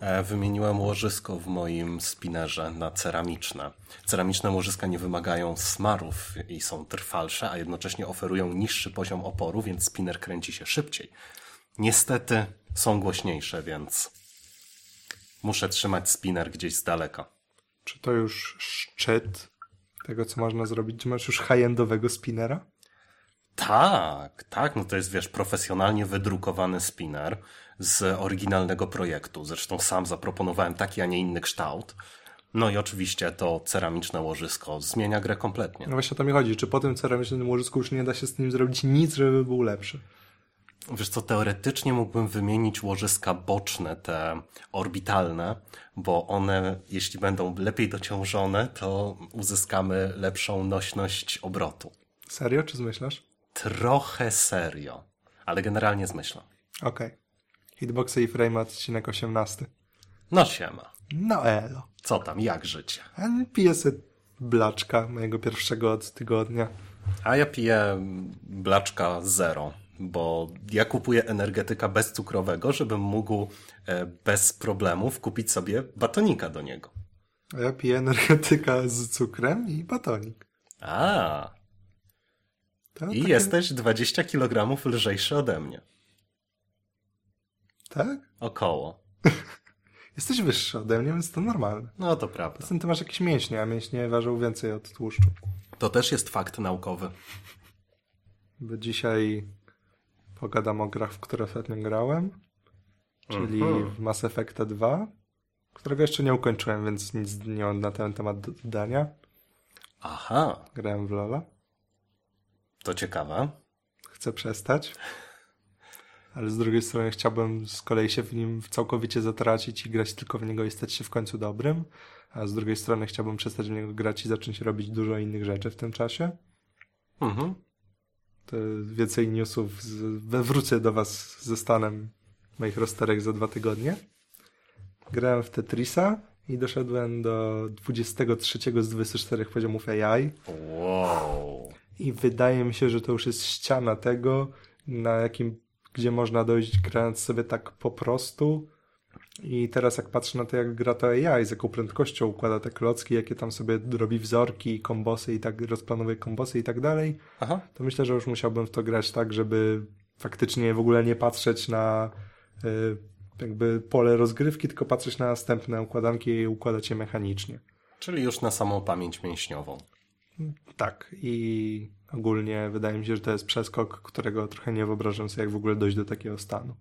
E, wymieniłem łożysko w moim spinnerze na ceramiczne. Ceramiczne łożyska nie wymagają smarów i są trwalsze, a jednocześnie oferują niższy poziom oporu, więc spinner kręci się szybciej. Niestety są głośniejsze, więc muszę trzymać spinner gdzieś z daleka. Czy to już szczyt tego, co można zrobić? Czy masz już high-endowego spinnera? Tak, tak, no to jest, wiesz, profesjonalnie wydrukowany spinner z oryginalnego projektu. Zresztą sam zaproponowałem taki, a nie inny kształt. No i oczywiście to ceramiczne łożysko zmienia grę kompletnie. No właśnie o to mi chodzi. Czy po tym ceramicznym łożysku już nie da się z nim zrobić nic, żeby był lepszy? Wiesz co, teoretycznie mógłbym wymienić łożyska boczne, te orbitalne, bo one, jeśli będą lepiej dociążone, to uzyskamy lepszą nośność obrotu. Serio, czy zmyślasz? Trochę serio, ale generalnie zmyślam. Okej. Okay. Hitboxy i frame odcinek 18. No siema. No elo. Co tam, jak życie? Piję sobie blaczka mojego pierwszego od tygodnia. A ja piję blaczka zero bo ja kupuję energetyka bezcukrowego, żebym mógł e, bez problemów kupić sobie batonika do niego. A ja piję energetyka z cukrem i batonik. A. To I takie... jesteś 20 kg lżejszy ode mnie. Tak? Około. jesteś wyższy ode mnie, więc to normalne. No to prawda. Poza ty masz jakieś mięśnie, a mięśnie ważą więcej od tłuszczu. To też jest fakt naukowy. Bo dzisiaj pogadam o grach, w które ostatnio grałem, czyli mhm. w Mass Effect 2, którego jeszcze nie ukończyłem, więc nic nie mam na ten temat do dodania. Aha. Grałem w Lola. To ciekawe. Chcę przestać. Ale z drugiej strony chciałbym z kolei się w nim całkowicie zatracić i grać tylko w niego i stać się w końcu dobrym. A z drugiej strony chciałbym przestać w niego grać i zacząć robić dużo innych rzeczy w tym czasie. Mhm więcej newsów. Wrócę do was ze stanem moich rozterek za dwa tygodnie. Grałem w Tetrisa i doszedłem do 23 z 24 poziomów AI. Wow. I wydaje mi się, że to już jest ściana tego, na jakim, gdzie można dojść grając sobie tak po prostu i teraz jak patrzę na to, jak gra to AI, z jaką prędkością układa te klocki, jakie tam sobie robi wzorki, kombosy i tak, rozplanowuje kombosy i tak dalej, Aha. to myślę, że już musiałbym w to grać tak, żeby faktycznie w ogóle nie patrzeć na y, jakby pole rozgrywki, tylko patrzeć na następne układanki i układać je mechanicznie. Czyli już na samą pamięć mięśniową. Tak i ogólnie wydaje mi się, że to jest przeskok, którego trochę nie wyobrażam sobie, jak w ogóle dojść do takiego stanu.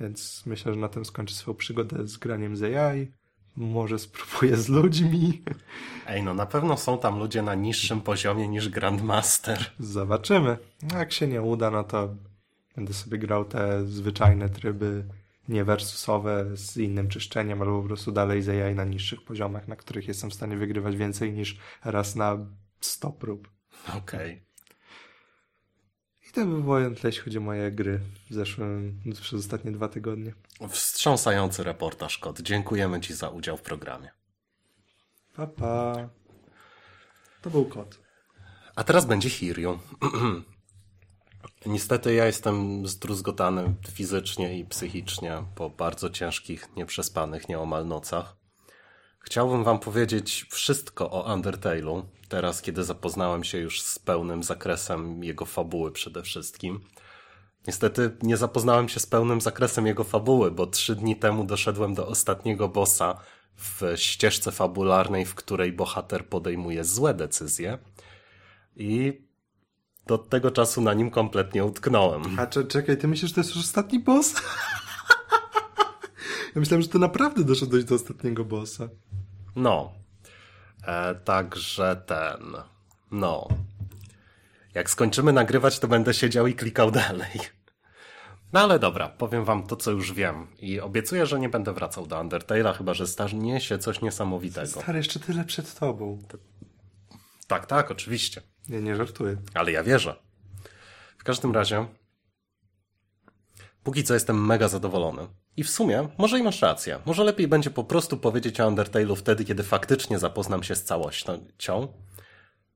Więc myślę, że na tym skończę swoją przygodę z graniem z AI. Może spróbuję z ludźmi. Ej, no na pewno są tam ludzie na niższym poziomie niż Grandmaster. Zobaczymy. No, jak się nie uda, no to będę sobie grał te zwyczajne tryby nie versusowe z innym czyszczeniem, albo po prostu dalej z AI na niższych poziomach, na których jestem w stanie wygrywać więcej niż raz na 100 prób. Okej. Okay. I to by było jeśli chodzi o moje gry w zeszłym, przez ostatnie dwa tygodnie. Wstrząsający reportaż, Kot. Dziękujemy Ci za udział w programie. Papa. Pa. To był kot. A teraz będzie Hirion. Niestety ja jestem zdruzgotany fizycznie i psychicznie po bardzo ciężkich, nieprzespanych nieomal nocach. Chciałbym wam powiedzieć wszystko o Undertale'u, teraz kiedy zapoznałem się już z pełnym zakresem jego fabuły przede wszystkim. Niestety nie zapoznałem się z pełnym zakresem jego fabuły, bo trzy dni temu doszedłem do ostatniego bossa w ścieżce fabularnej, w której bohater podejmuje złe decyzje i do tego czasu na nim kompletnie utknąłem. A czekaj, ty myślisz, że to jest już ostatni boss? ja myślałem, że to naprawdę doszedłeś do ostatniego bossa. No. E, także ten. No. Jak skończymy nagrywać, to będę siedział i klikał dalej. No ale dobra, powiem wam to, co już wiem. I obiecuję, że nie będę wracał do Undertale'a, chyba że stanie się coś niesamowitego. Stary, jeszcze tyle przed tobą. Tak, tak, oczywiście. Ja nie żartuję. Ale ja wierzę. W każdym razie, póki co jestem mega zadowolony. I w sumie, może i masz rację. Może lepiej będzie po prostu powiedzieć o Undertale'u wtedy, kiedy faktycznie zapoznam się z całością.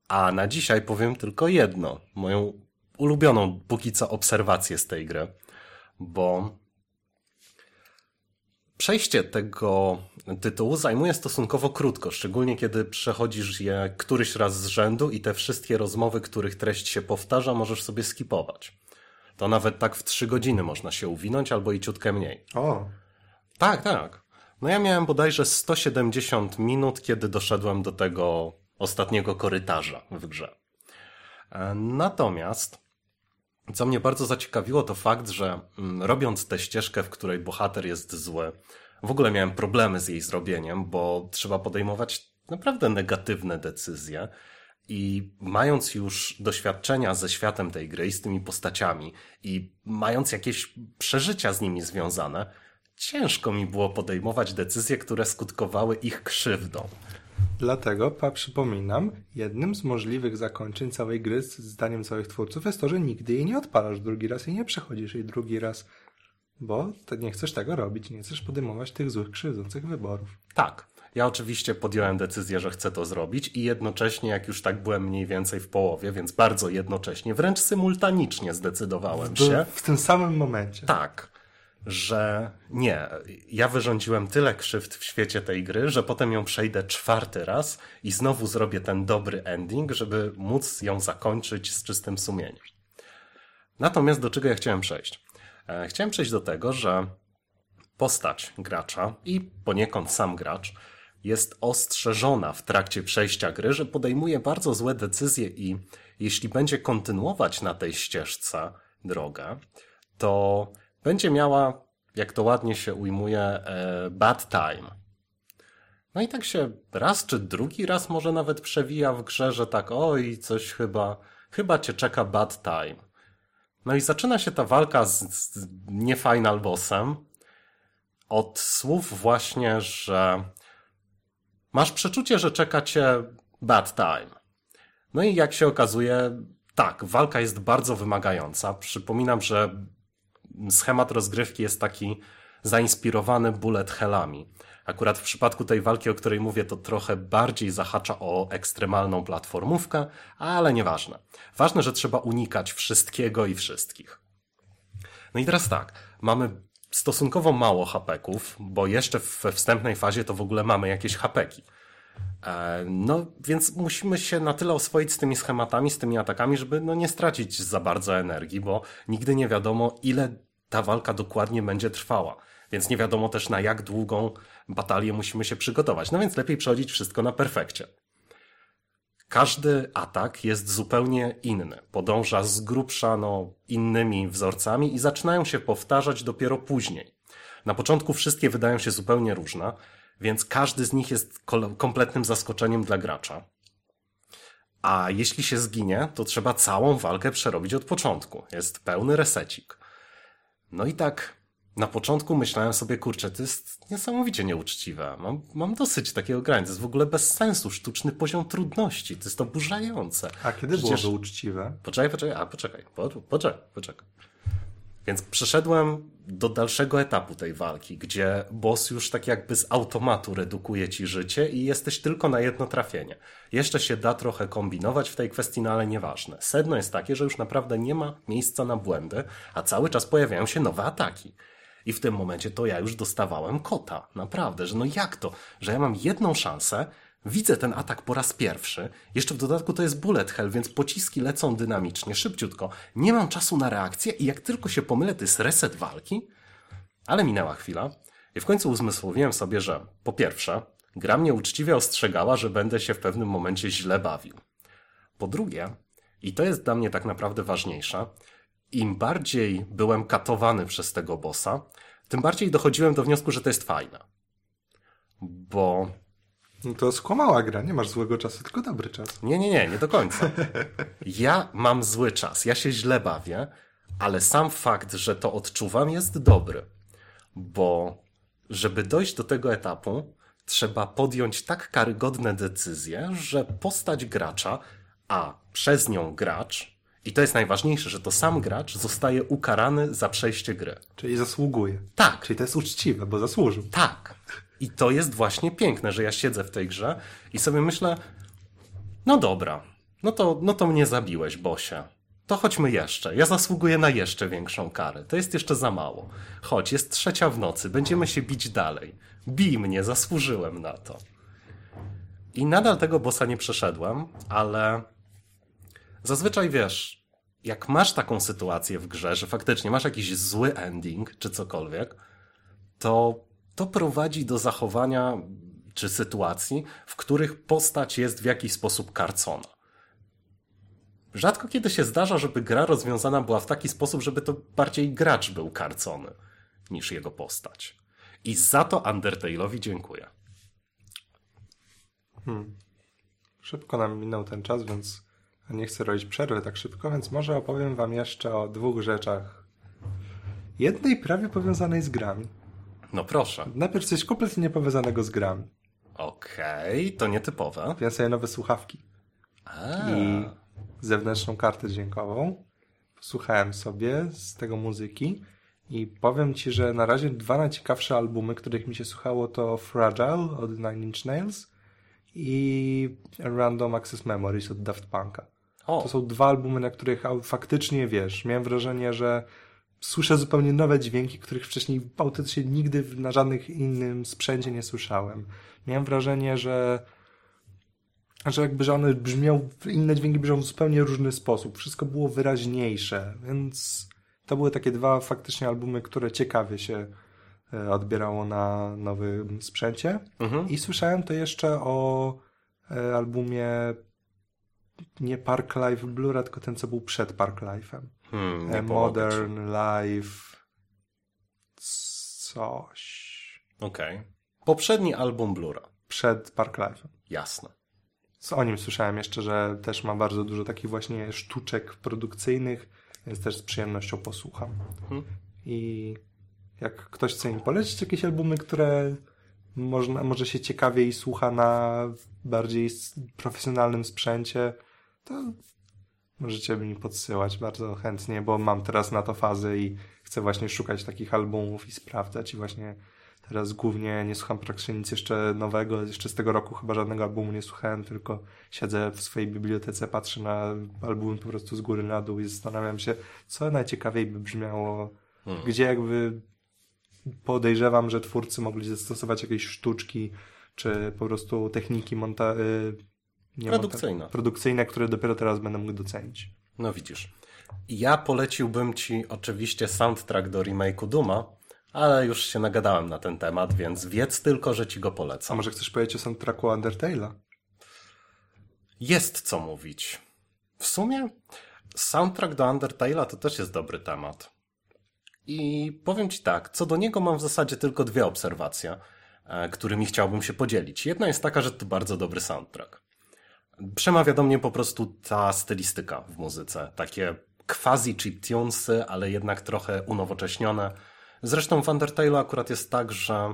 A na dzisiaj powiem tylko jedno. Moją ulubioną póki co obserwację z tej gry. Bo przejście tego tytułu zajmuje stosunkowo krótko, szczególnie kiedy przechodzisz je któryś raz z rzędu i te wszystkie rozmowy, których treść się powtarza, możesz sobie skipować. To nawet tak w trzy godziny można się uwinąć, albo i ciutkę mniej. O, Tak, tak. No ja miałem bodajże 170 minut, kiedy doszedłem do tego ostatniego korytarza w grze. E, Natomiast, co mnie bardzo zaciekawiło, to fakt, że mm, robiąc tę ścieżkę, w której bohater jest zły, w ogóle miałem problemy z jej zrobieniem, bo trzeba podejmować naprawdę negatywne decyzje. I mając już doświadczenia ze światem tej gry i z tymi postaciami, i mając jakieś przeżycia z nimi związane, ciężko mi było podejmować decyzje, które skutkowały ich krzywdą. Dlatego, pa, przypominam, jednym z możliwych zakończeń całej gry, z- zdaniem całych twórców, jest to, że nigdy jej nie odpalasz drugi raz i nie przechodzisz jej drugi raz, bo ty nie chcesz tego robić, nie chcesz podejmować tych złych, krzywdzących wyborów. Tak, ja oczywiście podjąłem decyzję, że chcę to zrobić i jednocześnie, jak już tak byłem mniej więcej w połowie, więc bardzo jednocześnie, wręcz symultanicznie zdecydowałem się, W tym samym momencie. tak, że nie, ja wyrządziłem tyle krzywd w świecie tej gry, że potem ją przejdę czwarty raz i znowu zrobię ten dobry ending, żeby móc ją zakończyć z czystym sumieniem. Natomiast do czego ja chciałem przejść? E, Chciałem przejść do tego, że postać gracza i poniekąd sam gracz jest ostrzeżona w trakcie przejścia gry, że podejmuje bardzo złe decyzje i jeśli będzie kontynuować na tej ścieżce drogę, to będzie miała, jak to ładnie się ujmuje, e, bad time. No i tak się raz czy drugi raz może nawet przewija w grze, że tak, oj, coś chyba, chyba cię czeka bad time. No i zaczyna się ta walka z, z nie final bossem od słów właśnie, że masz przeczucie, że czeka cię bad time. No i jak się okazuje, tak, walka jest bardzo wymagająca. Przypominam, że schemat rozgrywki jest taki zainspirowany bullet hellami. Akurat w przypadku tej walki, o której mówię, to trochę bardziej zahacza o ekstremalną platformówkę, ale nieważne. Ważne, że trzeba unikać wszystkiego i wszystkich. No i teraz tak, mamy stosunkowo mało hapeków, bo jeszcze we wstępnej fazie to w ogóle mamy jakieś hapeki. E, No, więc musimy się na tyle oswoić z tymi schematami, z tymi atakami, żeby no, nie stracić za bardzo energii, bo nigdy nie wiadomo, ile ta walka dokładnie będzie trwała. Więc nie wiadomo też, na jak długą batalię musimy się przygotować. No więc lepiej przechodzić wszystko na perfekcie. Każdy atak jest zupełnie inny. Podąża z grubsza no, innymi wzorcami i zaczynają się powtarzać dopiero później. Na początku wszystkie wydają się zupełnie różne, więc każdy z nich jest kompletnym zaskoczeniem dla gracza. A jeśli się zginie, to trzeba całą walkę przerobić od początku. Jest pełny resecik. No i tak na początku myślałem sobie, kurczę, to jest niesamowicie nieuczciwe. Mam, mam dosyć takiego grania. To jest w ogóle bez sensu. Sztuczny poziom trudności. To jest oburzające. A kiedy Przecież- byłoby uczciwe? Poczekaj, poczekaj, a poczekaj, po, poczekaj, poczekaj. Więc przeszedłem do dalszego etapu tej walki, gdzie boss już tak jakby z automatu redukuje ci życie i jesteś tylko na jedno trafienie. Jeszcze się da trochę kombinować w tej kwestii, no ale nieważne. Sedno jest takie, że już naprawdę nie ma miejsca na błędy, a cały czas pojawiają się nowe ataki. I w tym momencie to ja już dostawałem kota. Naprawdę, że no jak to? Że ja mam jedną szansę, widzę ten atak po raz pierwszy, jeszcze w dodatku to jest bullet hell, więc pociski lecą dynamicznie, szybciutko. Nie mam czasu na reakcję i jak tylko się pomylę, to jest reset walki. Ale minęła chwila i w końcu uzmysłowiłem sobie, że po pierwsze, gra mnie uczciwie ostrzegała, że będę się w pewnym momencie źle bawił. Po drugie, i to jest dla mnie tak naprawdę ważniejsze, im bardziej byłem katowany przez tego bossa, tym bardziej dochodziłem do wniosku, że to jest fajne. Bo No to skłamała gra, nie masz złego czasu, tylko dobry czas. nie, nie, nie, nie do końca. Ja mam zły czas, ja się źle bawię, ale sam fakt, że to odczuwam, jest dobry. Bo żeby dojść do tego etapu, trzeba podjąć tak karygodne decyzje, że postać gracza, a przez nią gracz, i to jest najważniejsze, że to sam gracz zostaje ukarany za przejście gry. Czyli zasługuje. Tak, Czyli to jest uczciwe, bo zasłużył. tak. I to jest właśnie piękne, że ja siedzę w tej grze i sobie myślę, no dobra, no to, no to mnie zabiłeś, bosie. to chodźmy jeszcze. Ja zasługuję na jeszcze większą karę. To jest jeszcze za mało. Chodź, jest trzecia w nocy, będziemy się bić dalej. Bij mnie, zasłużyłem na to. I nadal tego bossa nie przeszedłem, ale zazwyczaj wiesz, jak masz taką sytuację w grze, że faktycznie masz jakiś zły ending czy cokolwiek, to to prowadzi do zachowania czy sytuacji, w których postać jest w jakiś sposób karcona. Rzadko kiedy się zdarza, żeby gra rozwiązana była w taki sposób, żeby to bardziej gracz był karcony niż jego postać. I za to Undertale'owi dziękuję. Hmm. Szybko nam minął ten czas, więc nie chcę robić przerwy tak szybko, więc może opowiem wam jeszcze o dwóch rzeczach. Jednej prawie powiązanej z grami. No proszę. Najpierw coś kompletnie niepowiązanego z grami. Okej, okay, to nietypowe. Kupiłem sobie nowe słuchawki. A. I zewnętrzną kartę dźwiękową. Słuchałem sobie z tego muzyki i powiem ci, że na razie dwa najciekawsze albumy, których mi się słuchało to Fragile od Nine Inch Nails i Random Access Memories od Daft Punk'a. O. To są dwa albumy, na których faktycznie wiesz, miałem wrażenie, że słyszę zupełnie nowe dźwięki, których wcześniej autentycznie nigdy na żadnych innym sprzęcie nie słyszałem. Miałem wrażenie, że że jakby, że one brzmią, inne dźwięki brzmią w zupełnie różny sposób. Wszystko było wyraźniejsze, więc to były takie dwa faktycznie albumy, które ciekawie się e, odbierało na nowym sprzęcie. Mhm. I słyszałem to jeszcze o e, albumie nie Park Life Blura, tylko ten, co był przed Park Life'em. Hmm, E, Modern Life coś. Okej. Okay. Poprzedni album Blura. Przed Park Life'em. Jasne. O nim słyszałem jeszcze, że też ma bardzo dużo takich właśnie sztuczek produkcyjnych, więc też z przyjemnością posłucham. Hmm. I jak ktoś chce mi polecić jakieś albumy, które można, może się ciekawiej słucha na bardziej profesjonalnym sprzęcie, to możecie mi podsyłać bardzo chętnie, bo mam teraz na to fazę i chcę właśnie szukać takich albumów i sprawdzać i właśnie Teraz głównie nie słucham praktycznie nic jeszcze nowego, jeszcze z tego roku chyba żadnego albumu nie słuchałem, tylko siedzę w swojej bibliotece, patrzę na albumy po prostu z góry na dół i zastanawiam się, co najciekawiej by brzmiało, hmm. gdzie jakby podejrzewam, że twórcy mogli zastosować jakieś sztuczki, czy po prostu techniki monta... Y, nie produkcyjne. Monta produkcyjne, które dopiero teraz będę mógł docenić. No widzisz. Ja poleciłbym ci oczywiście soundtrack do remake'u Duma, ale już się nagadałem na ten temat, więc wiedz tylko, że ci go polecam. A może chcesz powiedzieć o soundtracku Undertale'a? Jest co mówić. W sumie soundtrack do Undertale'a to też jest dobry temat. I powiem ci tak, co do niego mam w zasadzie tylko dwie obserwacje, e, którymi chciałbym się podzielić. Jedna jest taka, że to bardzo dobry soundtrack. Przemawia do mnie po prostu ta stylistyka w muzyce. Takie quasi chiptunesy, ale jednak trochę unowocześnione Zresztą w Undertale akurat jest tak, że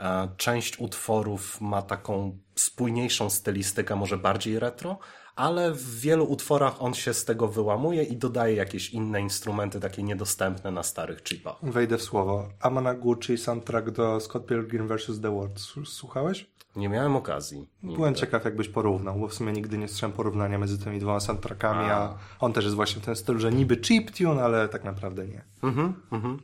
e, część utworów ma taką spójniejszą stylistykę, może bardziej retro, ale w wielu utworach on się z tego wyłamuje i dodaje jakieś inne instrumenty, takie niedostępne na starych chipach. Wejdę w słowo. Amanaguchi soundtrack do Scott Pilgrim vs. The World. Słuchałeś? Nie miałem okazji. Nigdy. Byłem ciekaw, jakbyś porównał, bo w sumie nigdy nie słyszałem porównania między tymi dwoma soundtrackami, a, a on też jest właśnie w ten styl, że niby chiptune, ale tak naprawdę nie. Mhm, mhm.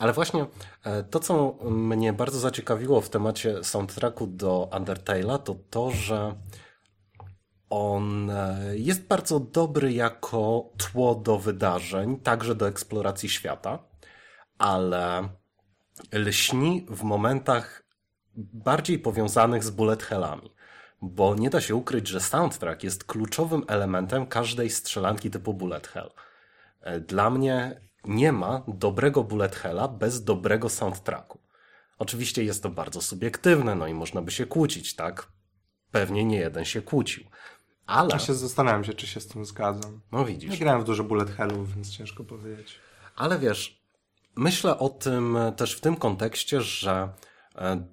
Ale właśnie e, to, co mnie bardzo zaciekawiło w temacie soundtracku do Undertale'a, to to, że on e, jest bardzo dobry jako tło do wydarzeń, także do eksploracji świata, ale lśni w momentach bardziej powiązanych z bullet hellami. Bo nie da się ukryć, że soundtrack jest kluczowym elementem każdej strzelanki typu bullet hell. E, dla mnie nie ma dobrego bullet hella bez dobrego soundtracku. Oczywiście jest to bardzo subiektywne, no i można by się kłócić, tak? Pewnie nie jeden się kłócił. Ale... Ja się zastanawiam się, czy się z tym zgadzam. No widzisz. Nie grałem w dużo bullet hellów, więc ciężko powiedzieć. Ale wiesz, myślę o tym też w tym kontekście, że e,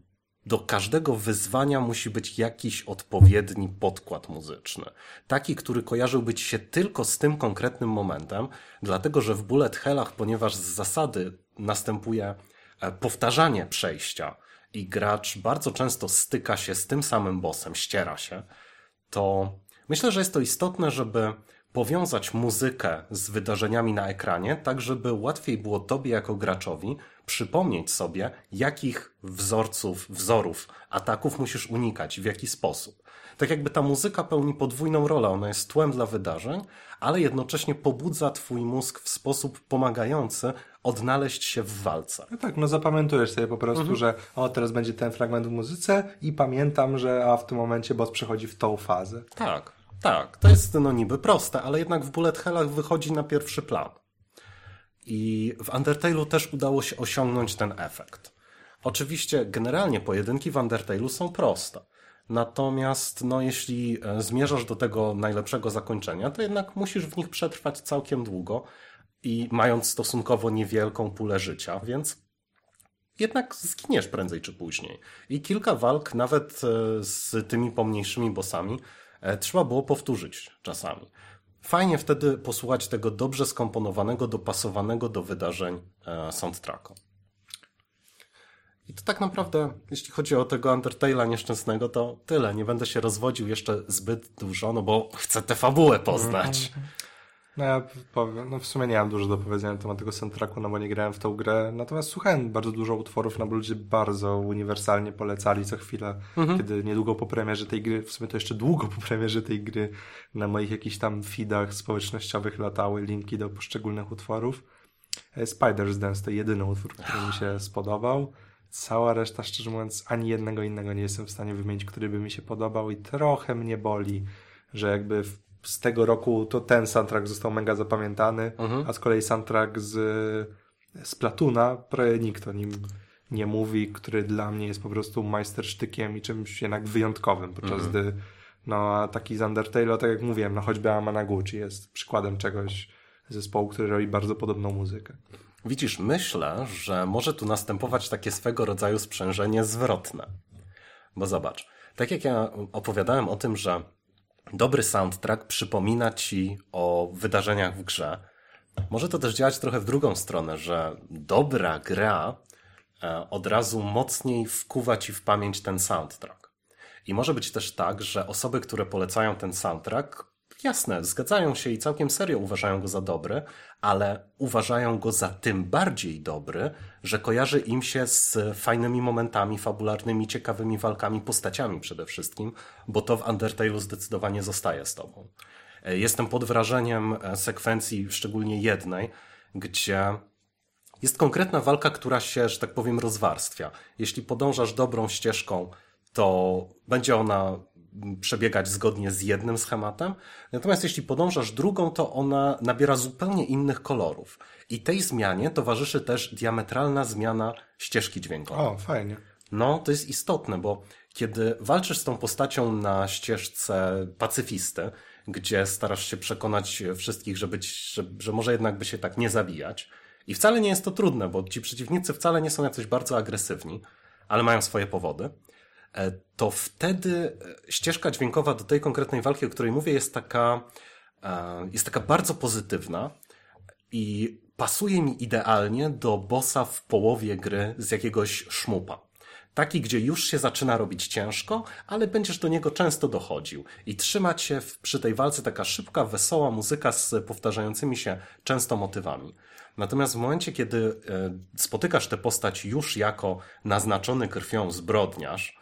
do każdego wyzwania musi być jakiś odpowiedni podkład muzyczny. Taki, który kojarzyłby ci się tylko z tym konkretnym momentem, dlatego że w bullet hellach, ponieważ z zasady następuje e, powtarzanie przejścia i gracz bardzo często styka się z tym samym bossem, ściera się, to myślę, że jest to istotne, żeby powiązać muzykę z wydarzeniami na ekranie, tak żeby łatwiej było tobie jako graczowi przypomnieć sobie, jakich wzorców, wzorów, ataków musisz unikać, w jaki sposób. Tak jakby ta muzyka pełni podwójną rolę, ona jest tłem dla wydarzeń, ale jednocześnie pobudza twój mózg w sposób pomagający odnaleźć się w walce. No tak, no zapamiętujesz sobie po prostu, że o, teraz będzie ten fragment w muzyce i pamiętam, że a w tym momencie boss przechodzi w tą fazę. Tak, tak. To jest no niby proste, ale jednak w bullet hellach wychodzi na pierwszy plan. I w Undertale'u też udało się osiągnąć ten efekt. Oczywiście generalnie pojedynki w Undertale'u są proste. Natomiast no, jeśli e, zmierzasz do tego najlepszego zakończenia, to jednak musisz w nich przetrwać całkiem długo i mając stosunkowo niewielką pulę życia, więc jednak zginiesz prędzej czy później. I kilka walk, nawet e, z tymi pomniejszymi bossami, trzeba było powtórzyć czasami. Fajnie wtedy posłuchać tego dobrze skomponowanego, dopasowanego do wydarzeń soundtracku. I to tak naprawdę, jeśli chodzi o tego Undertale'a nieszczęsnego, to tyle. Nie będę się rozwodził jeszcze zbyt dużo, no bo chcę tę fabułę poznać. No ja powiem, no w sumie nie mam dużo do powiedzenia na temat tego soundtracku, no bo nie grałem w tą grę, natomiast słuchałem bardzo dużo utworów, no bo ludzie bardzo uniwersalnie polecali co chwilę, mhm. kiedy niedługo po premierze tej gry, w sumie to jeszcze długo po premierze tej gry, na moich jakichś tam feedach społecznościowych latały linki do poszczególnych utworów. E, Spider's Dance to jedyny utwór, który mi się spodobał. Cała reszta, szczerze mówiąc, ani jednego innego nie jestem w stanie wymienić, który by mi się podobał i trochę mnie boli, że jakby z tego roku to ten soundtrack został mega zapamiętany, mhm. a z kolei soundtrack z, z Platuna prawie nikt o nim nie mówi, który dla mnie jest po prostu majstersztykiem i czymś jednak wyjątkowym, podczas mhm. gdy no, taki z Undertale, tak jak mówiłem, no choćby Amanaguchi jest przykładem czegoś zespołu, który robi bardzo podobną muzykę. Widzisz, myślę, że może tu następować takie swego rodzaju sprzężenie zwrotne. Bo zobacz, tak jak ja opowiadałem o tym, że dobry soundtrack przypomina ci o wydarzeniach w grze, może to też działać trochę w drugą stronę, że dobra gra e, od razu mocniej wkuwa ci w pamięć ten soundtrack. I może być też tak, że osoby, które polecają ten soundtrack, jasne, zgadzają się i całkiem serio uważają go za dobry, ale uważają go za tym bardziej dobry, że kojarzy im się z fajnymi momentami fabularnymi, ciekawymi walkami, postaciami przede wszystkim, bo to w Undertale'u zdecydowanie zostaje z tobą. E, jestem pod wrażeniem e, sekwencji, szczególnie jednej, gdzie jest konkretna walka, która się, że tak powiem, rozwarstwia. Jeśli podążasz dobrą ścieżką, to będzie ona przebiegać zgodnie z jednym schematem. Natomiast jeśli podążasz drugą, to ona nabiera zupełnie innych kolorów. I tej zmianie towarzyszy też diametralna zmiana ścieżki dźwiękowej. O, fajnie. No, to jest istotne, bo kiedy walczysz z tą postacią na ścieżce pacyfisty, gdzie starasz się przekonać wszystkich, że, być, że, że może jednak by się tak nie zabijać. I wcale nie jest to trudne, bo ci przeciwnicy wcale nie są jakoś bardzo agresywni, ale mają swoje powody. E, to wtedy e, ścieżka dźwiękowa do tej konkretnej walki, o której mówię, jest taka, e, jest taka bardzo pozytywna i pasuje mi idealnie do bossa w połowie gry z jakiegoś szmupa. Taki, gdzie już się zaczyna robić ciężko, ale będziesz do niego często dochodził. I trzymać się przy tej walce taka szybka, wesoła muzyka z powtarzającymi się często motywami. Natomiast w momencie, kiedy spotykasz tę postać już jako naznaczony krwią zbrodniarz,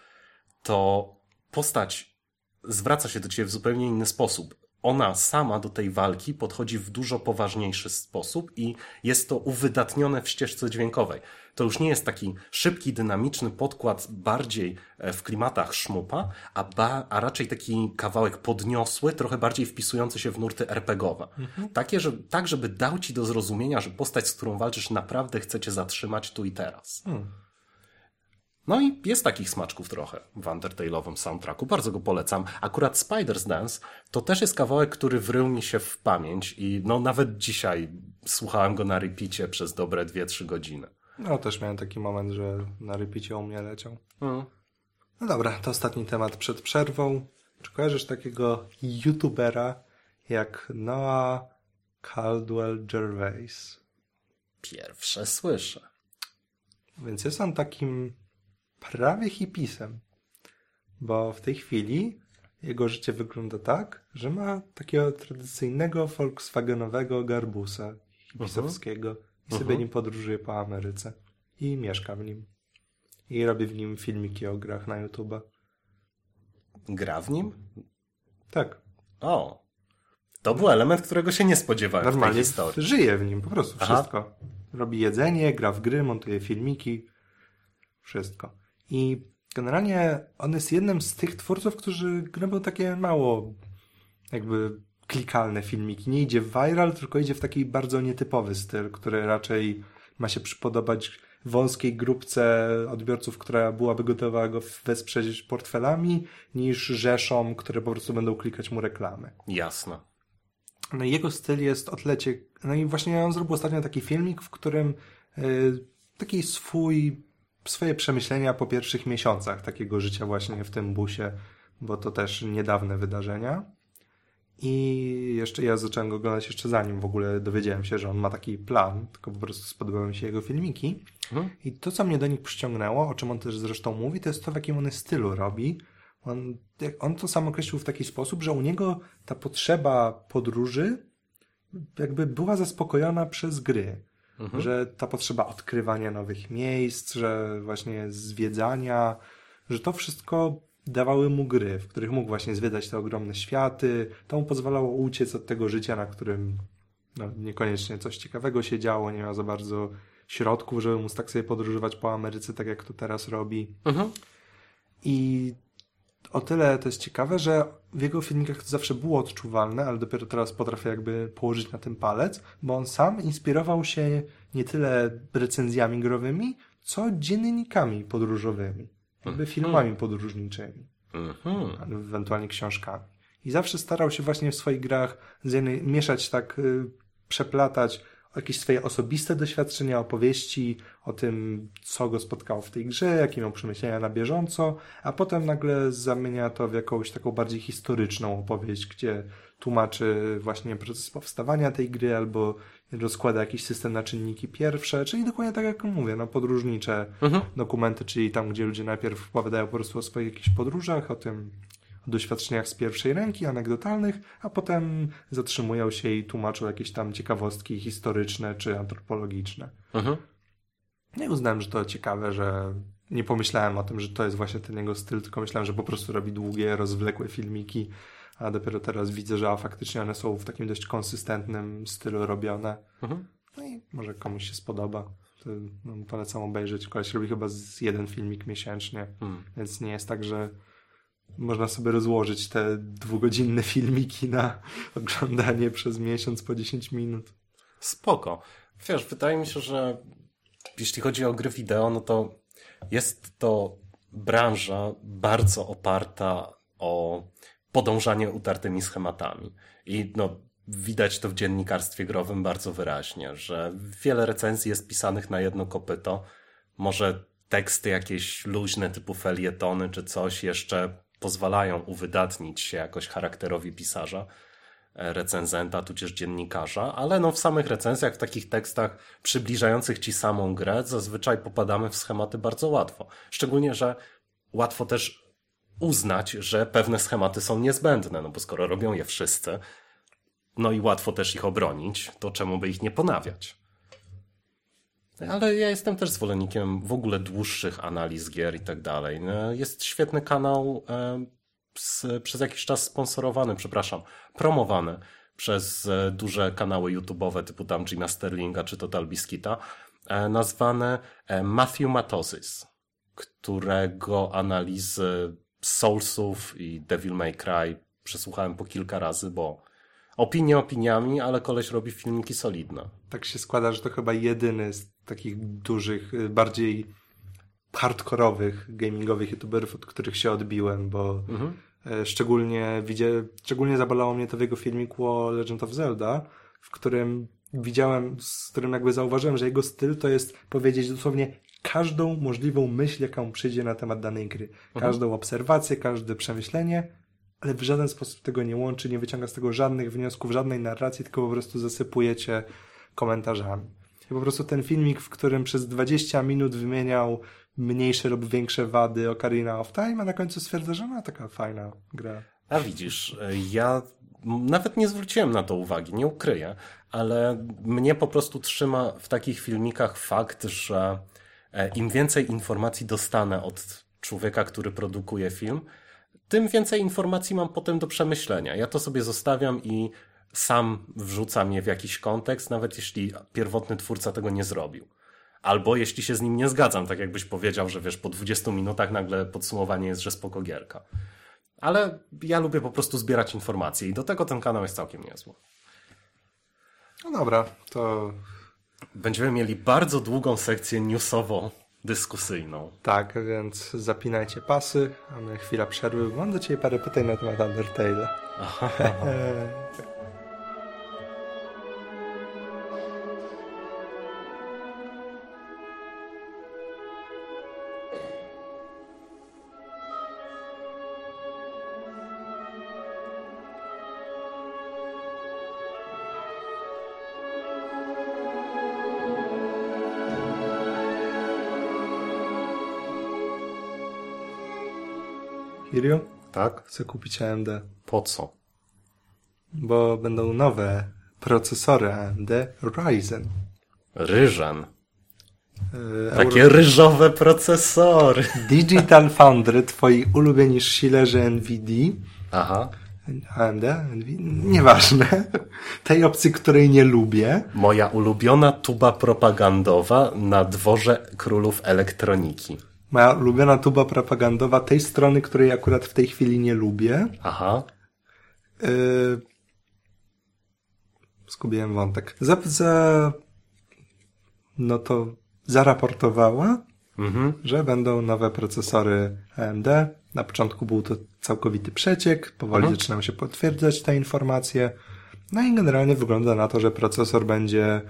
to postać zwraca się do ciebie w zupełnie inny sposób. Ona sama do tej walki podchodzi w dużo poważniejszy sposób i jest to uwydatnione w ścieżce dźwiękowej. To już nie jest taki szybki, dynamiczny podkład bardziej e, w klimatach szmupa, a, ba, a raczej taki kawałek podniosły, trochę bardziej wpisujący się w nurty RPGowe. Mhm. Takie, że, tak, żeby dał ci do zrozumienia, że postać, z którą walczysz, naprawdę chce cię zatrzymać tu i teraz. Hmm. No i jest takich smaczków trochę w Undertale'owym soundtracku. Bardzo go polecam. Akurat Spider's Dance to też jest kawałek, który wrył mi się w pamięć i no nawet dzisiaj słuchałem go na repeacie przez dobre 2-3 godziny. No też miałem taki moment, że na repeacie u mnie leciał. Mm. No dobra, to ostatni temat przed przerwą. Czy kojarzysz takiego youtubera jak Noah Caldwell Gervais? Pierwsze słyszę. Więc jest on takim prawie hipisem, bo w tej chwili jego życie wygląda tak, że ma takiego tradycyjnego Volkswagenowego garbusa hipisowskiego i sobie Mhm. nim podróżuje po Ameryce. I mieszka w nim. I robi w nim filmiki o grach na YouTube. Gra w nim? Tak. O. To był element, którego się nie spodziewałem w tej Normalnie historii. żyje w nim, po prostu Aha. wszystko. Robi jedzenie, gra w gry, montuje filmiki, wszystko. I generalnie on jest jednym z tych twórców, którzy robią takie mało jakby klikalne filmiki. Nie idzie w viral, tylko idzie w taki bardzo nietypowy styl, który raczej ma się przypodobać wąskiej grupce odbiorców, która byłaby gotowa go wesprzeć portfelami, niż rzeszom, które po prostu będą klikać mu reklamy. Jasne. No i jego styl jest odlecie. No i właśnie on zrobił ostatnio taki filmik, w którym y, taki swój, swoje przemyślenia po pierwszych miesiącach takiego życia właśnie w tym busie, bo to też niedawne wydarzenia. I jeszcze ja zacząłem go oglądać jeszcze zanim w ogóle dowiedziałem się, że on ma taki plan, tylko po prostu spodobały mi się jego filmiki. Mhm. I to, co mnie do nich przyciągnęło, o czym on też zresztą mówi, to jest to, w jakim on stylu robi. On, on to sam określił w taki sposób, że u niego ta potrzeba podróży jakby była zaspokojona przez gry. Mhm. Że ta potrzeba odkrywania nowych miejsc, że właśnie zwiedzania, że to wszystko dawały mu gry, w których mógł właśnie zwiedzać te ogromne światy. To mu pozwalało uciec od tego życia, na którym no, niekoniecznie coś ciekawego się działo, nie miał za bardzo środków, żeby móc tak sobie podróżować po Ameryce, tak jak to teraz robi. Mhm. I o tyle to jest ciekawe, że w jego filmikach to zawsze było odczuwalne, ale dopiero teraz potrafię jakby położyć na tym palec, bo on sam inspirował się nie tyle recenzjami growymi, co dziennikami podróżowymi, jakby filmami podróżniczymi, Mhm. albo ewentualnie książkami. I zawsze starał się właśnie w swoich grach z jednej, mieszać tak, y, przeplatać jakieś swoje osobiste doświadczenia, opowieści o tym, co go spotkało w tej grze, jakie miał przemyślenia na bieżąco, a potem nagle zamienia to w jakąś taką bardziej historyczną opowieść, gdzie tłumaczy właśnie proces powstawania tej gry albo rozkłada jakiś system na czynniki pierwsze, czyli dokładnie tak jak mówię, no podróżnicze Mhm. dokumenty, czyli tam, gdzie ludzie najpierw opowiadają po prostu o swoich jakichś podróżach, o tym, doświadczeniach z pierwszej ręki, anegdotalnych, a potem zatrzymują się i tłumaczą jakieś tam ciekawostki historyczne czy antropologiczne. Mhm. No i uznałem, że to ciekawe, że nie pomyślałem o tym, że to jest właśnie ten jego styl, tylko myślałem, że po prostu robi długie, rozwlekłe filmiki, a dopiero teraz widzę, że a faktycznie one są w takim dość konsystentnym stylu robione. Mhm. No i może komuś się spodoba. To, no, polecam obejrzeć. Koleś robi chyba z jeden filmik miesięcznie, Mhm. więc nie jest tak, że można sobie rozłożyć te dwugodzinne filmiki na oglądanie przez miesiąc po 10 minut. Spoko. Wiesz, wydaje mi się, że jeśli chodzi o gry wideo, no to jest to branża bardzo oparta o podążanie utartymi schematami. I no, widać to w dziennikarstwie growym bardzo wyraźnie, że wiele recenzji jest pisanych na jedno kopyto. Może teksty jakieś luźne typu felietony czy coś jeszcze pozwalają uwydatnić się jakoś charakterowi pisarza e, recenzenta, tudzież dziennikarza, ale no w samych recenzjach, w takich tekstach przybliżających ci samą grę, zazwyczaj popadamy w schematy bardzo łatwo. Szczególnie, że łatwo też uznać, że pewne schematy są niezbędne, no bo skoro robią je wszyscy, no i łatwo też ich obronić, to czemu by ich nie ponawiać? Ale ja jestem też zwolennikiem w ogóle dłuższych analiz gier i tak dalej. No, Jest świetny kanał e, z, przez jakiś czas sponsorowany, przepraszam, promowany przez e, duże kanały YouTube'owe typu tam Gina Sterlinga czy Total Biscuita, e, nazwane e, Matthew Matosis, którego analizy Soulsów i Devil May Cry przesłuchałem po kilka razy, bo opinie opiniami, ale koleś robi filmiki solidne. Tak się składa, że to chyba jedyny z takich dużych, y, bardziej hardkorowych gamingowych youtuberów, od których się odbiłem, bo Mhm. e, szczególnie widzie, szczególnie zabolało mnie to w jego filmiku o Legend of Zelda, w którym widziałem, z którym jakby zauważyłem, że jego styl to jest powiedzieć dosłownie każdą możliwą myśl, jaka mu przyjdzie na temat danej gry. Każdą obserwację, każde przemyślenie, ale w żaden sposób tego nie łączy, nie wyciąga z tego żadnych wniosków, żadnej narracji, tylko po prostu zasypujecie komentarzami. I po prostu ten filmik, w którym przez 20 minut wymieniał mniejsze lub większe wady Ocarina of Time, a na końcu stwierdza, że no taka fajna gra. A widzisz, ja nawet nie zwróciłem na to uwagi, nie ukryję, ale mnie po prostu trzyma w takich filmikach fakt, że e, im więcej informacji dostanę od człowieka, który produkuje film, tym więcej informacji mam potem do przemyślenia. Ja to sobie zostawiam i sam wrzucam je w jakiś kontekst, nawet jeśli pierwotny twórca tego nie zrobił. Albo jeśli się z nim nie zgadzam, tak jakbyś powiedział, że wiesz, po 20 minutach nagle podsumowanie jest, że spoko gierka. Ale ja lubię po prostu zbierać informacje i do tego ten kanał jest całkiem niezły. No dobra, to... Będziemy mieli bardzo długą sekcję newsową, dyskusyjną. Tak, więc zapinajcie pasy, mamy chwilę przerwy. Mam do Ciebie parę pytań na temat Undertale. Aha. Tak? Chcę kupić AMD. Po co? Bo będą nowe procesory AMD Ryzen. Ryżan. Takie Euro... ryżowe procesory. Digital Foundry, twoi ulubieni shilerzy NVIDIA. Aha. AMD? Nieważne. Tej opcji, której nie lubię. Moja ulubiona tuba propagandowa na dworze królów elektroniki moja ulubiona tuba propagandowa tej strony, której akurat w tej chwili nie lubię. Aha. Yy... Zgubiłem wątek. Za, za... No to zaraportowała, mhm. że będą nowe procesory AMD. Na początku był to całkowity przeciek, powoli mhm. zaczynają się potwierdzać te informacje. No i generalnie wygląda na to, że procesor będzie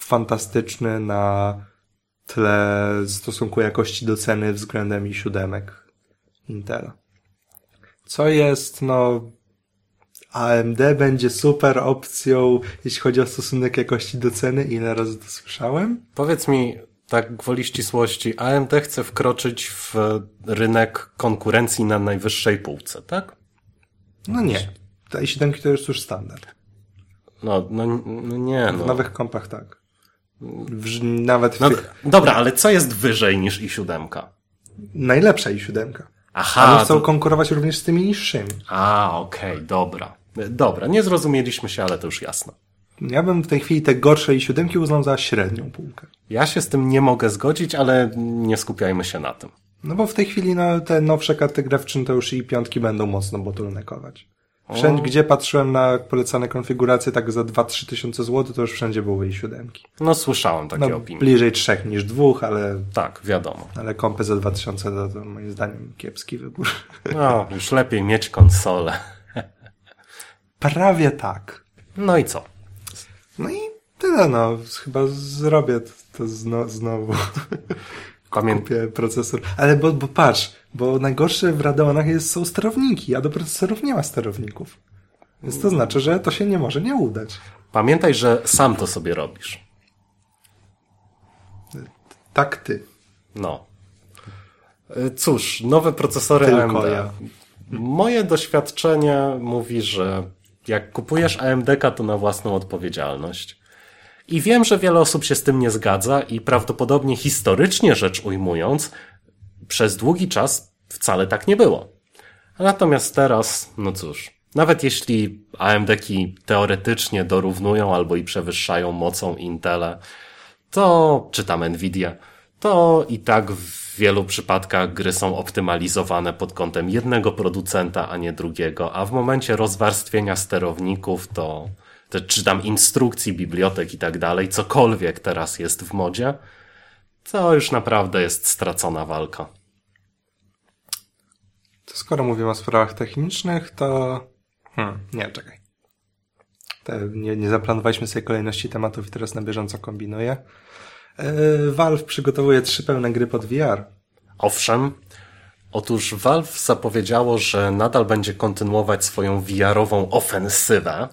fantastyczny na tle stosunku jakości do ceny względem i siódemek Intela. Co jest, no, AMD będzie super opcją, jeśli chodzi o stosunek jakości do ceny. Ile razy to słyszałem? Powiedz mi, tak gwoli ścisłości, AMD chce wkroczyć w rynek konkurencji na najwyższej półce, tak? No nie. Te i7 to jest już standard. No, no, no nie. W no. nowych kompach tak. W, nawet no, Dobra, ale co jest wyżej niż i7? Najlepsza i7. Aha. Oni chcą to... konkurować również z tymi niższymi. A, okej, okay, dobra. Dobra, nie zrozumieliśmy się, ale to już jasne. Ja bym w tej chwili te gorsze i7 uznał za średnią półkę. Ja się z tym nie mogę zgodzić, ale nie skupiajmy się na tym. No bo w tej chwili no, te nowsze karty grafczne to już i piątki będą mocno bottleneckować. Wszędzie, o. gdzie patrzyłem na polecane konfiguracje, tak za 2-3 tysiące złotych, to już wszędzie były i siódemki. No słyszałem takie no, opinie. Bliżej trzech niż dwóch, ale... Tak, wiadomo. Ale kompy za 2000 to, to moim zdaniem kiepski wybór. No, już lepiej mieć konsolę. Prawie tak. No i co? No i tyle, no. Chyba zrobię to, to zno, znowu. Pamię... Kupię procesor. Ale bo, bo patrz, bo najgorsze w Radeonach jest, są sterowniki, a do procesorów nie ma sterowników. Więc to znaczy, że to się nie może nie udać. Pamiętaj, że sam to sobie robisz. Tak ty. No. Cóż, nowe procesory Tylko AMD. Ja. Moje doświadczenie mówi, że jak kupujesz AMD, to na własną odpowiedzialność. I wiem, że wiele osób się z tym nie zgadza i prawdopodobnie historycznie rzecz ujmując, przez długi czas wcale tak nie było. Natomiast teraz, no cóż, nawet jeśli AMD-ki teoretycznie dorównują albo i przewyższają mocą Intele, to czytam Nvidia, to i tak w wielu przypadkach gry są optymalizowane pod kątem jednego producenta, a nie drugiego, a w momencie rozwarstwienia sterowników to czy tam instrukcji, bibliotek i tak dalej, cokolwiek teraz jest w modzie, to już naprawdę jest stracona walka. To skoro mówimy o sprawach technicznych, to... Hmm, nie, czekaj. Nie, nie zaplanowaliśmy sobie kolejności tematów i teraz na bieżąco kombinuję. Yy, Valve przygotowuje trzy pełne gry pod VR. Owszem. Otóż Valve zapowiedziało, że nadal będzie kontynuować swoją VR-ową ofensywę,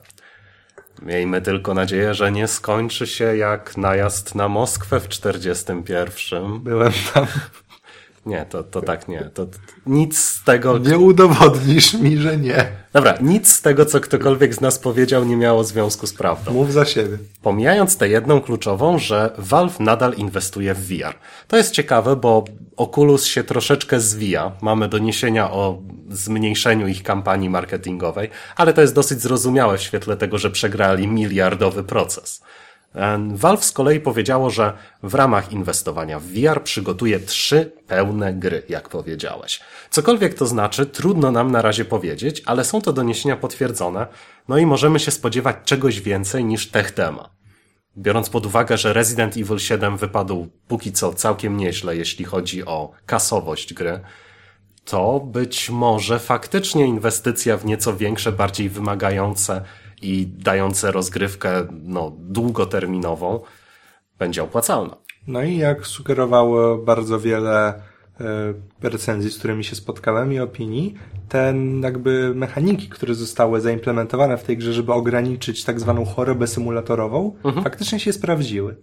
Miejmy tylko nadzieję, że nie skończy się jak najazd na Moskwę w 41. Byłem tam. Nie, to, to tak nie. To, to, nic z tego. Nie udowodnisz mi, że nie. Dobra, nic z tego, co ktokolwiek z nas powiedział, nie miało związku z prawdą. Mów za siebie. Pomijając tę jedną kluczową, że Valve nadal inwestuje w VR. To jest ciekawe, bo Oculus się troszeczkę zwija. Mamy doniesienia o zmniejszeniu ich kampanii marketingowej, ale to jest dosyć zrozumiałe w świetle tego, że przegrali miliardowy proces. Valve z kolei powiedziało, że w ramach inwestowania w VR przygotuje trzy pełne gry, jak powiedziałeś. Cokolwiek to znaczy, trudno nam na razie powiedzieć, ale są to doniesienia potwierdzone, no i możemy się spodziewać czegoś więcej niż tech demo. Biorąc pod uwagę, że Resident Evil 7 wypadł póki co całkiem nieźle, jeśli chodzi o kasowość gry, to być może faktycznie inwestycja w nieco większe, bardziej wymagające i dające rozgrywkę no, długoterminową będzie opłacalna. No i jak sugerowało bardzo wiele e, recenzji, z którymi się spotkałem i opinii, ten jakby mechaniki, które zostały zaimplementowane w tej grze, żeby ograniczyć tak zwaną chorobę symulatorową, mhm. faktycznie się sprawdziły.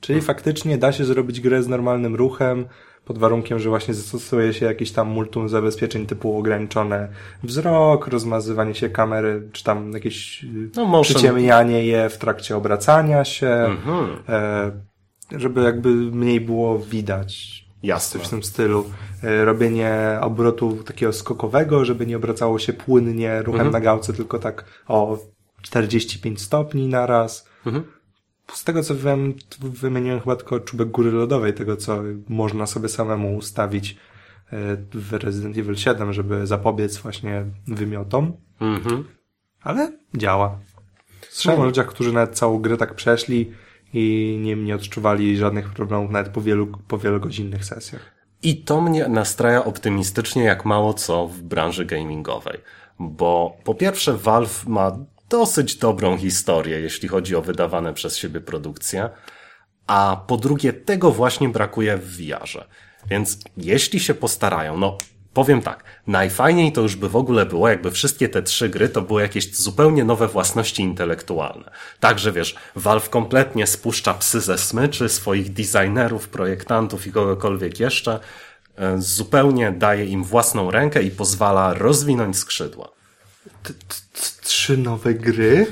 Czyli faktycznie da się zrobić grę z normalnym ruchem, pod warunkiem, że właśnie zastosuje się jakieś tam multum zabezpieczeń typu ograniczone wzrok, rozmazywanie się kamery, czy tam jakieś no, przyciemnianie je w trakcie obracania się, mhm. e, żeby jakby mniej było widać. Jasne. w tym stylu. E, robienie obrotu takiego skokowego, żeby nie obracało się płynnie ruchem mhm. na gałce, tylko tak o 45 stopni na raz. Mhm z tego co wiem, wymieniłem chyba tylko czubek góry lodowej, tego co można sobie samemu ustawić e, w Resident Evil 7, żeby zapobiec właśnie wymiotom. Mhm. Ale działa. Słyszałem o ludziach, którzy nawet całą grę tak przeszli i nie, nie odczuwali żadnych problemów nawet po wielu, po wielogodzinnych sesjach. I to mnie nastraja optymistycznie jak mało co w branży gamingowej. Bo po pierwsze Valve ma dosyć dobrą historię, jeśli chodzi o wydawane przez siebie produkcje, a po drugie tego właśnie brakuje w VR-ze. Więc jeśli się postarają, no powiem tak, najfajniej to już by w ogóle było, jakby wszystkie te trzy gry to były jakieś zupełnie nowe własności intelektualne. Także wiesz, Valve kompletnie spuszcza psy ze smyczy, swoich designerów, projektantów i kogokolwiek jeszcze, e, zupełnie daje im własną rękę i pozwala rozwinąć skrzydła trzy nowe gry.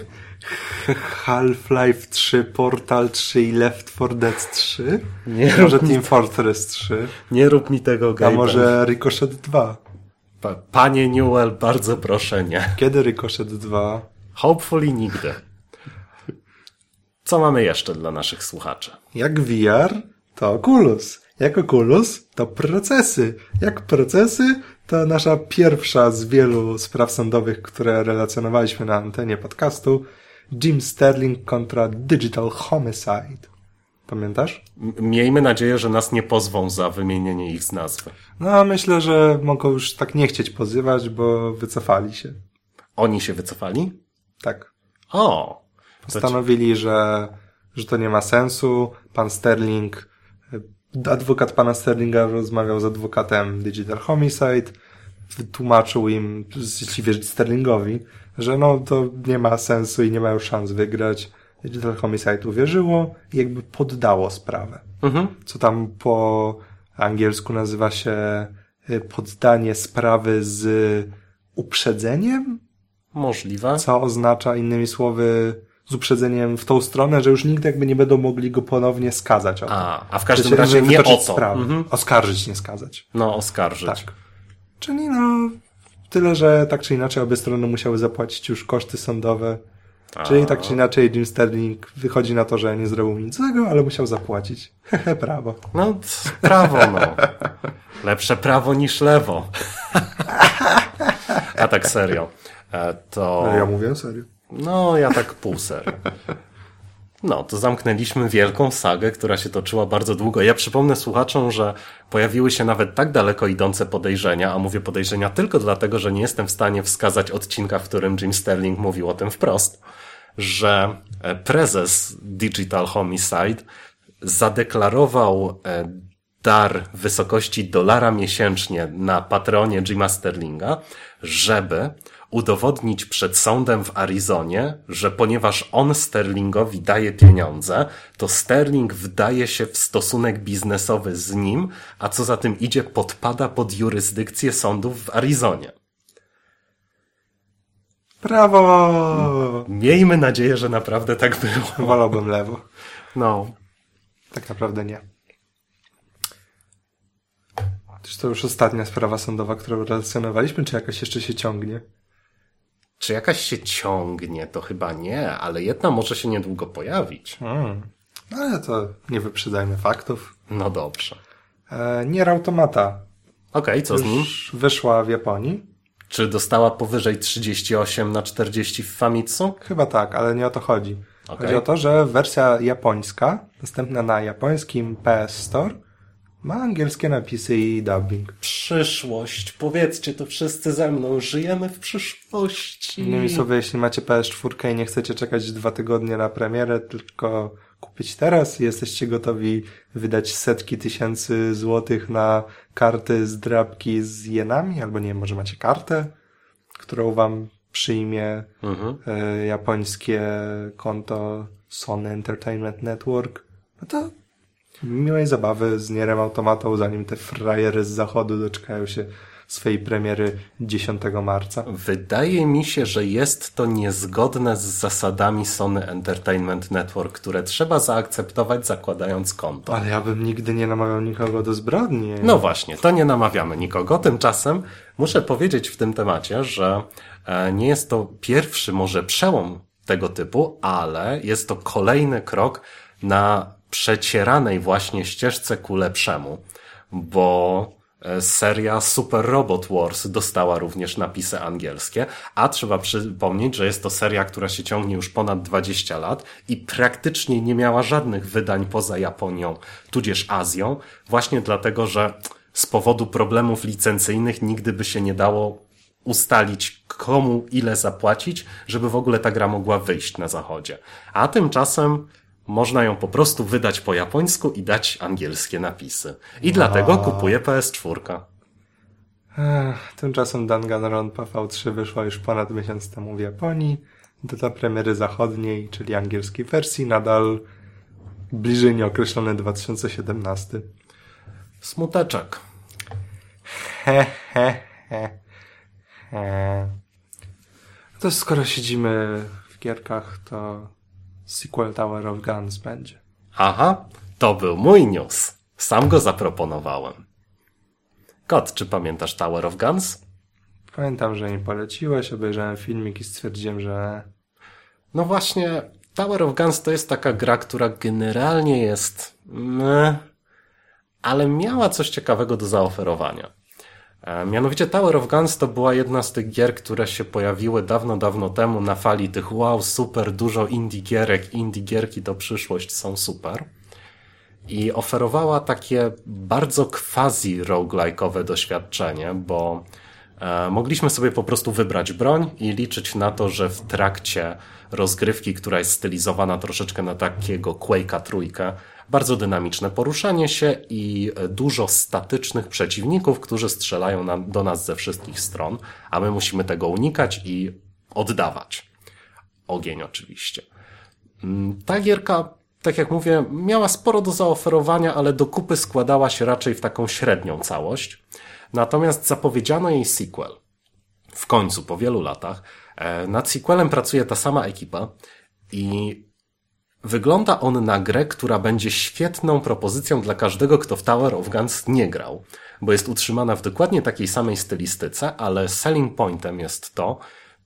Half-Life 3, Portal 3 i Left 4 Dead 3. Nie może Team Fortress 3. Nie rób mi tego, Gaben. A może Ricochet 2. Pa, panie Newell, bardzo proszę nie. Kiedy Ricochet 2? Hopefully nigdy. Co mamy jeszcze dla naszych słuchaczy? Jak VR, to Oculus. Jak Oculus, to procesy. Jak procesy, to nasza pierwsza z wielu spraw sądowych, które relacjonowaliśmy na antenie podcastu. Jim Sterling kontra Digital Homicide. Pamiętasz? Miejmy nadzieję, że nas nie pozwą za wymienienie ich z nazwy. No, myślę, że mogą już tak nie chcieć pozywać, bo wycofali się. Oni się wycofali? Tak. O! Postanowili, że, że to nie ma sensu. Pan Sterling adwokat pana Sterlinga rozmawiał z adwokatem Digital Homicide, wytłumaczył im, jeśli wierzyć Sterlingowi, że no to nie ma sensu i nie mają szans wygrać. Digital Homicide uwierzyło i jakby poddało sprawę. Mhm. Co tam po angielsku nazywa się y, poddanie sprawy z uprzedzeniem? Możliwe. Co oznacza innymi słowy z uprzedzeniem w tą stronę, że już nigdy jakby nie będą mogli go ponownie skazać. A, a w każdym razie nie o to. Mhm. Oskarżyć, nie skazać. No, oskarżyć. Tak. Czyli no, tyle, że tak czy inaczej obie strony musiały zapłacić już koszty sądowe. A. Czyli tak czy inaczej Jim Sterling wychodzi na to, że nie zrobił nic złego, ale musiał zapłacić. Hehe, prawo. No, prawo, no. Lepsze prawo niż lewo. A tak serio. E, to... No, ja mówię serio. No, ja tak pół. No, to zamknęliśmy wielką sagę, która się toczyła bardzo długo. Ja przypomnę słuchaczom, że pojawiły się nawet tak daleko idące podejrzenia, a mówię podejrzenia tylko dlatego, że nie jestem w stanie wskazać odcinka, w którym Jim Sterling mówił o tym wprost, że e, prezes Digital Homicide zadeklarował e, dar w wysokości dolara miesięcznie na patronie Jima Sterlinga, żeby udowodnić przed sądem w Arizonie, że ponieważ on Sterlingowi daje pieniądze, to Sterling wdaje się w stosunek biznesowy z nim, a co za tym idzie, podpada pod jurysdykcję sądów w Arizonie. Brawo! Miejmy nadzieję, że naprawdę tak było. Wolałbym lewo. No, Tak naprawdę nie. Czy to już ostatnia sprawa sądowa, którą relacjonowaliśmy, czy jakaś jeszcze się ciągnie? Czy jakaś się ciągnie? To chyba nie, ale jedna może się niedługo pojawić. Hmm. Ale to nie wyprzedzajmy faktów. No dobrze. E, Nier Automata Okej, co z nim? wyszła w Japonii. Czy dostała powyżej 38 na 40 w Famitsu? Chyba tak, ale nie o to chodzi. Okej. Chodzi o to, że wersja japońska, dostępna na japońskim PS Store, ma angielskie napisy i dubbing. Przyszłość. Powiedzcie to wszyscy ze mną. Żyjemy w przyszłości. Innymi słowy, jeśli macie PS4 i nie chcecie czekać dwa tygodnie na premierę, tylko kupić teraz i jesteście gotowi wydać setki tysięcy złotych na karty z drapki z jenami, albo nie wiem, może macie kartę, którą wam przyjmie Mhm. e, japońskie konto Sony Entertainment Network, no to miłej zabawy z Nierem Automatą, zanim te frajery z zachodu doczekają się swojej premiery 10 marca. Wydaje mi się, że jest to niezgodne z zasadami Sony Entertainment Network, które trzeba zaakceptować zakładając konto. Ale ja bym nigdy nie namawiał nikogo do zbrodni. No właśnie, to nie namawiamy nikogo. Tymczasem muszę powiedzieć w tym temacie, że e, nie jest to pierwszy może przełom tego typu, ale jest to kolejny krok na przecieranej właśnie ścieżce ku lepszemu, bo e, seria Super Robot Wars dostała również napisy angielskie, a trzeba przypomnieć, że jest to seria, która się ciągnie już ponad 20 lat i praktycznie nie miała żadnych wydań poza Japonią, tudzież Azją, właśnie dlatego, że z powodu problemów licencyjnych nigdy by się nie dało ustalić, komu ile zapłacić, żeby w ogóle ta gra mogła wyjść na zachodzie. A tymczasem można ją po prostu wydać po japońsku i dać angielskie napisy. I dlatego kupuję PS4. Ech, tymczasem Danganronpa V3 wyszła już ponad miesiąc temu w Japonii. Data premiery zachodniej, czyli angielskiej wersji, nadal bliżej nieokreślony 2017. Smuteczek. He, he, he, he. To skoro siedzimy w gierkach, to sequel Tower of Guns będzie. Aha, to był mój news. Sam go zaproponowałem. Kot, czy pamiętasz Tower of Guns? Pamiętam, że mi poleciłeś, obejrzałem filmik i stwierdziłem, że No właśnie, Tower of Guns to jest taka gra, która generalnie jest meh, ale miała coś ciekawego do zaoferowania. E, Mianowicie Tower of Guns to była jedna z tych gier, które się pojawiły dawno, dawno temu na fali tych wow, super, dużo indie gierek, indie gierki to przyszłość, są super. I oferowała takie bardzo quasi roguelike'owe doświadczenie, bo e, mogliśmy sobie po prostu wybrać broń i liczyć na to, że w trakcie rozgrywki, która jest stylizowana troszeczkę na takiego Quake'a trójkę, bardzo dynamiczne poruszanie się i e, dużo statycznych przeciwników, którzy strzelają nam, do nas ze wszystkich stron, a my musimy tego unikać i oddawać. Ogień oczywiście. Mm, Ta gierka, tak jak mówię, miała sporo do zaoferowania, ale do kupy składała się raczej w taką średnią całość. Natomiast zapowiedziano jej sequel. W końcu, po wielu latach, e, nad sequelem pracuje ta sama ekipa i wygląda on na grę, która będzie świetną propozycją dla każdego, kto w Tower of Guns nie grał, bo jest utrzymana w dokładnie takiej samej stylistyce, ale selling pointem jest to,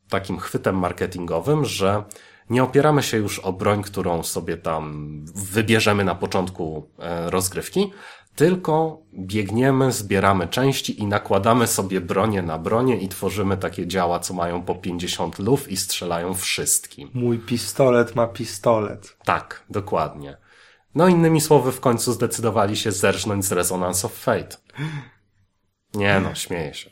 takim chwytem marketingowym, że nie opieramy się już o broń, którą sobie tam wybierzemy na początku e, rozgrywki, tylko biegniemy, zbieramy części i nakładamy sobie bronię na bronię i tworzymy takie działa, co mają po 50 luf i strzelają wszystkim. mój pistolet ma pistolet. Tak, dokładnie. No innymi słowy, w końcu zdecydowali się zerżnąć z Resonance of Fate. Nie no, śmieję się.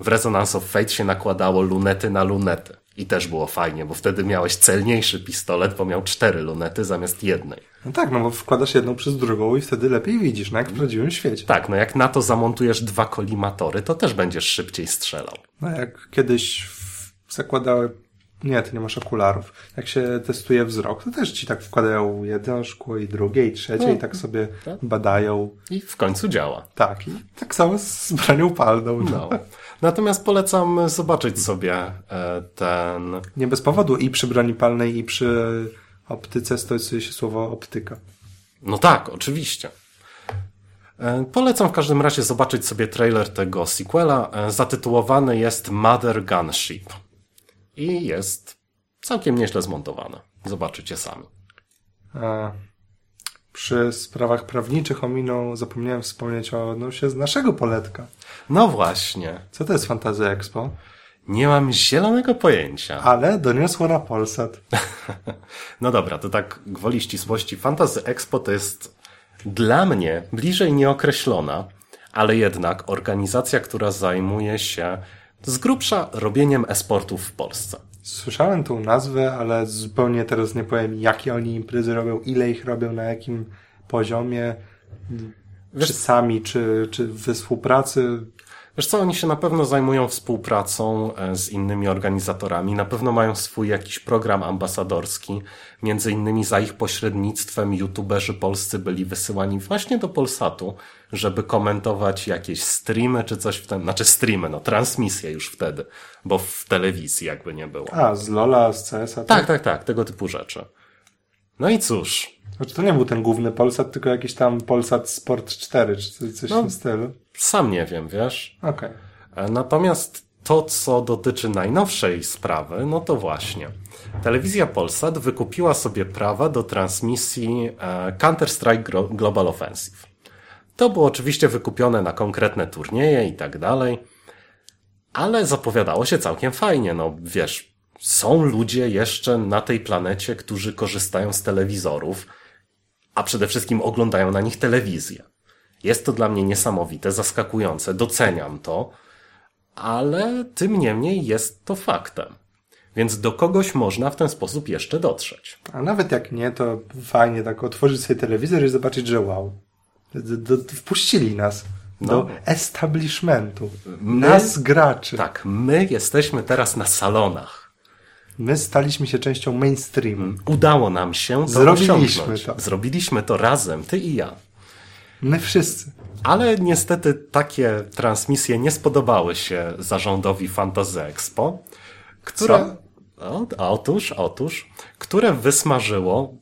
W Resonance of Fate się nakładało lunety na lunety. I też było fajnie, bo wtedy miałeś celniejszy pistolet, bo miał cztery lunety zamiast jednej. No tak, no bo wkładasz jedną przez drugą i wtedy lepiej widzisz, no jak w prawdziwym świecie. Tak, no jak na to zamontujesz dwa kolimatory, to też będziesz szybciej strzelał. No jak kiedyś w zakładały nie, ty nie masz okularów. Jak się testuje wzrok, to też ci tak wkładają jedno szkło i drugie i trzecie No, i tak sobie tak. badają. I w końcu działa. Tak, i tak samo z bronią palną. No. Natomiast polecam zobaczyć sobie e, ten. Nie bez powodu i przy broni palnej i przy optyce stosuje się słowo optyka. No tak, oczywiście. E, Polecam w każdym razie zobaczyć sobie trailer tego sequela. E, Zatytułowany jest Mother Gunship. I jest całkiem nieźle zmontowany. Zobaczycie sami. A przy sprawach prawniczych ominą zapomniałem wspomnieć o odnośnie z naszego poletka. No właśnie. Co to jest Fantasy Expo? Nie mam zielonego pojęcia. Ale doniosło na Polsat. No dobra, to tak gwoli ścisłości. Fantasy Expo to jest dla mnie bliżej nieokreślona, ale jednak organizacja, która zajmuje się z grubsza robieniem e-sportów w Polsce. Słyszałem tą nazwę, ale zupełnie teraz nie powiem, jakie oni imprezy robią, ile ich robią, na jakim poziomie, czy sami, czy, czy we współpracy. Wiesz co, oni się na pewno zajmują współpracą e, z innymi organizatorami, na pewno mają swój jakiś program ambasadorski, między innymi za ich pośrednictwem youtuberzy polscy byli wysyłani właśnie do Polsatu, żeby komentować jakieś streamy czy coś w ten, znaczy streamy, no transmisje już wtedy, bo w telewizji jakby nie było. A, z Lola, z CS-a. Tak, tak, tak, tego typu rzeczy. No i cóż, Znaczy to nie był ten główny Polsat, tylko jakiś tam Polsat Sport 4, czy coś, No. w tym stylu. sam nie wiem, wiesz. Okej. E, Natomiast to, co dotyczy najnowszej sprawy, no to właśnie. Telewizja Polsat wykupiła sobie prawa do transmisji e, Counter-Strike Global Offensive. To było oczywiście wykupione na konkretne turnieje i tak dalej, ale zapowiadało się całkiem fajnie. No wiesz, są ludzie jeszcze na tej planecie, którzy korzystają z telewizorów, a przede wszystkim oglądają na nich telewizję. Jest to dla mnie niesamowite, zaskakujące, doceniam to, ale tym niemniej jest to faktem. Więc do kogoś można w ten sposób jeszcze dotrzeć. A nawet jak nie, to fajnie tak otworzyć sobie telewizor i zobaczyć, że wow. Do, do, wpuścili nas do No. establishmentu. My- Nas graczy. Tak, my jesteśmy teraz na salonach. My staliśmy się częścią mainstreamu. Udało nam się to Zrobiliśmy osiągnąć. to. Zrobiliśmy to razem, ty i ja. My wszyscy. Ale niestety takie transmisje nie spodobały się zarządowi Fantasy Expo, które, o, otóż, otóż, które wysmażyło,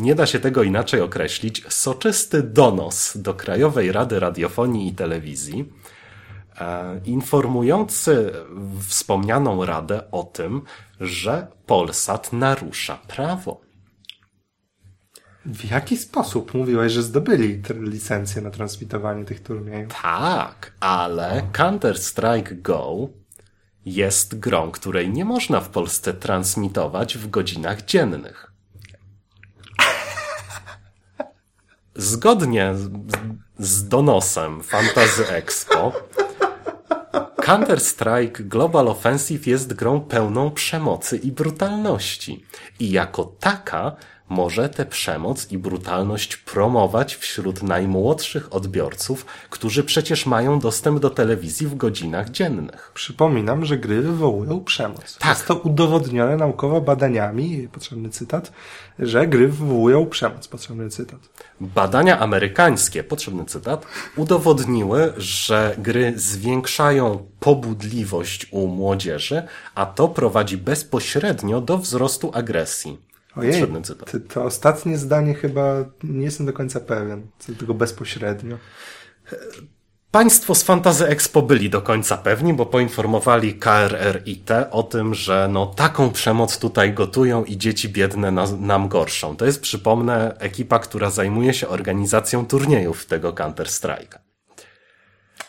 nie da się tego inaczej określić, soczysty donos do Krajowej Rady Radiofonii i Telewizji, e, informujący wspomnianą radę o tym, że Polsat narusza prawo. W jaki sposób mówiłeś, że zdobyli licencję na transmitowanie tych turniejów? Tak, ale Counter-Strike Go jest grą, której nie można w Polsce transmitować w godzinach dziennych. Zgodnie z, donosem Fantasy Expo, Counter-Strike Global Offensive jest grą pełną przemocy i brutalności. I jako taka może tę przemoc i brutalność promować wśród najmłodszych odbiorców, którzy przecież mają dostęp do telewizji w godzinach dziennych. Przypominam, że gry wywołują przemoc. Tak. Jest to udowodnione naukowo badaniami, potrzebny cytat, że gry wywołują przemoc. Potrzebny cytat. Badania amerykańskie, potrzebny cytat, udowodniły, że gry zwiększają pobudliwość u młodzieży, a to prowadzi bezpośrednio do wzrostu agresji. Ojej, to, to ostatnie zdanie chyba nie jestem do końca pewien, co tylko bezpośrednio. Państwo z Fantazy Expo byli do końca pewni, bo poinformowali KRRIT o tym, że no taką przemoc tutaj gotują i dzieci biedne nam gorszą. To jest, przypomnę, ekipa, która zajmuje się organizacją turniejów tego Counter-Strike'a.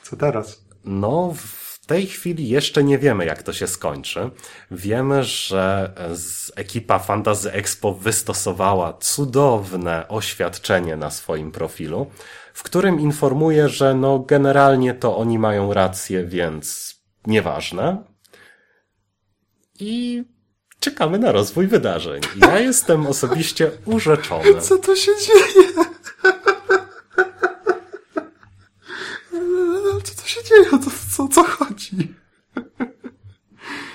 Co teraz? No, w tej chwili jeszcze nie wiemy, jak to się skończy. Wiemy, że z ekipa Fantasy Expo wystosowała cudowne oświadczenie na swoim profilu, w którym informuje, że no generalnie to oni mają rację, więc nieważne. I czekamy na rozwój wydarzeń. Ja jestem osobiście urzeczony. Co to się dzieje? Co to się dzieje? O co, chodzi?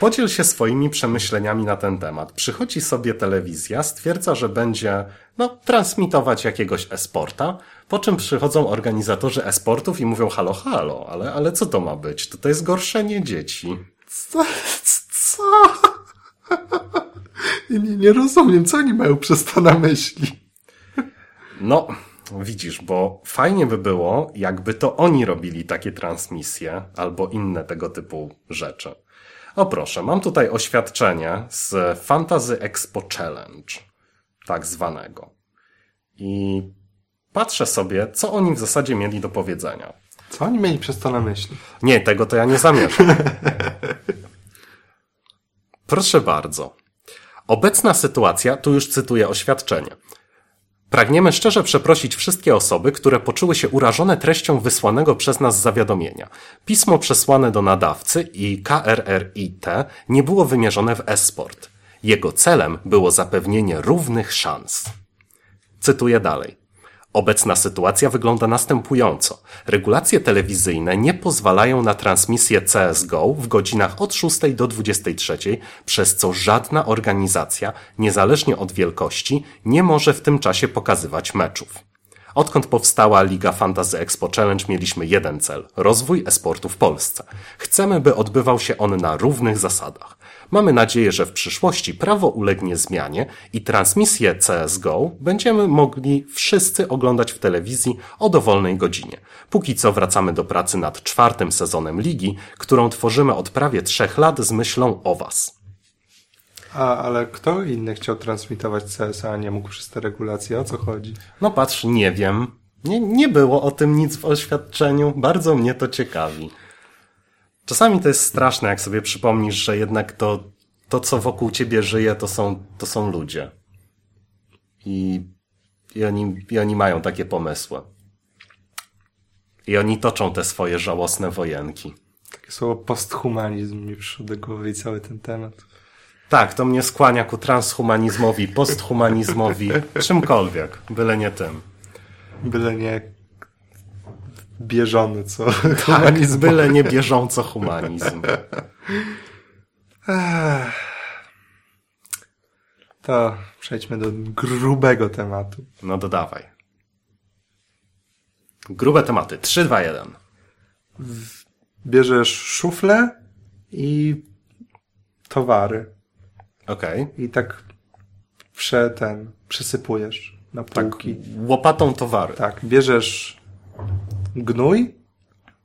podziel się swoimi przemyśleniami na ten temat. Przychodzi sobie telewizja, stwierdza, że będzie no, transmitować jakiegoś esporta, po czym przychodzą organizatorzy esportów i mówią halo, halo, ale, ale co to ma być? To, to jest gorszenie dzieci. Co? Co? Nie, nie rozumiem, co oni mają przez to na myśli. No, widzisz, bo fajnie by było, jakby to oni robili takie transmisje albo inne tego typu rzeczy. O proszę, mam tutaj oświadczenie z Fantasy Expo Challenge, tak zwanego. I patrzę sobie, co oni w zasadzie mieli do powiedzenia. Co oni mieli przez to na myśli? Nie, tego to ja nie zamierzam. Proszę bardzo. Obecna sytuacja, tu już cytuję oświadczenie. Pragniemy szczerze przeprosić wszystkie osoby, które poczuły się urażone treścią wysłanego przez nas zawiadomienia. Pismo przesłane do nadawcy i KRRIT nie było wymierzone w esport. Jego celem było zapewnienie równych szans. Cytuję dalej. Obecna sytuacja wygląda następująco. Regulacje telewizyjne nie pozwalają na transmisję CSGO w godzinach od 6 do 23, przez co żadna organizacja, niezależnie od wielkości, nie może w tym czasie pokazywać meczów. Odkąd powstała Liga Fantasy Expo Challenge mieliśmy jeden cel rozwój esportu w Polsce. Chcemy, by odbywał się on na równych zasadach. Mamy nadzieję, że w przyszłości prawo ulegnie zmianie i transmisję CSGO będziemy mogli wszyscy oglądać w telewizji o dowolnej godzinie. Póki co wracamy do pracy nad czwartym sezonem ligi, którą tworzymy od prawie trzech lat z myślą o Was. A, ale kto inny chciał transmitować CSA, a nie mógł przez te regulacje? O co chodzi? No patrz, nie wiem. Nie, nie było o tym nic w oświadczeniu. Bardzo mnie to ciekawi. Czasami to jest straszne, jak sobie przypomnisz, że jednak to, to co wokół ciebie żyje, to są, to są ludzie. I, i, oni, I oni mają takie pomysły. I oni toczą te swoje żałosne wojenki. Takie słowo posthumanizm mi przyszło do głowy i cały ten temat. Tak, to mnie skłania ku transhumanizmowi, posthumanizmowi, czymkolwiek, byle nie tym. Byle nie bieżony, co? Tak, humanizm. byle nie bieżąco humanizm. To przejdźmy do grubego tematu. No dodawaj. Grube tematy. 3, 2, 1. Bierzesz szuflę i towary. Okej. Okay. I tak prze ten, przesypujesz na półki. Tak, łopatą towary. Tak, bierzesz gnój.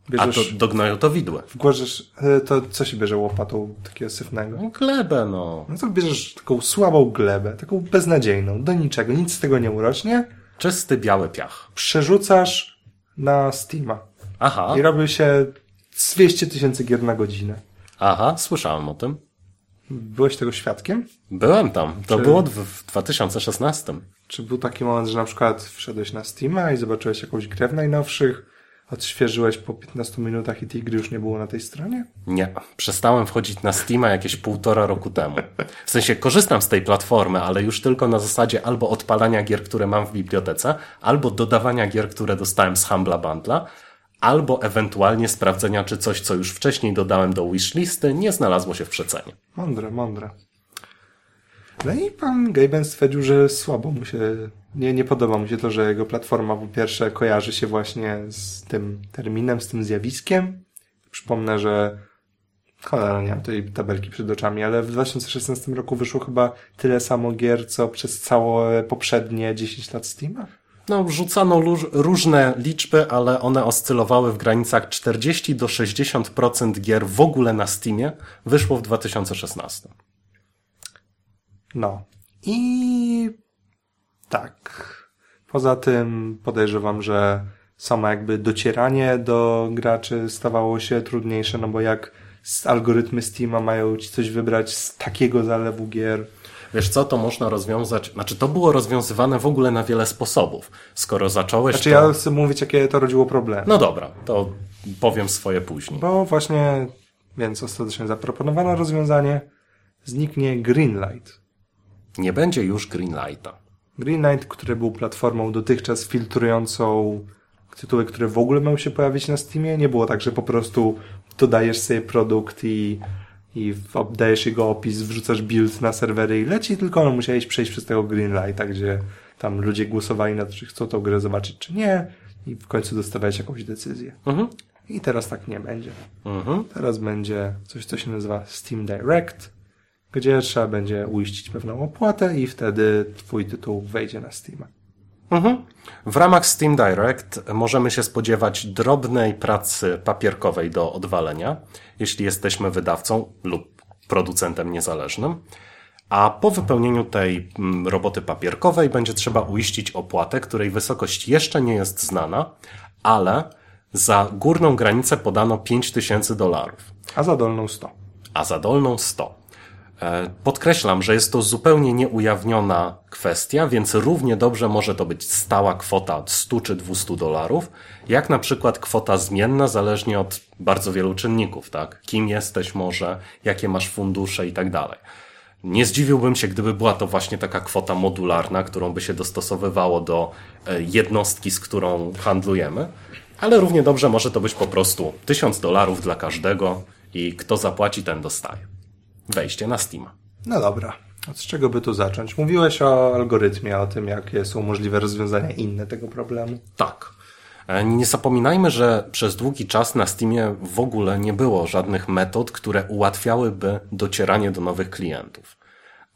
Bierzesz, A to do gnoju to widły. Wkładasz, e, to co się bierze łopatą takiego syfnego? No, glebę, no. No to bierzesz taką słabą glebę, taką beznadziejną, do niczego, nic z tego nie urośnie. Czysty biały piach. Przerzucasz na Steama. Aha. I robi się 200 tysięcy gier na godzinę. Aha, słyszałem o tym. Byłeś tego świadkiem? Byłem tam. To Czy... było w 2016. Czy był taki moment, że na przykład wszedłeś na Steama i zobaczyłeś jakąś grę w najnowszych, odświeżyłeś po 15 minutach i tej gry już nie było na tej stronie? Nie. Przestałem wchodzić na Steama jakieś półtora roku temu. W sensie korzystam z tej platformy, ale już tylko na zasadzie albo odpalania gier, które mam w bibliotece, albo dodawania gier, które dostałem z Humbla Bundla, albo ewentualnie sprawdzenia, czy coś, co już wcześniej dodałem do wishlisty, nie znalazło się w przecenie. Mądre, mądre. No i pan Gaben stwierdził, że słabo mu się, nie, nie podoba mu się to, że jego platforma po pierwsze kojarzy się właśnie z tym terminem, z tym zjawiskiem. Przypomnę, że cholera, nie mam tej tabelki przed oczami, ale w 2016 roku wyszło chyba tyle samo gier, co przez całe poprzednie 10 lat Steama. No, rzucano różne liczby, ale one oscylowały w granicach 40 do 60% gier w ogóle na Steamie wyszło w 2016. No. I tak. Poza tym podejrzewam, że samo jakby docieranie do graczy stawało się trudniejsze, no bo jak algorytmy Steama mają ci coś wybrać z takiego zalewu gier, Wiesz co, to można rozwiązać, znaczy to było rozwiązywane w ogóle na wiele sposobów. Skoro zacząłeś Znaczy to... ja chcę mówić, jakie to rodziło problemy. No dobra, to powiem swoje później. Bo właśnie, więc ostatecznie zaproponowano rozwiązanie, zniknie Greenlight. Nie będzie już Greenlighta. Greenlight, który był platformą dotychczas filtrującą tytuły, które w ogóle mają się pojawić na Steamie. Nie było tak, że po prostu dodajesz sobie produkt i i oddajesz jego opis, wrzucasz build na serwery i leci, tylko no musiałeś przejść przez tego Greenlighta, gdzie tam ludzie głosowali na to, czy chcą tą grę zobaczyć, czy nie i w końcu dostawałeś jakąś decyzję. Mhm. I teraz tak nie będzie. Mhm. Teraz będzie coś, co się nazywa Steam Direct, gdzie trzeba będzie uiścić pewną opłatę i wtedy twój tytuł wejdzie na Steama. Mhm. W ramach Steam Direct możemy się spodziewać drobnej pracy papierkowej do odwalenia, jeśli jesteśmy wydawcą lub producentem niezależnym. A po wypełnieniu tej mm, roboty papierkowej będzie trzeba uiścić opłatę, której wysokość jeszcze nie jest znana, ale za górną granicę podano 5000 dolarów, A za dolną 100. a za dolną 100. E, Podkreślam, że jest to zupełnie nieujawniona kwestia, więc równie dobrze może to być stała kwota 100 czy 200 dolarów, jak na przykład kwota zmienna, zależnie od bardzo wielu czynników, tak? Kim jesteś może, jakie masz fundusze i tak dalej. Nie zdziwiłbym się, gdyby była to właśnie taka kwota modularna, którą by się dostosowywało do e, jednostki, z którą handlujemy, ale równie dobrze może to być po prostu 1000 dolarów dla każdego i kto zapłaci, ten dostaje. Wejście na Steama. No dobra. Od czego by tu zacząć? Mówiłeś o algorytmie, o tym, jakie są możliwe rozwiązania inne tego problemu. Tak. E, Nie zapominajmy, że przez długi czas na Steamie w ogóle nie było żadnych metod, które ułatwiałyby docieranie do nowych klientów.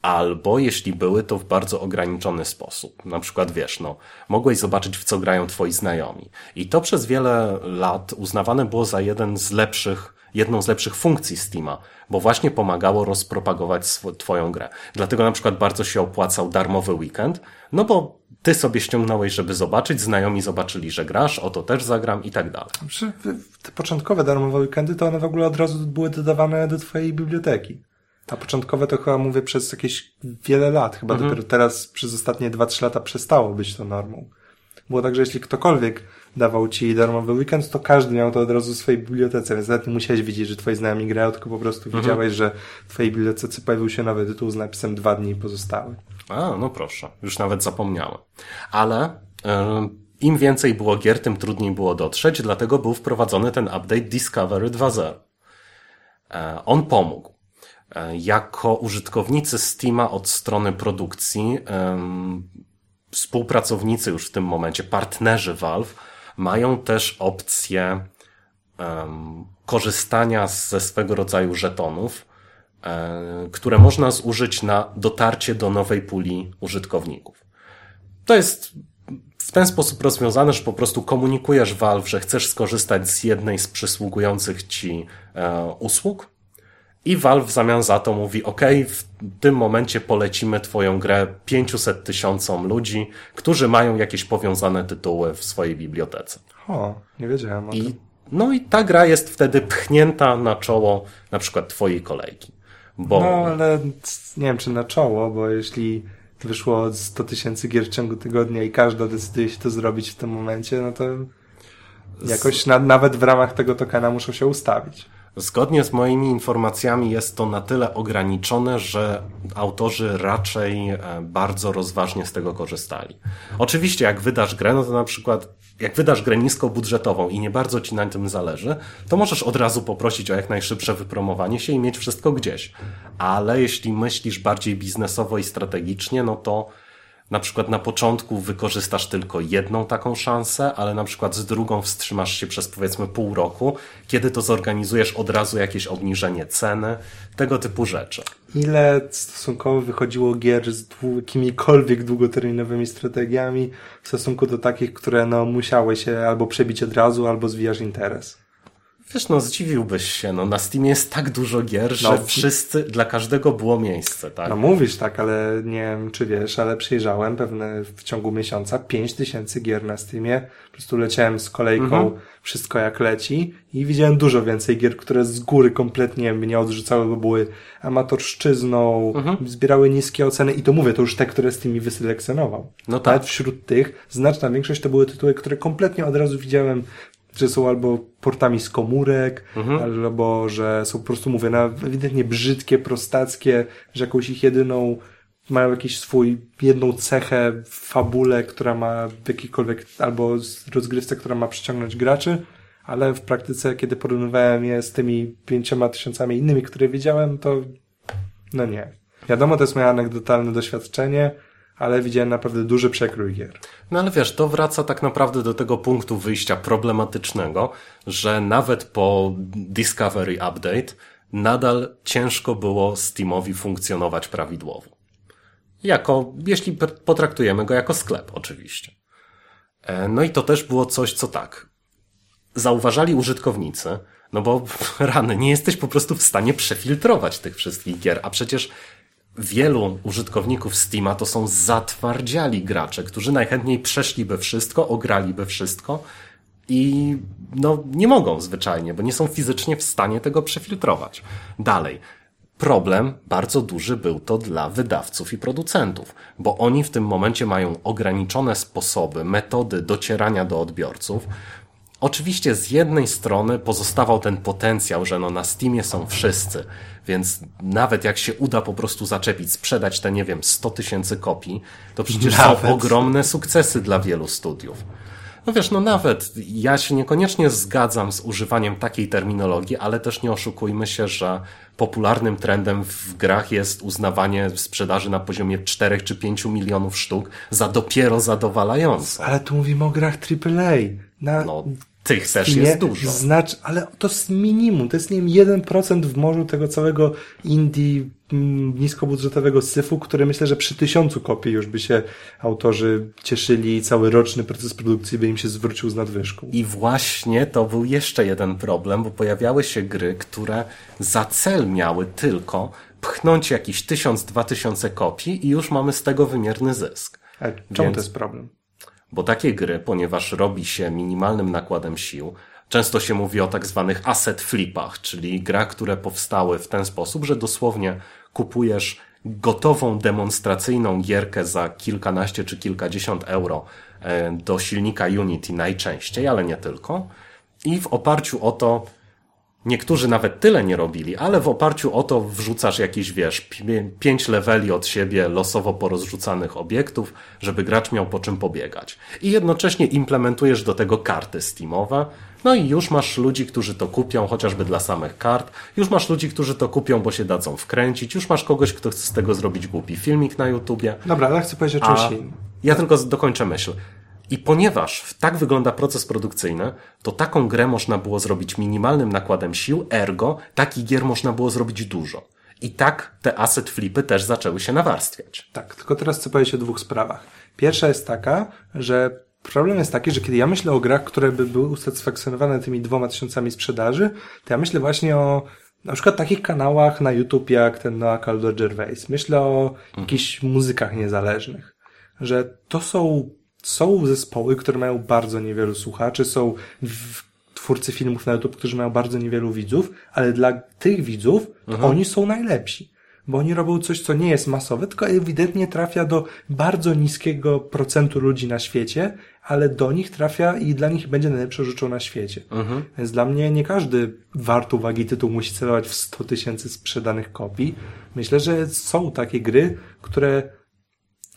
Albo jeśli były, to w bardzo ograniczony sposób. Na przykład wiesz, no, mogłeś zobaczyć w co grają twoi znajomi. I to przez wiele lat uznawane było za jeden z lepszych, jedną z lepszych funkcji Steama, bo właśnie pomagało rozpropagować swo- twoją grę. Dlatego na przykład bardzo się opłacał darmowy weekend, no bo ty sobie ściągnąłeś, żeby zobaczyć, znajomi zobaczyli, że grasz, o to też zagram i tak dalej. Przy, te początkowe darmowe weekendy, to one w ogóle od razu były dodawane do twojej biblioteki. A początkowe to chyba mówię przez jakieś wiele lat. Chyba dopiero teraz przez ostatnie 2-3 lata przestało być to normą. Było tak, że jeśli ktokolwiek dawał ci darmowy weekend, to każdy miał to od razu w swojej bibliotece, więc nawet nie musiałeś widzieć, że twoi znajomi grają, tylko po prostu widziałeś, że w twojej bibliotece pojawił się nowy tytuł z napisem dwa dni pozostały. A, no proszę, już nawet zapomniałem. Ale e, im więcej było gier, tym trudniej było dotrzeć, dlatego był wprowadzony ten update Discovery 2.0. E, on pomógł. E, jako użytkownicy Steama od strony produkcji, współpracownicy już w tym momencie, partnerzy Valve, mają też opcję em, korzystania ze swego rodzaju żetonów, e, które można zużyć na dotarcie do nowej puli użytkowników. To jest w ten sposób rozwiązane, że po prostu komunikujesz Valve, że chcesz skorzystać z jednej z przysługujących ci e, usług i Valve w zamian za to mówi, ok, w tym momencie polecimy twoją grę 500 tysiącom ludzi, którzy mają jakieś powiązane tytuły w swojej bibliotece. O, nie wiedziałem o tym. I, no i ta gra jest wtedy pchnięta na czoło na przykład twojej kolejki. Bo No, ale nie wiem, czy na czoło, bo jeśli wyszło 100 tysięcy gier w ciągu tygodnia i każda decyduje się to zrobić w tym momencie, no to jakoś na, nawet w ramach tego tokena muszą się ustawić. Zgodnie z moimi informacjami jest to na tyle ograniczone, że autorzy raczej e, bardzo rozważnie z tego korzystali. Oczywiście jak wydasz grę, no to na przykład jak wydasz grę niskobudżetową i nie bardzo ci na tym zależy, to możesz od razu poprosić o jak najszybsze wypromowanie się i mieć wszystko gdzieś. Ale jeśli myślisz bardziej biznesowo i strategicznie, no to na przykład na początku wykorzystasz tylko jedną taką szansę, ale na przykład z drugą wstrzymasz się przez powiedzmy pół roku, kiedy to zorganizujesz od razu jakieś obniżenie ceny, tego typu rzeczy. Ile stosunkowo wychodziło gier z jakimikolwiek długoterminowymi strategiami w stosunku do takich, które no musiały się albo przebić od razu, albo zwijasz interes? Wiesz, no zdziwiłbyś się, no na Steamie jest tak dużo gier, że No. wszyscy, dla każdego było miejsce, tak? No mówisz tak, ale nie wiem, czy wiesz, ale przyjrzałem pewne w ciągu miesiąca 5000 gier na Steamie. Po prostu leciałem z kolejką wszystko jak leci i widziałem dużo więcej gier, które z góry kompletnie mnie odrzucały, bo były amatorszczyzną, zbierały niskie oceny i to mówię, to już te, które Steam mi wyselekcjonował. No tak. Nawet wśród tych znaczna większość to były tytuły, które kompletnie od razu widziałem że są albo portami z komórek, albo że są po prostu, mówię, na ewidentnie brzydkie, prostackie, że jakąś ich jedyną, mają jakiś swój, jedną cechę w fabule, która ma w jakikolwiek, albo rozgrywce, która ma przyciągnąć graczy, ale w praktyce, kiedy porównywałem je z tymi pięcioma tysiącami innymi, które widziałem, to no nie. Wiadomo, to jest moje anegdotalne doświadczenie, ale widziałem naprawdę duży przekrój gier. No ale wiesz, to wraca tak naprawdę do tego punktu wyjścia problematycznego, że nawet po Discovery Update nadal ciężko było Steamowi funkcjonować prawidłowo. Jako, jeśli potraktujemy go jako sklep, oczywiście. E, no i to też było coś, co tak. Zauważali użytkownicy, no bo rany, nie jesteś po prostu w stanie przefiltrować tych wszystkich gier, a przecież wielu użytkowników Steama to są zatwardziali gracze, którzy najchętniej przeszliby wszystko, ograliby wszystko i no, nie mogą zwyczajnie, bo nie są fizycznie w stanie tego przefiltrować. Dalej. Problem bardzo duży był to dla wydawców i producentów, bo oni w tym momencie mają ograniczone sposoby, metody docierania do odbiorców, Oczywiście z jednej strony pozostawał ten potencjał, że no na Steamie są wszyscy, więc nawet jak się uda po prostu zaczepić, sprzedać te, nie wiem, 100 tysięcy kopii, to przecież nawet. są ogromne sukcesy dla wielu studiów. No wiesz, no nawet ja się niekoniecznie zgadzam z używaniem takiej terminologii, ale też nie oszukujmy się, że popularnym trendem w grach jest uznawanie sprzedaży na poziomie 4 czy 5 milionów sztuk za dopiero zadowalające. Ale tu mówimy o grach AAA. Na... No, tych też jest dużo. Znacz, ale to jest minimum, to jest nie wiem, 1% w morzu tego całego indie mm, niskobudżetowego syfu, który myślę, że przy tysiącu kopii już by się autorzy cieszyli i cały roczny proces produkcji by im się zwrócił z nadwyżką. I właśnie to był jeszcze jeden problem, bo pojawiały się gry, które za cel miały tylko pchnąć jakieś tysiąc, dwa tysiące kopii i już mamy z tego wymierny zysk. A czemu Więc... to jest problem? Bo takie gry, ponieważ robi się minimalnym nakładem sił, często się mówi o tak zwanych asset flipach, czyli gra, które powstały w ten sposób, że dosłownie kupujesz gotową demonstracyjną gierkę za kilkanaście czy kilkadziesiąt euro e, do silnika Unity najczęściej, ale nie tylko. I w oparciu o to Niektórzy nawet tyle nie robili, ale w oparciu o to wrzucasz jakieś, wiesz, pięć leveli od siebie losowo porozrzucanych obiektów, żeby gracz miał po czym pobiegać. I jednocześnie implementujesz do tego karty Steamowe, no i już masz ludzi, którzy to kupią chociażby dla samych kart, już masz ludzi, którzy to kupią, bo się dadzą wkręcić, już masz kogoś, kto chce z tego zrobić głupi filmik na YouTubie. Dobra, ale chcę powiedzieć o czymś innym. Ja tylko dokończę myśl. I ponieważ tak wygląda proces produkcyjny, to taką grę można było zrobić minimalnym nakładem sił, ergo takich gier można było zrobić dużo. I tak te asset flipy też zaczęły się nawarstwiać. Tak, tylko teraz chcę powiedzieć o dwóch sprawach. Pierwsza jest taka, że problem jest taki, że kiedy ja myślę o grach, które by były usatysfakcjonowane tymi dwoma tysiącami sprzedaży, to ja myślę właśnie o na przykład takich kanałach na YouTube jak ten Noah Calder Gervais. Myślę o jakichś muzykach niezależnych. Że to są są zespoły, które mają bardzo niewielu słuchaczy, są twórcy filmów na YouTube, którzy mają bardzo niewielu widzów, ale dla tych widzów mhm. oni są najlepsi. Bo oni robią coś, co nie jest masowe, tylko ewidentnie trafia do bardzo niskiego procentu ludzi na świecie, ale do nich trafia i dla nich będzie najlepszą rzeczą na świecie. Mhm. Więc dla mnie nie każdy wart uwagi tytuł musi celować w 100 tysięcy sprzedanych kopii. Myślę, że są takie gry, które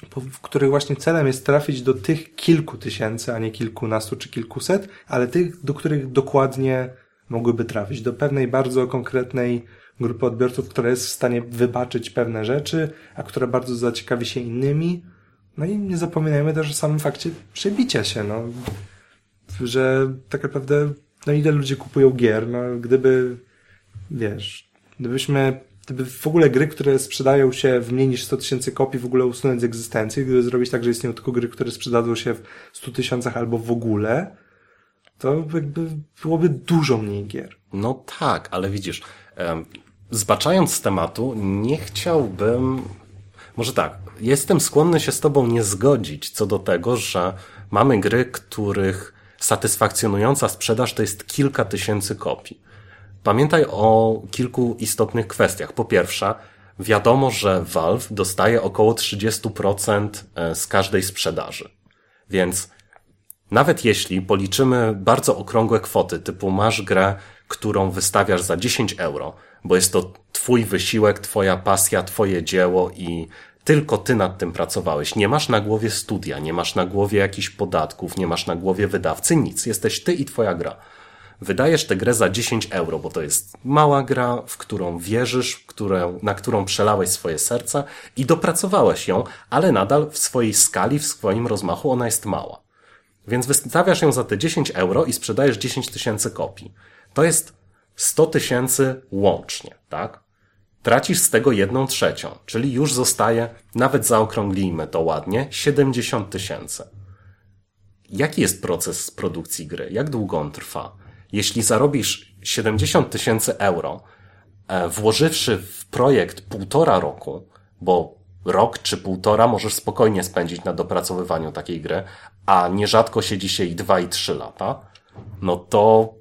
w których właśnie celem jest trafić do tych kilku tysięcy, a nie kilkunastu czy kilkuset, ale tych, do których dokładnie mogłyby trafić. Do pewnej bardzo konkretnej grupy odbiorców, która jest w stanie wybaczyć pewne rzeczy, a która bardzo zaciekawi się innymi. No i nie zapominajmy też o samym fakcie przebicia się, no. Że tak naprawdę, no ile ludzie kupują gier, no gdyby, wiesz, gdybyśmy gdyby w ogóle gry, które sprzedają się w mniej niż 100 tysięcy kopii w ogóle usunąć z egzystencji, gdyby zrobić tak, że istnieją tylko gry, które sprzedadzą się w 100 tysiącach albo w ogóle, to jakby byłoby dużo mniej gier. No tak, ale widzisz, zbaczając z tematu, nie chciałbym, może tak, jestem skłonny się z tobą nie zgodzić co do tego, że mamy gry, których satysfakcjonująca sprzedaż to jest kilka tysięcy kopii. Pamiętaj o kilku istotnych kwestiach. Po pierwsze, wiadomo, że Valve dostaje około 30% e, z każdej sprzedaży. Więc nawet jeśli policzymy bardzo okrągłe kwoty, typu masz grę, którą wystawiasz za 10 euro, bo jest to twój wysiłek, twoja pasja, twoje dzieło i tylko ty nad tym pracowałeś. Nie masz na głowie studia, nie masz na głowie jakichś podatków, nie masz na głowie wydawcy, nic. Jesteś ty i twoja gra Wydajesz tę grę za 10 euro, bo to jest mała gra, w którą wierzysz, którą, na którą przelałeś swoje serce i dopracowałeś ją, ale nadal w swojej skali, w swoim rozmachu ona jest mała. Więc wystawiasz ją za te 10 euro i sprzedajesz 10 tysięcy kopii. To jest 100 tysięcy łącznie, tak? Tracisz z tego jedną trzecią, czyli już zostaje, nawet zaokrąglijmy to ładnie, 70 tysięcy. Jaki jest proces produkcji gry? Jak długo on trwa? Jeśli zarobisz 70 tysięcy euro, e, włożywszy w projekt półtora roku, bo rok czy półtora możesz spokojnie spędzić na dopracowywaniu takiej gry, a nierzadko się dzisiaj dwa i trzy lata, no to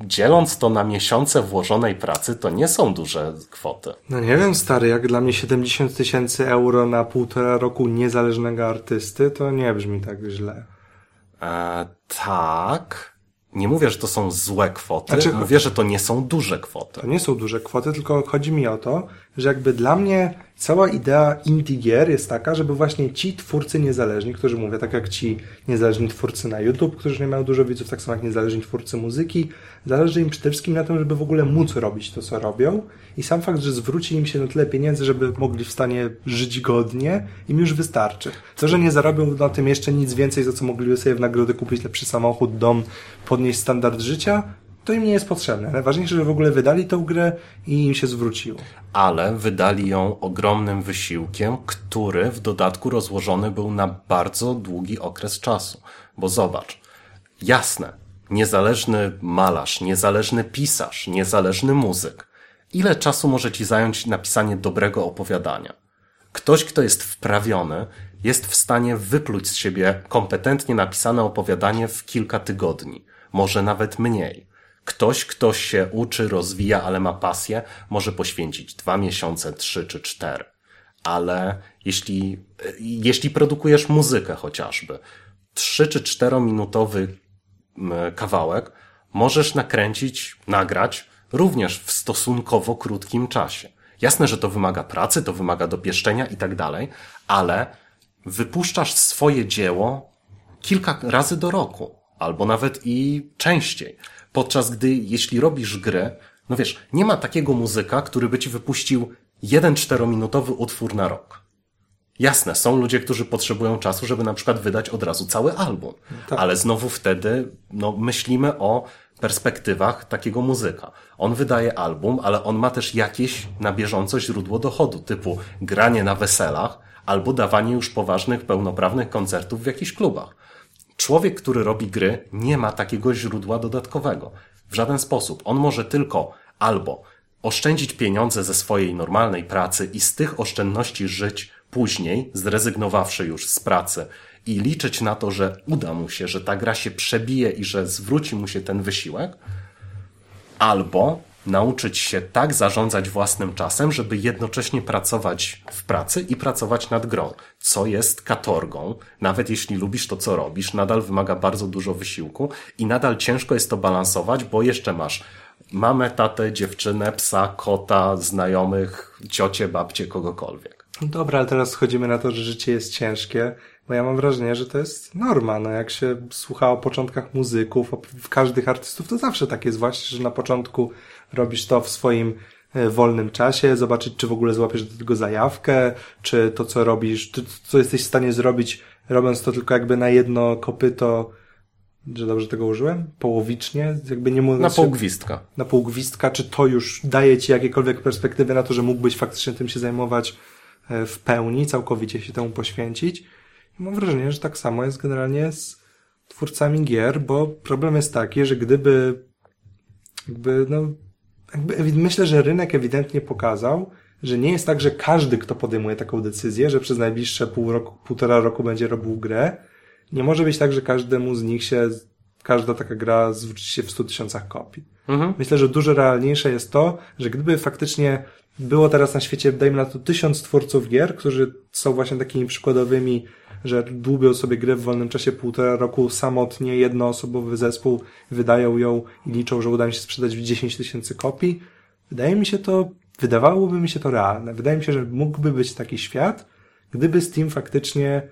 dzieląc to na miesiące włożonej pracy, to nie są duże kwoty. No nie wiem, stary, jak dla mnie 70 tysięcy euro na półtora roku niezależnego artysty, to nie brzmi tak źle. E, tak. Nie mówię, że to są złe kwoty. Znaczy, mówię, że to nie są duże kwoty. To nie są duże kwoty, tylko chodzi mi o to, że jakby dla mnie cała idea indie jest taka, żeby właśnie ci twórcy niezależni, którzy mówię, tak jak ci niezależni twórcy na YouTube, którzy nie mają dużo widzów, tak samo jak niezależni twórcy muzyki, zależy im przede wszystkim na tym, żeby w ogóle móc robić to, co robią i sam fakt, że zwróci im się na tyle pieniędzy, żeby mogli w stanie żyć godnie, im już wystarczy. To, że nie zarobią na tym jeszcze nic więcej, za co mogliby sobie w nagrody kupić lepszy samochód, dom, podnieść standard życia, to im nie jest potrzebne. Najważniejsze, że w ogóle wydali tą grę i im się zwróciło. Ale wydali ją ogromnym wysiłkiem, który w dodatku rozłożony był na bardzo długi okres czasu. Bo zobacz, jasne, niezależny malarz, niezależny pisarz, niezależny muzyk. Ile czasu może ci zająć napisanie dobrego opowiadania? Ktoś, kto jest wprawiony, jest w stanie wypluć z siebie kompetentnie napisane opowiadanie w kilka tygodni, może nawet mniej. Ktoś, kto się uczy, rozwija, ale ma pasję, może poświęcić dwa miesiące, trzy czy cztery. Ale jeśli, jeśli produkujesz muzykę chociażby, trzy czy czterominutowy kawałek możesz nakręcić, nagrać również w stosunkowo krótkim czasie. Jasne, że to wymaga pracy, to wymaga dopieszczenia i tak dalej, ale wypuszczasz swoje dzieło kilka razy do roku, albo nawet i częściej. Podczas gdy, jeśli robisz grę, no wiesz, nie ma takiego muzyka, który by ci wypuścił jeden czterominutowy utwór na rok. Jasne, są ludzie, którzy potrzebują czasu, żeby na przykład wydać od razu cały album. Tak. Ale znowu wtedy, no, myślimy o perspektywach takiego muzyka. On wydaje album, ale on ma też jakieś na bieżąco źródło dochodu, typu granie na weselach albo dawanie już poważnych, pełnoprawnych koncertów w jakichś klubach. Człowiek, który robi gry, nie ma takiego źródła dodatkowego. W żaden sposób. On może tylko albo oszczędzić pieniądze ze swojej normalnej pracy i z tych oszczędności żyć później, zrezygnowawszy już z pracy i liczyć na to, że uda mu się, że ta gra się przebije i że zwróci mu się ten wysiłek, albo nauczyć się tak zarządzać własnym czasem, żeby jednocześnie pracować w pracy i pracować nad grą, co jest katorgą. Nawet jeśli lubisz to, co robisz, nadal wymaga bardzo dużo wysiłku i nadal ciężko jest to balansować, bo jeszcze masz mamę, tatę, dziewczynę, psa, kota, znajomych, ciocie, babcie, kogokolwiek. Dobra, ale teraz schodzimy na to, że życie jest ciężkie, bo ja mam wrażenie, że to jest norma. No jak się słucha o początkach muzyków, o każdych artystów, to zawsze tak jest właśnie, że na początku robisz to w swoim e, wolnym czasie, zobaczyć, czy w ogóle złapiesz do tego zajawkę, czy to, co robisz, czy co jesteś w stanie zrobić, robiąc to tylko jakby na jedno kopyto, że dobrze tego użyłem? Połowicznie? Jakby nie mówiąc, na półgwistka. Na półgwistka, czy to już daje ci jakiekolwiek perspektywy na to, że mógłbyś faktycznie tym się zajmować e, w pełni, całkowicie się temu poświęcić? I mam wrażenie, że tak samo jest generalnie z twórcami gier, bo problem jest taki, że gdyby jakby, no, myślę, że rynek ewidentnie pokazał, że nie jest tak, że każdy, kto podejmuje taką decyzję, że przez najbliższe pół roku, półtora roku będzie robił grę, nie może być tak, że każdemu z nich się, każda taka gra zwróci się w 100 tysiącach kopii. Mhm. Myślę, że dużo realniejsze jest to, że gdyby faktycznie było teraz na świecie, dajmy na to tysiąc twórców gier, którzy są właśnie takimi przykładowymi, że dłubią sobie grę w wolnym czasie półtora roku samotnie, jednoosobowy zespół, wydają ją i liczą, że uda mi się sprzedać w 10 tysięcy kopii. Wydaje mi się to, wydawałoby mi się to realne. Wydaje mi się, że mógłby być taki świat, gdyby Steam faktycznie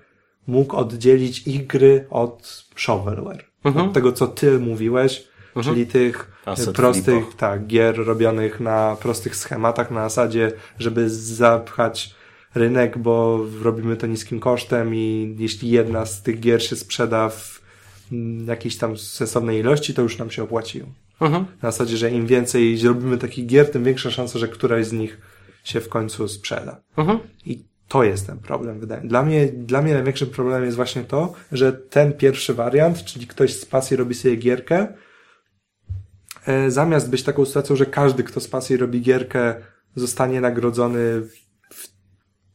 mógł oddzielić ich gry od shovelware. Mhm. Od tego, co ty mówiłeś, czyli tych Asset prostych flipach. tak, gier robionych na prostych schematach na zasadzie, żeby zapchać rynek, bo robimy to niskim kosztem i jeśli jedna z tych gier się sprzeda w mm, jakiejś tam sensownej ilości, to już nam się opłaciło. Mhm. Na zasadzie, że im więcej zrobimy takich gier, tym większa szansa, że któraś z nich się w końcu sprzeda. Mhm. I to jest ten problem, wydaje Dla mnie, dla mnie największym problemem jest właśnie to, że ten pierwszy wariant, czyli ktoś z pasji robi sobie gierkę, e, zamiast być taką sytuacją, że każdy, kto z pasji robi gierkę, zostanie nagrodzony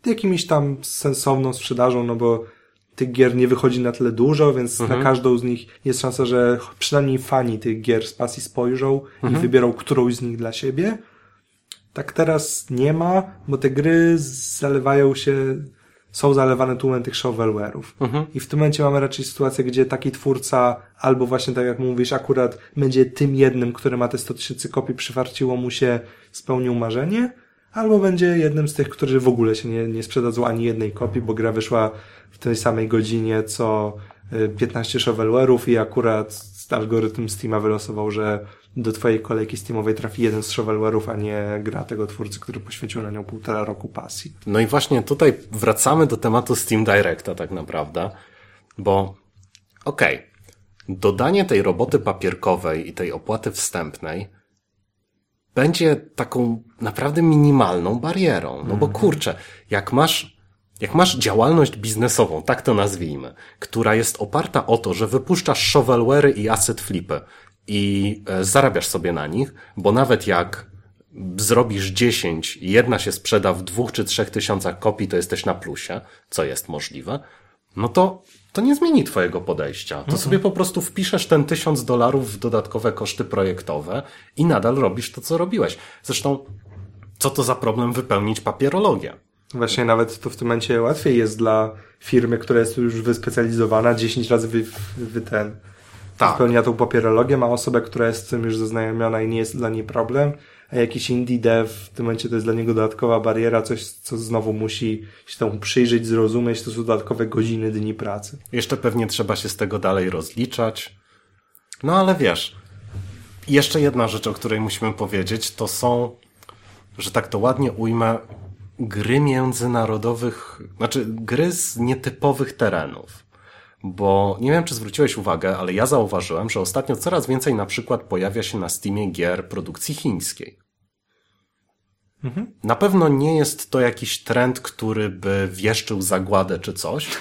jakimiś tam sensowną sprzedażą, no bo tych gier nie wychodzi na tyle dużo, więc na każdą z nich jest szansa, że przynajmniej fani tych gier z pasji spojrzą i wybiorą którąś z nich dla siebie. Tak teraz nie ma, bo te gry zalewają się, są zalewane tłumem tych shovelware'ów. I w tym momencie mamy raczej sytuację, gdzie taki twórca, albo właśnie tak jak mówisz, akurat będzie tym jednym, który ma te 100 tysięcy kopii, przywarciło mu się, spełnił marzenie, albo będzie jednym z tych, którzy w ogóle się nie, nie sprzedadzą ani jednej kopii, bo gra wyszła w tej samej godzinie co y, 15 shovelware'ów i akurat algorytm Steama wylosował, że do twojej kolejki Steamowej trafi jeden z shovelware'ów, a nie gra tego twórcy, który poświęcił na nią półtora roku pasji. No i właśnie tutaj wracamy do tematu Steam Directa tak naprawdę, bo okej, dodanie tej roboty papierkowej i tej opłaty wstępnej będzie taką naprawdę minimalną barierą. No bo kurczę, jak masz, jak masz działalność biznesową, tak to nazwijmy, która jest oparta o to, że wypuszczasz shovelware'y i asset flipy i e, zarabiasz sobie na nich, bo nawet jak zrobisz 10 i jedna się sprzeda w dwóch czy trzech tysiącach kopii, to jesteś na plusie, co jest możliwe, no to to nie zmieni twojego podejścia. To sobie po prostu wpiszesz ten tysiąc dolarów w dodatkowe koszty projektowe i nadal robisz to, co robiłeś. Zresztą, co to za problem wypełnić papierologię? Właśnie nawet to w tym momencie łatwiej jest dla firmy, która jest już wyspecjalizowana, 10 razy wy, wy ten Tak. spełnia tą papierologię, ma osobę, która jest z tym już zaznajomiona i nie jest dla niej problem, a jakiś indie dev w tym momencie to jest dla niego dodatkowa bariera, coś, co znowu musi się temu przyjrzeć, zrozumieć, to są dodatkowe godziny, dni pracy. Jeszcze pewnie trzeba się z tego dalej rozliczać. No ale wiesz, jeszcze jedna rzecz, o której musimy powiedzieć, to są, że tak to ładnie ujmę, gry międzynarodowych, znaczy gry z nietypowych terenów. Bo nie wiem, czy zwróciłeś uwagę, ale ja zauważyłem, że ostatnio coraz więcej na przykład pojawia się na Steamie gier produkcji chińskiej. Na pewno nie jest to jakiś trend, który by wieszczył zagładę czy coś.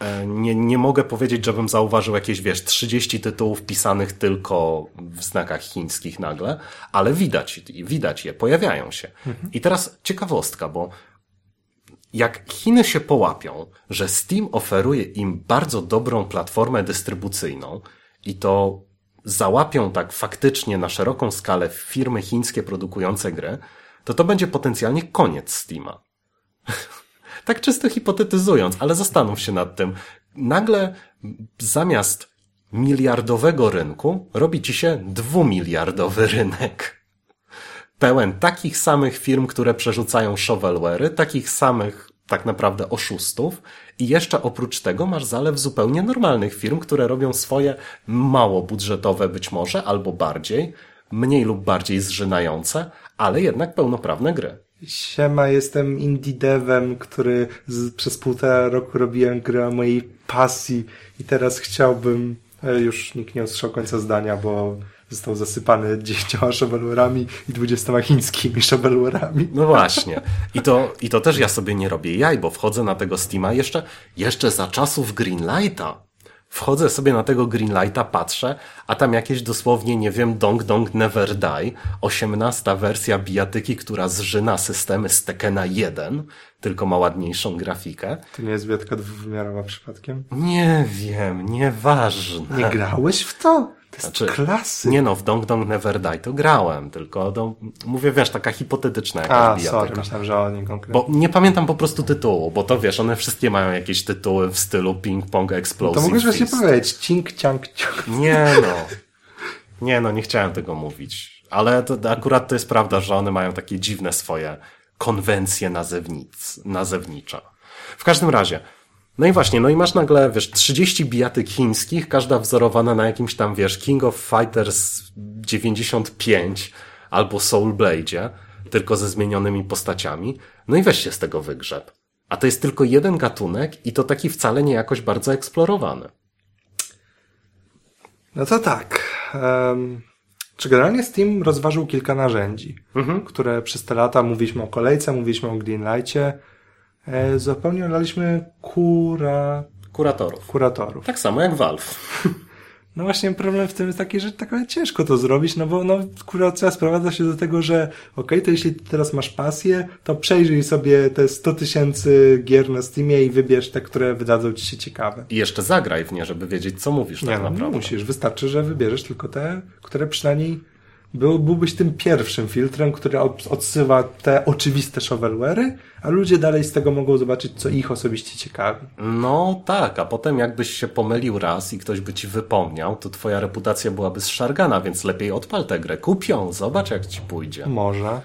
E, Nie, nie mogę powiedzieć, żebym zauważył jakieś, wiesz, 30 tytułów pisanych tylko w znakach chińskich nagle, ale widać, widać je, pojawiają się. I teraz ciekawostka, bo jak Chiny się połapią, że Steam oferuje im bardzo dobrą platformę dystrybucyjną i to załapią tak faktycznie na szeroką skalę firmy chińskie produkujące gry, to to będzie potencjalnie koniec Steama. tak czysto hipotetyzując, ale zastanów się nad tym. Nagle zamiast miliardowego rynku robi ci się dwumiliardowy rynek pełen takich samych firm, które przerzucają shovelware'y, takich samych tak naprawdę oszustów i jeszcze oprócz tego masz zalew zupełnie normalnych firm, które robią swoje mało budżetowe być może, albo bardziej, mniej lub bardziej zżynające, ale jednak pełnoprawne gry. Siema, jestem indie devem, który z, przez półtora roku robiłem grę o mojej pasji i teraz chciałbym, e, już nikt nie usłyszał końca zdania, bo został zasypany 10 shovelware'ami i 20 chińskimi shovelware'ami. No właśnie. I to, I to też ja sobie nie robię jaj, bo wchodzę na tego Steama jeszcze, jeszcze za czasów Greenlighta. Wchodzę sobie na tego Greenlighta, patrzę, a tam jakieś dosłownie, nie wiem, Dong Dong Never Die, 18 wersja bijatyki, która zżyna systemy z Tekena 1, tylko ma ładniejszą grafikę. To nie jest biatka dwuwymiarowa przypadkiem? Nie wiem, nieważne. Nie grałeś w to? To jest Znaczy, klasy. Nie no, w Dong Dong Never Die to grałem, tylko to, mówię, wiesz, taka hipotetyczna jakaś A, sorry, myślałem, że o nie konkretnie. Bo nie pamiętam po prostu tytułu, bo to wiesz, one wszystkie mają jakieś tytuły w stylu Ping Pong Explosive to mogłeś właśnie powiedzieć, cink, ciank, ciank. Nie no. Nie no, nie chciałem tego mówić. Ale to, akurat to jest prawda, że one mają takie dziwne swoje konwencje nazewnic, nazewnicze. W każdym razie, No i właśnie, no i masz nagle, wiesz, 30 bijatyk chińskich, każda wzorowana na jakimś tam, wiesz, King of Fighters 95 albo Soul Blade'zie, tylko ze zmienionymi postaciami. No i weź się z tego wygrzeb. A to jest tylko jeden gatunek i to taki wcale nie jakoś bardzo eksplorowany. No to tak. Um, czy generalnie Steam rozważył kilka narzędzi, Mhm. które przez te lata mówiliśmy o kolejce, mówiliśmy o Greenlightie, zupełnie olaliśmy kura, Kuratorów. kuratorów. Tak samo jak Valve. No właśnie problem w tym jest taki, że tak ciężko to zrobić, no bo no, kuracja sprowadza się do tego, że okej, to jeśli teraz masz pasję, to przejrzyj sobie te 100 tysięcy gier na Steamie i wybierz te, które wydadzą ci się ciekawe. I jeszcze zagraj w nie, żeby wiedzieć, co mówisz Nie, tak no, nie naprawdę. musisz. Wystarczy, że wybierzesz tylko te, które przynajmniej był, byłbyś tym pierwszym filtrem, który od, odsyła te oczywiste shovelware'y, a ludzie dalej z tego mogą zobaczyć, co ich osobiście ciekawi. No tak, a potem jakbyś się pomylił raz i ktoś by ci wypomniał, to twoja reputacja byłaby zszargana, więc lepiej odpal tę grę, kup ją, zobacz jak ci pójdzie. Może.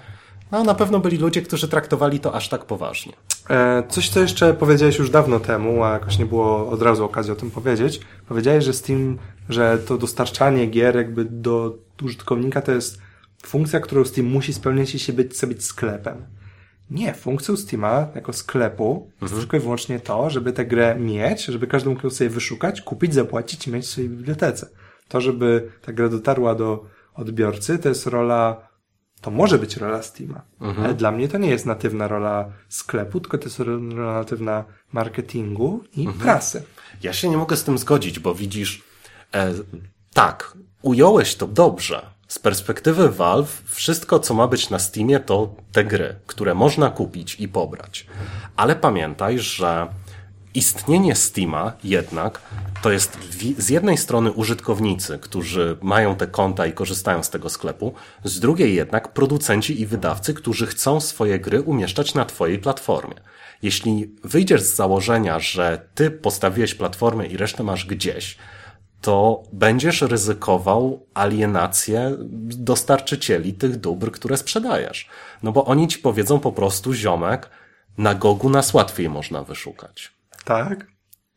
No na pewno byli ludzie, którzy traktowali to aż tak poważnie. E, coś, co jeszcze powiedziałeś już dawno temu, a jakoś nie było od razu okazji o tym powiedzieć. Powiedziałeś, że Steam, że to dostarczanie gier jakby do użytkownika to jest funkcja, którą Steam musi spełniać, jeśli być, chce być sklepem. Nie, funkcją Steama jako sklepu jest tylko i wyłącznie to, żeby tę grę mieć, żeby każdy mógł ją sobie wyszukać, kupić, zapłacić i mieć w swojej bibliotece. To, żeby ta gra dotarła do odbiorcy, to jest rola, to może być rola Steama. Ale dla mnie to nie jest natywna rola sklepu, tylko to jest rola natywna marketingu i prasy. Ja się nie mogę z tym zgodzić, bo widzisz, e, tak, ująłeś to dobrze. Z perspektywy Valve, wszystko co ma być na Steamie to te gry, które można kupić i pobrać. Ale pamiętaj, że istnienie Steama jednak to jest z jednej strony użytkownicy, którzy mają te konta i korzystają z tego sklepu, z drugiej jednak producenci i wydawcy, którzy chcą swoje gry umieszczać na Twojej platformie. Jeśli wyjdziesz z założenia, że Ty postawiłeś platformę i resztę masz gdzieś, to będziesz ryzykował alienację dostarczycieli tych dóbr, które sprzedajesz. No bo oni ci powiedzą po prostu, ziomek, na Gogu nas łatwiej można wyszukać. Tak?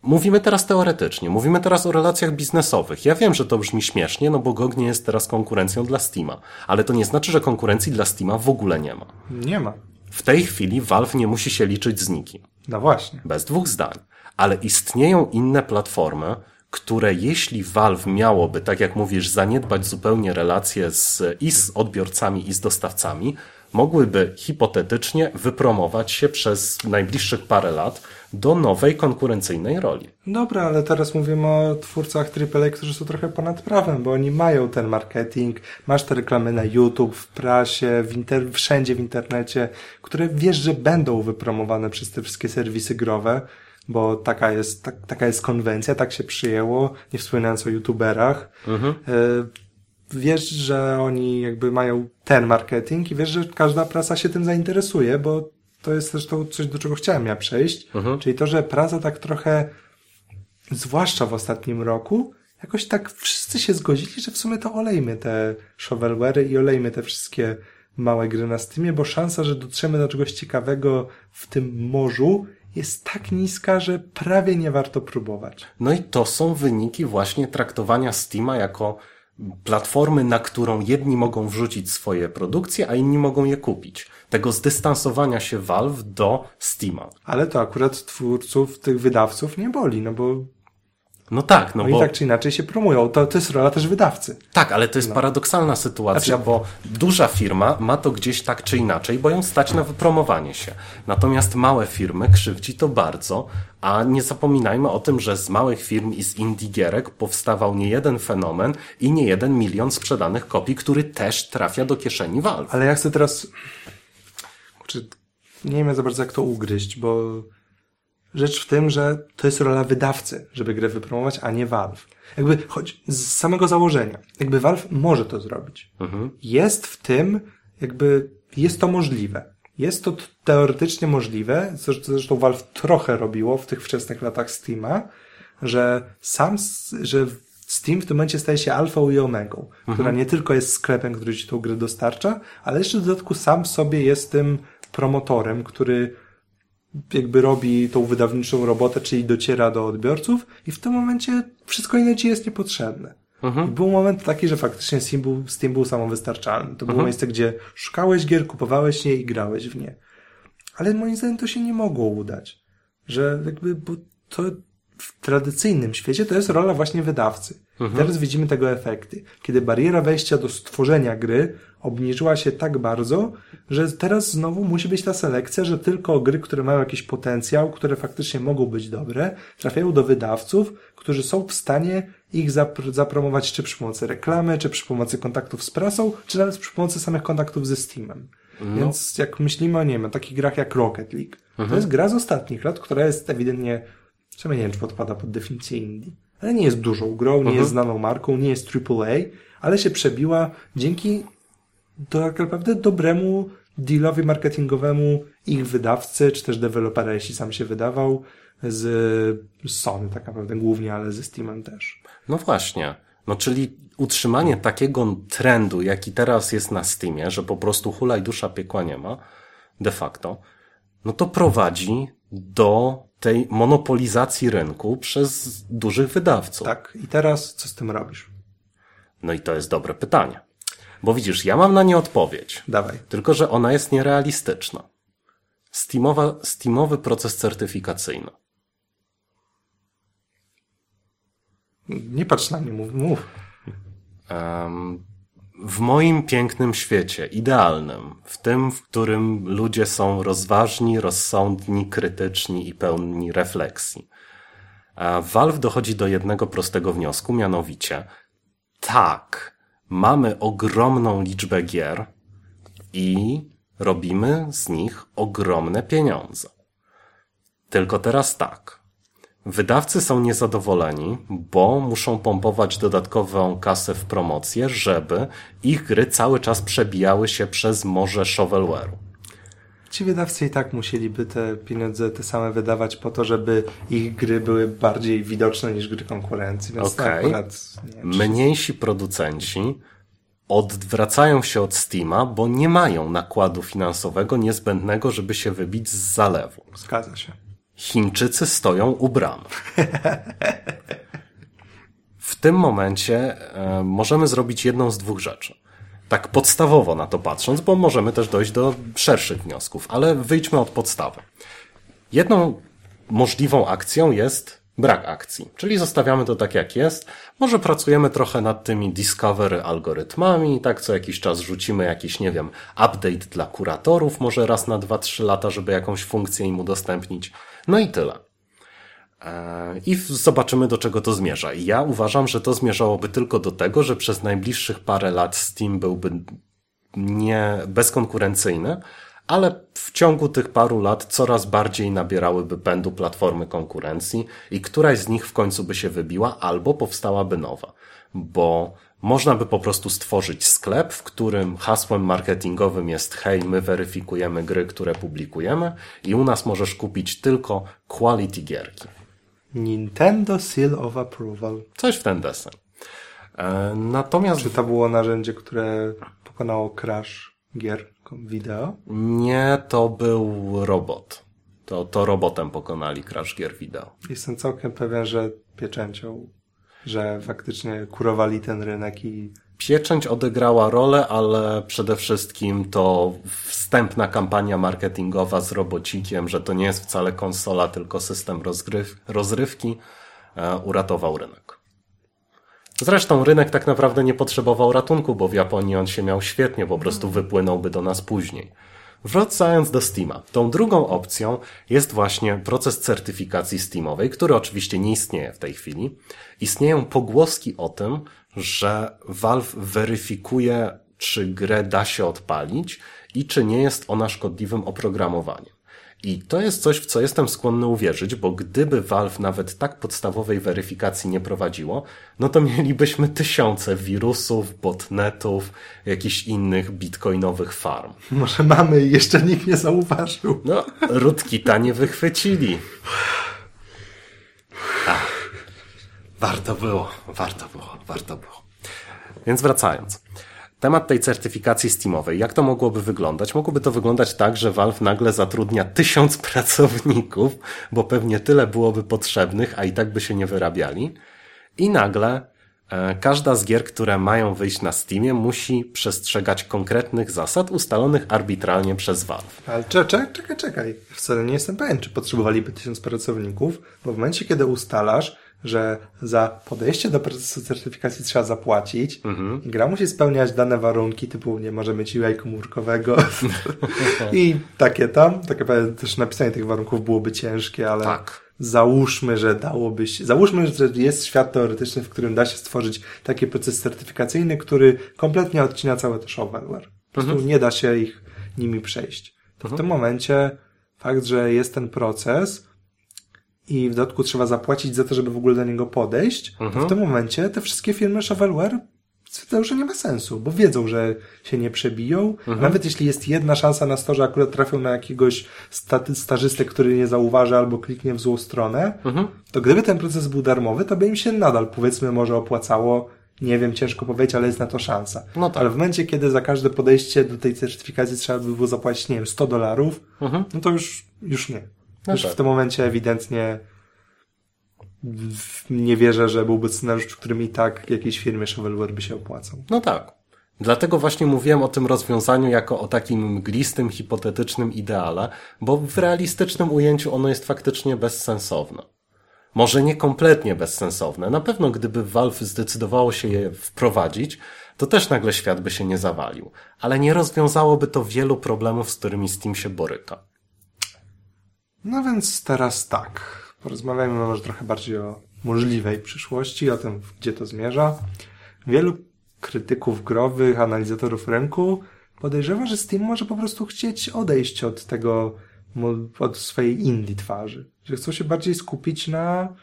Mówimy teraz teoretycznie, mówimy teraz o relacjach biznesowych. Ja wiem, że to brzmi śmiesznie, no bo GOG nie jest teraz konkurencją dla Steama, ale to nie znaczy, że konkurencji dla Steama w ogóle nie ma. Nie ma. W tej chwili Valve nie musi się liczyć z nikim. No właśnie. Bez dwóch zdań. Ale istnieją inne platformy, które jeśli Valve miałoby, tak jak mówisz, zaniedbać zupełnie relacje z, i z odbiorcami, i z dostawcami, mogłyby hipotetycznie wypromować się przez najbliższych parę lat do nowej konkurencyjnej roli. Dobra, ale teraz mówimy o twórcach AAA, którzy są trochę ponad prawem, bo oni mają ten marketing, masz te reklamy na YouTube, w prasie, w inter... wszędzie w internecie, które wiesz, że będą wypromowane przez te wszystkie serwisy growe, bo taka jest, tak, taka jest konwencja, tak się przyjęło, nie wspominając o YouTuberach. E, Wiesz, że oni jakby mają ten marketing i wiesz, że każda prasa się tym zainteresuje, bo to jest zresztą coś, do czego chciałem ja przejść, czyli to, że prasa tak trochę zwłaszcza w ostatnim roku, jakoś tak wszyscy się zgodzili, że w sumie to olejmy te shovelware'y i olejmy te wszystkie małe gry na Steamie, bo szansa, że dotrzemy do czegoś ciekawego w tym morzu jest tak niska, że prawie nie warto próbować. No i to są wyniki właśnie traktowania Steama jako platformy, na którą jedni mogą wrzucić swoje produkcje, a inni mogą je kupić. Tego zdystansowania się Valve do Steama. Ale to akurat twórców, tych wydawców nie boli, no bo No tak, no oni bo tak czy inaczej się promują. To, to jest rola też wydawcy. tak, ale to jest paradoksalna sytuacja, Znaczy- bo duża firma ma to gdzieś tak czy inaczej, bo ją stać na wypromowanie się. Natomiast małe firmy krzywdzi to bardzo, a nie zapominajmy o tym, że z małych firm i z indie gierek powstawał nie jeden fenomen i nie jeden milion sprzedanych kopii, który też trafia do kieszeni Valve. Ale ja chcę teraz. Czy nie wiem za bardzo jak to ugryźć, bo rzecz w tym, że to jest rola wydawcy, żeby grę wypromować, a nie Valve. Jakby choć z samego założenia, jakby Valve może to zrobić. Jest w tym, jakby jest to możliwe. Jest to teoretycznie możliwe, co zresztą Valve trochę robiło w tych wczesnych latach Steama, że sam, że Steam w tym momencie staje się alfą i omegą, która nie tylko jest sklepem, który ci tą grę dostarcza, ale jeszcze w dodatku sam sobie jest tym promotorem, który jakby robi tą wydawniczą robotę, czyli dociera do odbiorców i w tym momencie wszystko inne ci jest niepotrzebne. Mhm. Był moment taki, że faktycznie Steam był, Steam był samowystarczalny. To było Mhm. miejsce, gdzie szukałeś gier, kupowałeś je i grałeś w nie. Ale moim zdaniem to się nie mogło udać. Że jakby, bo to w tradycyjnym świecie to jest rola właśnie wydawcy. Teraz widzimy tego efekty. Kiedy bariera wejścia do stworzenia gry obniżyła się tak bardzo, że teraz znowu musi być ta selekcja, że tylko gry, które mają jakiś potencjał, które faktycznie mogą być dobre, trafiają do wydawców, którzy są w stanie ich zapr- zapromować czy przy pomocy reklamy, czy przy pomocy kontaktów z prasą, czy nawet przy pomocy samych kontaktów ze Steamem. Więc jak myślimy o, nie wiem, o takich grach jak Rocket League, to jest gra z ostatnich lat, która jest ewidentnie, w nie wiem, czy podpada pod definicję indie, ale nie jest dużą grą, nie jest znaną marką, nie jest AAA, ale się przebiła dzięki tak naprawdę dobremu dealowi marketingowemu ich wydawcy, czy też dewelopera, jeśli sam się wydawał, z Sony tak naprawdę głównie, ale ze Steamem też. No właśnie. No czyli utrzymanie takiego trendu, jaki teraz jest na Steamie, że po prostu hulaj dusza piekła nie ma, de facto, no to prowadzi do tej monopolizacji rynku przez dużych wydawców. Tak, i teraz co z tym robisz? No i to jest dobre pytanie. Bo widzisz, ja mam na nie odpowiedź, Dawaj. tylko że ona jest nierealistyczna. Steamowa, Steamowy proces certyfikacyjny. Nie patrz na mnie, mów. mów. Em, w moim pięknym świecie, idealnym, w tym, w którym ludzie są rozważni, rozsądni, krytyczni i pełni refleksji, a Valve dochodzi do jednego prostego wniosku, mianowicie tak, mamy ogromną liczbę gier i robimy z nich ogromne pieniądze. Tylko teraz tak. Wydawcy są niezadowoleni, bo muszą pompować dodatkową kasę w promocję, żeby ich gry cały czas przebijały się przez morze shovelware'u. Ci wydawcy i tak musieliby te pieniądze te same wydawać po to, żeby ich gry były bardziej widoczne niż gry konkurencji, więc to Okej. akurat nie czy- Mniejsi producenci odwracają się od Steama, bo nie mają nakładu finansowego niezbędnego, żeby się wybić z zalewu. Zgadza się. Chińczycy stoją u bram. W tym momencie e, możemy zrobić jedną z dwóch rzeczy. Tak podstawowo na to patrząc, bo możemy też dojść do szerszych wniosków, ale wyjdźmy od podstawy. Jedną możliwą akcją jest brak akcji, czyli zostawiamy to tak jak jest. Może pracujemy trochę nad tymi discovery algorytmami, tak co jakiś czas rzucimy jakiś, nie wiem, update dla kuratorów, może raz na 2-3 lata, żeby jakąś funkcję im udostępnić. No i tyle. I zobaczymy, do czego to zmierza. I ja uważam, że to zmierzałoby tylko do tego, że przez najbliższych parę lat Steam byłby nie bezkonkurencyjny, ale w ciągu tych paru lat coraz bardziej nabierałyby pędu platformy konkurencji i któraś z nich w końcu by się wybiła albo powstałaby nowa. Bo można by po prostu stworzyć sklep, w którym hasłem marketingowym jest hej, my weryfikujemy gry, które publikujemy i u nas możesz kupić tylko quality gierki. Nintendo Seal of Approval. Coś w ten desen. E, Natomiast Czy to było narzędzie, które pokonało crash gier wideo? nie, to był robot. To, to robotem pokonali crash gier wideo. Jestem całkiem pewien, że pieczęcią, że faktycznie kurowali ten rynek i Pieczęć odegrała rolę, ale przede wszystkim to wstępna kampania marketingowa z robocikiem, że to nie jest wcale konsola, tylko system rozgryw, rozrywki, e, uratował rynek. Zresztą rynek tak naprawdę nie potrzebował ratunku, bo w Japonii on się miał świetnie, po prostu wypłynąłby do nas później. Wracając do Steama, tą drugą opcją jest właśnie proces certyfikacji Steamowej, który oczywiście nie istnieje w tej chwili. Istnieją pogłoski o tym, że Valve weryfikuje, czy grę da się odpalić i czy nie jest ona szkodliwym oprogramowaniem. I to jest coś, w co jestem skłonny uwierzyć, bo gdyby Valve nawet tak podstawowej weryfikacji nie prowadziło, no to mielibyśmy tysiące wirusów, botnetów, jakichś innych bitcoinowych farm. może mamy i jeszcze nikt nie zauważył. No, Rutkita nie wychwycili. Ach, warto było, warto było, warto było. Więc wracając. Temat tej certyfikacji Steamowej. Jak to mogłoby wyglądać? Mogłoby to wyglądać tak, że Valve nagle zatrudnia tysiąc pracowników, bo pewnie tyle byłoby potrzebnych, a i tak by się nie wyrabiali. I nagle e, każda z gier, które mają wyjść na Steamie, musi przestrzegać konkretnych zasad ustalonych arbitralnie przez Valve. Ale czekaj, czekaj, czekaj. Wcale nie jestem pewien, czy potrzebowaliby tysiąc pracowników, bo w momencie, kiedy ustalasz, że za podejście do procesu certyfikacji trzeba zapłacić Mhm. gra musi spełniać dane warunki, typu nie może mieć UI komórkowego i takie tam. Tak też napisanie tych warunków byłoby ciężkie, ale Tak. załóżmy, że dałoby się, załóżmy, że jest świat teoretyczny, w którym da się stworzyć taki proces certyfikacyjny, który kompletnie odcina całe to shovelware. Po prostu nie da się ich nimi przejść. To w tym momencie fakt, że jest ten proces i w dodatku trzeba zapłacić za to, żeby w ogóle do niego podejść, to w tym momencie te wszystkie firmy shovelware stwierdzają, że nie ma sensu, bo wiedzą, że się nie przebiją. Nawet jeśli jest jedna szansa na to, że akurat trafią na jakiegoś stażystę, który nie zauważy albo kliknie w złą stronę, to gdyby ten proces był darmowy, to by im się nadal, powiedzmy, może opłacało. Nie wiem, ciężko powiedzieć, ale jest na to szansa. No tak. Ale w momencie, kiedy za każde podejście do tej certyfikacji trzeba by było zapłacić, nie wiem, 100 dolarów, no to już, już nie. No już tak. w tym momencie ewidentnie nie wierzę, że byłby scenariusz, w którym i tak jakiejś firmie shovelware by się opłacał. No tak. Dlatego właśnie mówiłem o tym rozwiązaniu jako o takim mglistym, hipotetycznym ideale, bo w realistycznym ujęciu ono jest faktycznie bezsensowne. Może nie kompletnie bezsensowne. Na pewno gdyby Valve zdecydowało się je wprowadzić, to też nagle świat by się nie zawalił. Ale nie rozwiązałoby to wielu problemów, z którymi Steam się boryka. No więc teraz tak. Porozmawiajmy może trochę bardziej o możliwej przyszłości, o tym, gdzie to zmierza. Wielu krytyków growych, analizatorów rynku podejrzewa, że Steam może po prostu chcieć odejść od tego, od swojej indie twarzy. Że chcą się bardziej skupić na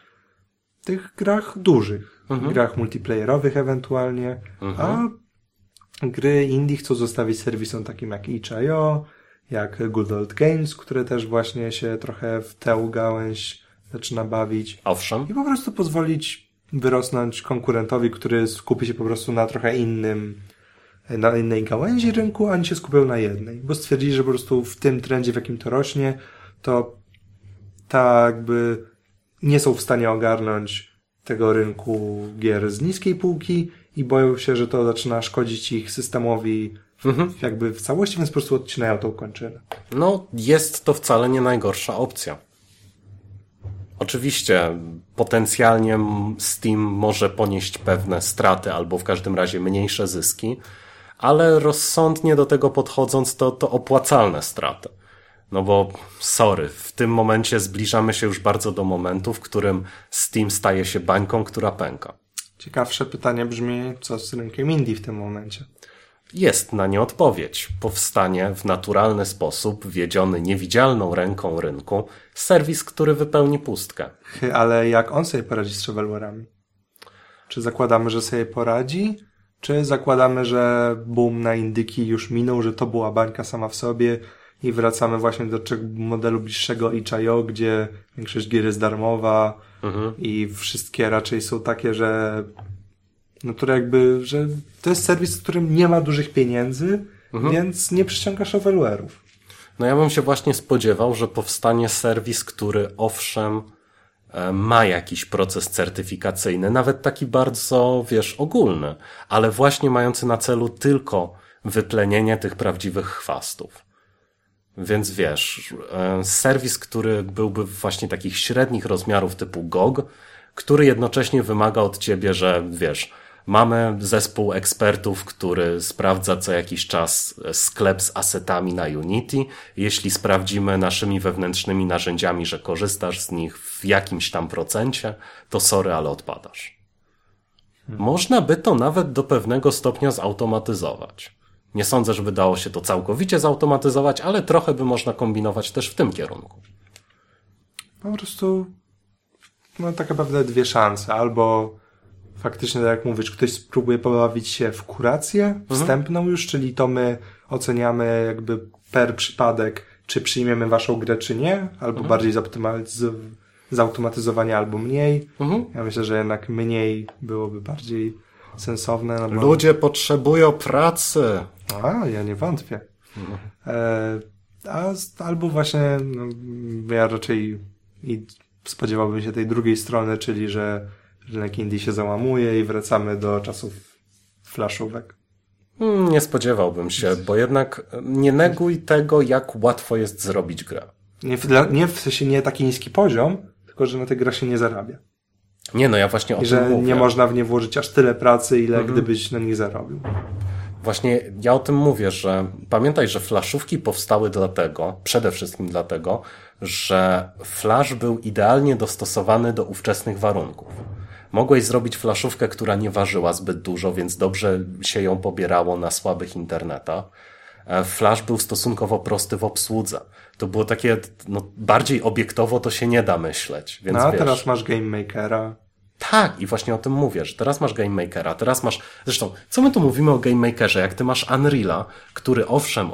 tych grach dużych. Grach multiplayerowych ewentualnie. A gry indie chcą zostawić serwisom takim jak itch.io, jak Good Old Games, które też właśnie się trochę w tę gałęź zaczyna bawić. Owszem, i po prostu pozwolić wyrosnąć konkurentowi, który skupi się po prostu na trochę innym, na innej gałęzi rynku, a oni się skupią na jednej, bo stwierdzili, że po prostu w tym trendzie, w jakim to rośnie, to tak jakby nie są w stanie ogarnąć tego rynku gier z niskiej półki i boją się, że to zaczyna szkodzić ich systemowi w, jakby w całości, więc po prostu odcinają tą kończynę. No, jest to wcale nie najgorsza opcja. Oczywiście, potencjalnie Steam może ponieść pewne straty albo w każdym razie mniejsze zyski, ale rozsądnie do tego podchodząc, to, to opłacalne straty. No bo, sorry, w tym momencie zbliżamy się już bardzo do momentu, w którym Steam staje się bańką, która pęka. Ciekawsze pytanie brzmi, co z rynkiem indie w tym momencie? Jest na nie odpowiedź. Powstanie w naturalny sposób, wiedziony niewidzialną ręką rynku, serwis, który wypełni pustkę. Ale jak on sobie poradzi z shovelware'ami? Czy zakładamy, że sobie poradzi? Czy zakładamy, że boom na indyki już minął, że to była bańka sama w sobie i wracamy właśnie do modelu bliższego itch.io, gdzie większość gier jest darmowa i wszystkie raczej są takie, że no które jakby, że to jest serwis, w którym nie ma dużych pieniędzy, więc nie przyciąga shovelware'ów. No ja bym się właśnie spodziewał, że powstanie serwis, który owszem e, ma jakiś proces certyfikacyjny, nawet taki bardzo, wiesz, ogólny, ale właśnie mający na celu tylko wyplenienie tych prawdziwych chwastów. Więc wiesz, e, serwis, który byłby właśnie takich średnich rozmiarów typu GOG, który jednocześnie wymaga od ciebie, że wiesz, mamy zespół ekspertów, który sprawdza co jakiś czas sklep z asetami na Unity. Jeśli sprawdzimy naszymi wewnętrznymi narzędziami, że korzystasz z nich w jakimś tam procencie, to sorry, ale odpadasz. Można by to nawet do pewnego stopnia zautomatyzować. Nie sądzę, żeby dało się to całkowicie zautomatyzować, ale trochę by można kombinować też w tym kierunku. po prostu no tak naprawdę dwie szanse. Albo faktycznie, tak jak mówisz, ktoś spróbuje pobawić się w kurację wstępną już, czyli to my oceniamy jakby per przypadek, czy przyjmiemy waszą grę, czy nie, albo bardziej zautomatyz- zautomatyzowanie, albo mniej. Ja myślę, że jednak mniej byłoby bardziej sensowne. No bo... Ludzie potrzebują pracy. A, ja nie wątpię. E, a, albo właśnie no, ja raczej i spodziewałbym się tej drugiej strony, czyli że rynek Indii się załamuje i wracamy do czasów flaszówek. Hmm, nie spodziewałbym się, bo jednak nie neguj tego, jak łatwo jest zrobić grę. Nie w, nie w sensie nie taki niski poziom, tylko że na tej grze się nie zarabia. Nie, no ja właśnie o I tym że mówię. nie można w nie włożyć aż tyle pracy, ile Mhm. gdybyś na nich zarobił. Właśnie ja o tym mówię, że pamiętaj, że flaszówki powstały dlatego, przede wszystkim dlatego, że flash był idealnie dostosowany do ówczesnych warunków. Mogłeś zrobić flaszówkę, która nie ważyła zbyt dużo, więc dobrze się ją pobierało na słabych internetach. E, Flash był stosunkowo prosty w obsłudze. To było takie, no, bardziej obiektowo to się nie da myśleć, więc No a wiesz. teraz masz Game Makera. Tak, i właśnie o tym mówię, że teraz masz Game Makera, teraz masz, zresztą, co my tu mówimy o Game Makerze, jak ty masz Unreala, który owszem,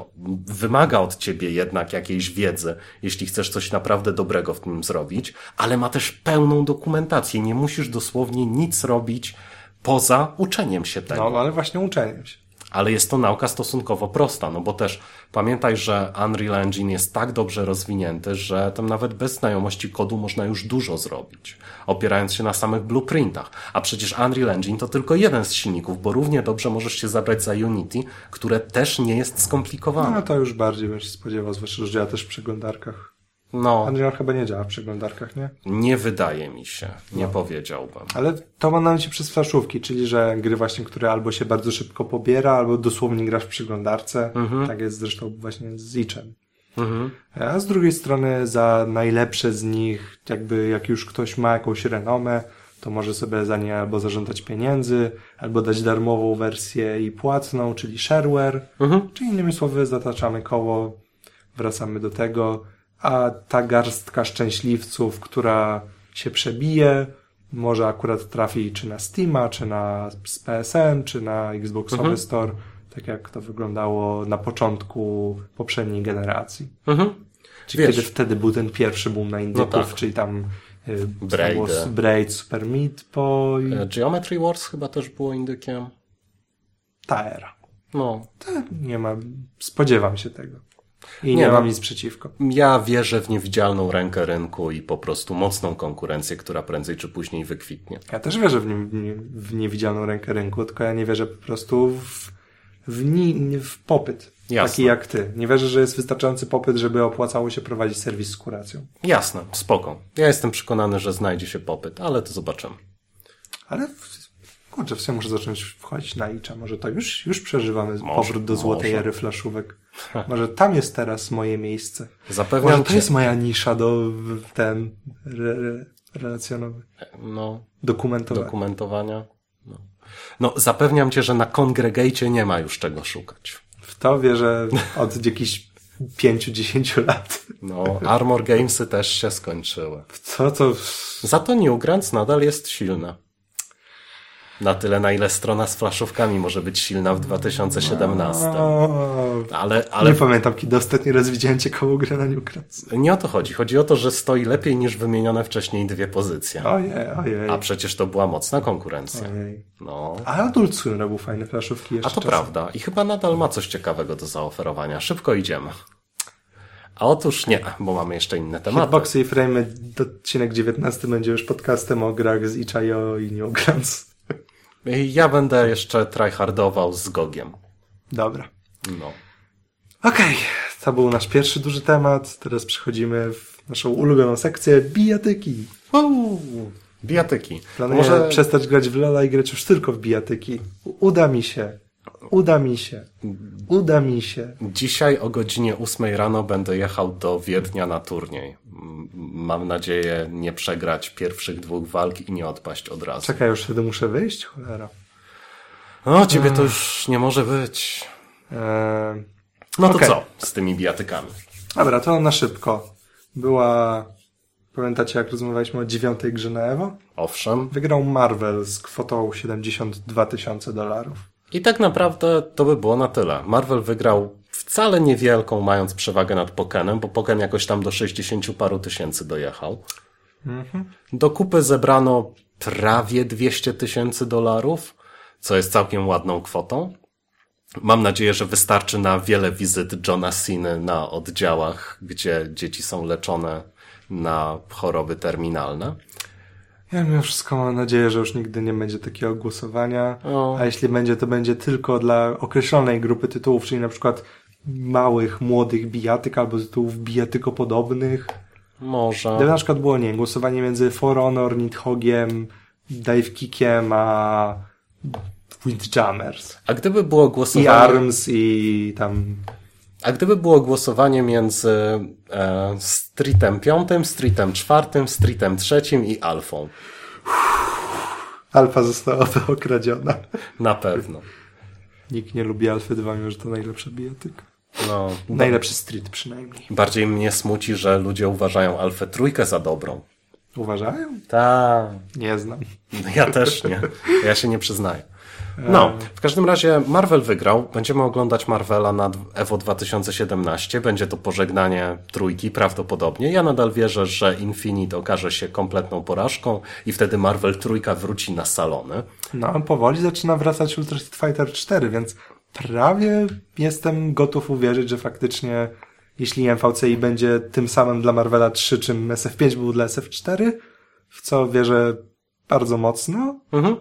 wymaga od ciebie jednak jakiejś wiedzy, jeśli chcesz coś naprawdę dobrego w tym zrobić, ale ma też pełną dokumentację, nie musisz dosłownie nic robić poza uczeniem się tego. No ale właśnie uczeniem się. Ale jest to nauka stosunkowo prosta, no bo też pamiętaj, że Unreal Engine jest tak dobrze rozwinięty, że tam nawet bez znajomości kodu można już dużo zrobić, opierając się na samych blueprintach. A przecież Unreal Engine to tylko jeden z silników, bo równie dobrze możesz się zabrać za Unity, które też nie jest skomplikowane. No to już bardziej bym się spodziewał, zwłaszcza, że działa też w przeglądarkach. No, Unreal chyba nie działa w przeglądarkach, nie? nie wydaje mi się, No. nie powiedziałbym. Ale to ma na się przez flaszówki, czyli że gry właśnie, które albo się bardzo szybko pobiera, albo dosłownie grasz w przeglądarce. Tak jest zresztą właśnie z Ichem. Mhm. A z drugiej strony za najlepsze z nich, jakby jak już ktoś ma jakąś renomę, to może sobie za nie albo zażądać pieniędzy, albo dać darmową wersję i płatną, czyli shareware. Mhm. Czyli innymi słowy zataczamy koło, wracamy do tego, a ta garstka szczęśliwców, która się przebije, może akurat trafi czy na Steama, czy na PSN, czy na Xboxowy Mhm. Store, tak jak to wyglądało na początku poprzedniej generacji. Mhm. Czyli Wiesz, kiedy wtedy był ten pierwszy boom na indyków, No tak. czyli tam y, s- Braid, Super Meat Boy, e, Geometry Wars chyba też było indykiem. ta era. No, To nie ma, spodziewam się tego. I nie, Nie, no. mam nic przeciwko. Ja wierzę w niewidzialną rękę rynku i po prostu mocną konkurencję, która prędzej czy później wykwitnie. Ja też wierzę w, nie, w niewidzialną rękę rynku, tylko ja nie wierzę po prostu w, w, ni, w popyt. Jasne. Taki jak ty. Nie wierzę, że jest wystarczający popyt, żeby opłacało się prowadzić serwis z kuracją. Jasne, spoko. Ja jestem przekonany, że znajdzie się popyt, ale to zobaczymy. Ale kurczę, w sumie muszę zacząć wchodzić na Icza. Może to już, już przeżywamy Może, powrót do złotej może. ery flaszówek. Może tam jest teraz moje miejsce. Zapewniam Może to jest moja nisza do w- ten re, re, relacjonowy, No, dokumentowy. dokumentowania. No. no, zapewniam cię, że na Congregate nie ma już czego szukać. w to wierzę od jakichś pięciu, dziesięciu lat. No, Armor Gamesy też się skończyły. Co to... Za to Newgrounds nadal jest silna. Na tyle, na ile strona z flaszówkami może być silna w 2017. O, Ale, Nie ale pamiętam, kiedy ostatni raz widziałem ciekawą grę na Newcrest. nie o to chodzi. Chodzi o to, że stoi lepiej niż wymienione wcześniej dwie pozycje. Ojej, ojej. A przecież to była mocna konkurencja. ojej. No. A Adult Swim robił fajne flaszówki jeszcze A to czasem. prawda. I chyba nadal ma coś ciekawego do zaoferowania. Szybko idziemy. A otóż nie, bo mamy jeszcze inne tematy. Hitboxy i Frame, odcinek 19 będzie już podcastem o grach z Itch.io i Newgrounds. Ja będę jeszcze tryhardował z Gogiem. Dobra. No. Okej, to był nasz pierwszy duży temat. Teraz przechodzimy w naszą ulubioną sekcję bijatyki. Uuu, bijatyki. Planuję Może przestać grać w Lola i grać już tylko w bijatyki. Uda mi się. Uda mi się. Uda mi się. dzisiaj o godzinie 8 rano będę jechał do Wiednia na turniej. Mam nadzieję nie przegrać pierwszych dwóch walk i nie odpaść od razu. Czekaj, już wtedy muszę wyjść? Cholera. O, ciebie to już nie może być. Eee, No to Okej. co z tymi bijatykami? dobra, to na szybko. Była... Pamiętacie, jak rozmawialiśmy o dziewiątej grze na Evo? Owszem. Wygrał Marvel z kwotą 72 tysiące dolarów. I tak naprawdę to by było na tyle. Marvel wygrał wcale niewielką, mając przewagę nad Pokenem, bo Poken jakoś tam do 60 paru tysięcy dojechał. Do kupy zebrano prawie 200 tysięcy dolarów, co jest całkiem ładną kwotą. Mam nadzieję, że wystarczy na wiele wizyt Johna Cena na oddziałach, gdzie dzieci są leczone na choroby terminalne. Ja mimo wszystko mam nadzieję, że już nigdy nie będzie takiego głosowania, O. a jeśli będzie, to będzie tylko dla określonej grupy tytułów, czyli na przykład małych, młodych bijatyk albo tytułów bijatykopodobnych. Może. Gdyby na przykład było, nie głosowanie między For Honor, Nidhoggiem, Dive Kickiem, a Windjammers. A gdyby było I głosowanie. ARMS i tam... A gdyby było głosowanie między e, Streetem 5, Streetem 4, Streetem 3 i Alfą. Alfa zostałaby okradziona. Na pewno. Nikt nie lubi Alfy 2, mimo że to najlepsza bijatyka. No, Najlepszy street przynajmniej. bardziej mnie smuci, że ludzie uważają Alfę trójkę za dobrą. Uważają? Tak. Nie znam. Ja też nie. Ja się nie przyznaję. No, w każdym razie Marvel wygrał. Będziemy oglądać Marvela na EVO 2017. Będzie to pożegnanie trójki prawdopodobnie. Ja nadal wierzę, że Infinite okaże się kompletną porażką i wtedy Marvel trójka wróci na salony. No, powoli zaczyna wracać Ultra Street Fighter 4, więc prawie jestem gotów uwierzyć, że faktycznie jeśli MVCI będzie tym samym dla Marvela 3, czym SF5 był dla SF4, w co wierzę bardzo mocno, Mhm.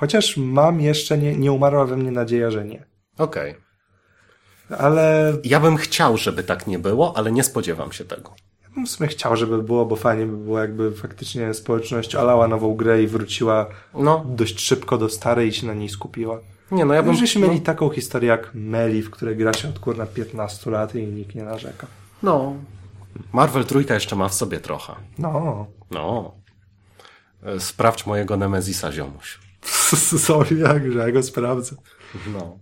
Chociaż mam jeszcze, nie, nie umarła we mnie nadzieja, że nie. Okej. Ale Ja bym chciał, żeby tak nie było, ale nie spodziewam się tego. ja bym w sumie chciał, żeby było, bo fajnie by było, jakby faktycznie społeczność olała nową grę i wróciła No, dość szybko do starej i się na niej skupiła. nie no, ja bym... Żeśmy mieli taką historię jak Meli, w której gra się od kurna 15 lat i nikt nie narzeka. No. Marvel trójka jeszcze ma w sobie trochę. No. No. E, Sprawdź mojego Nemezisa, ziomuś. Sorry, jakże, ja go sprawdzę. No.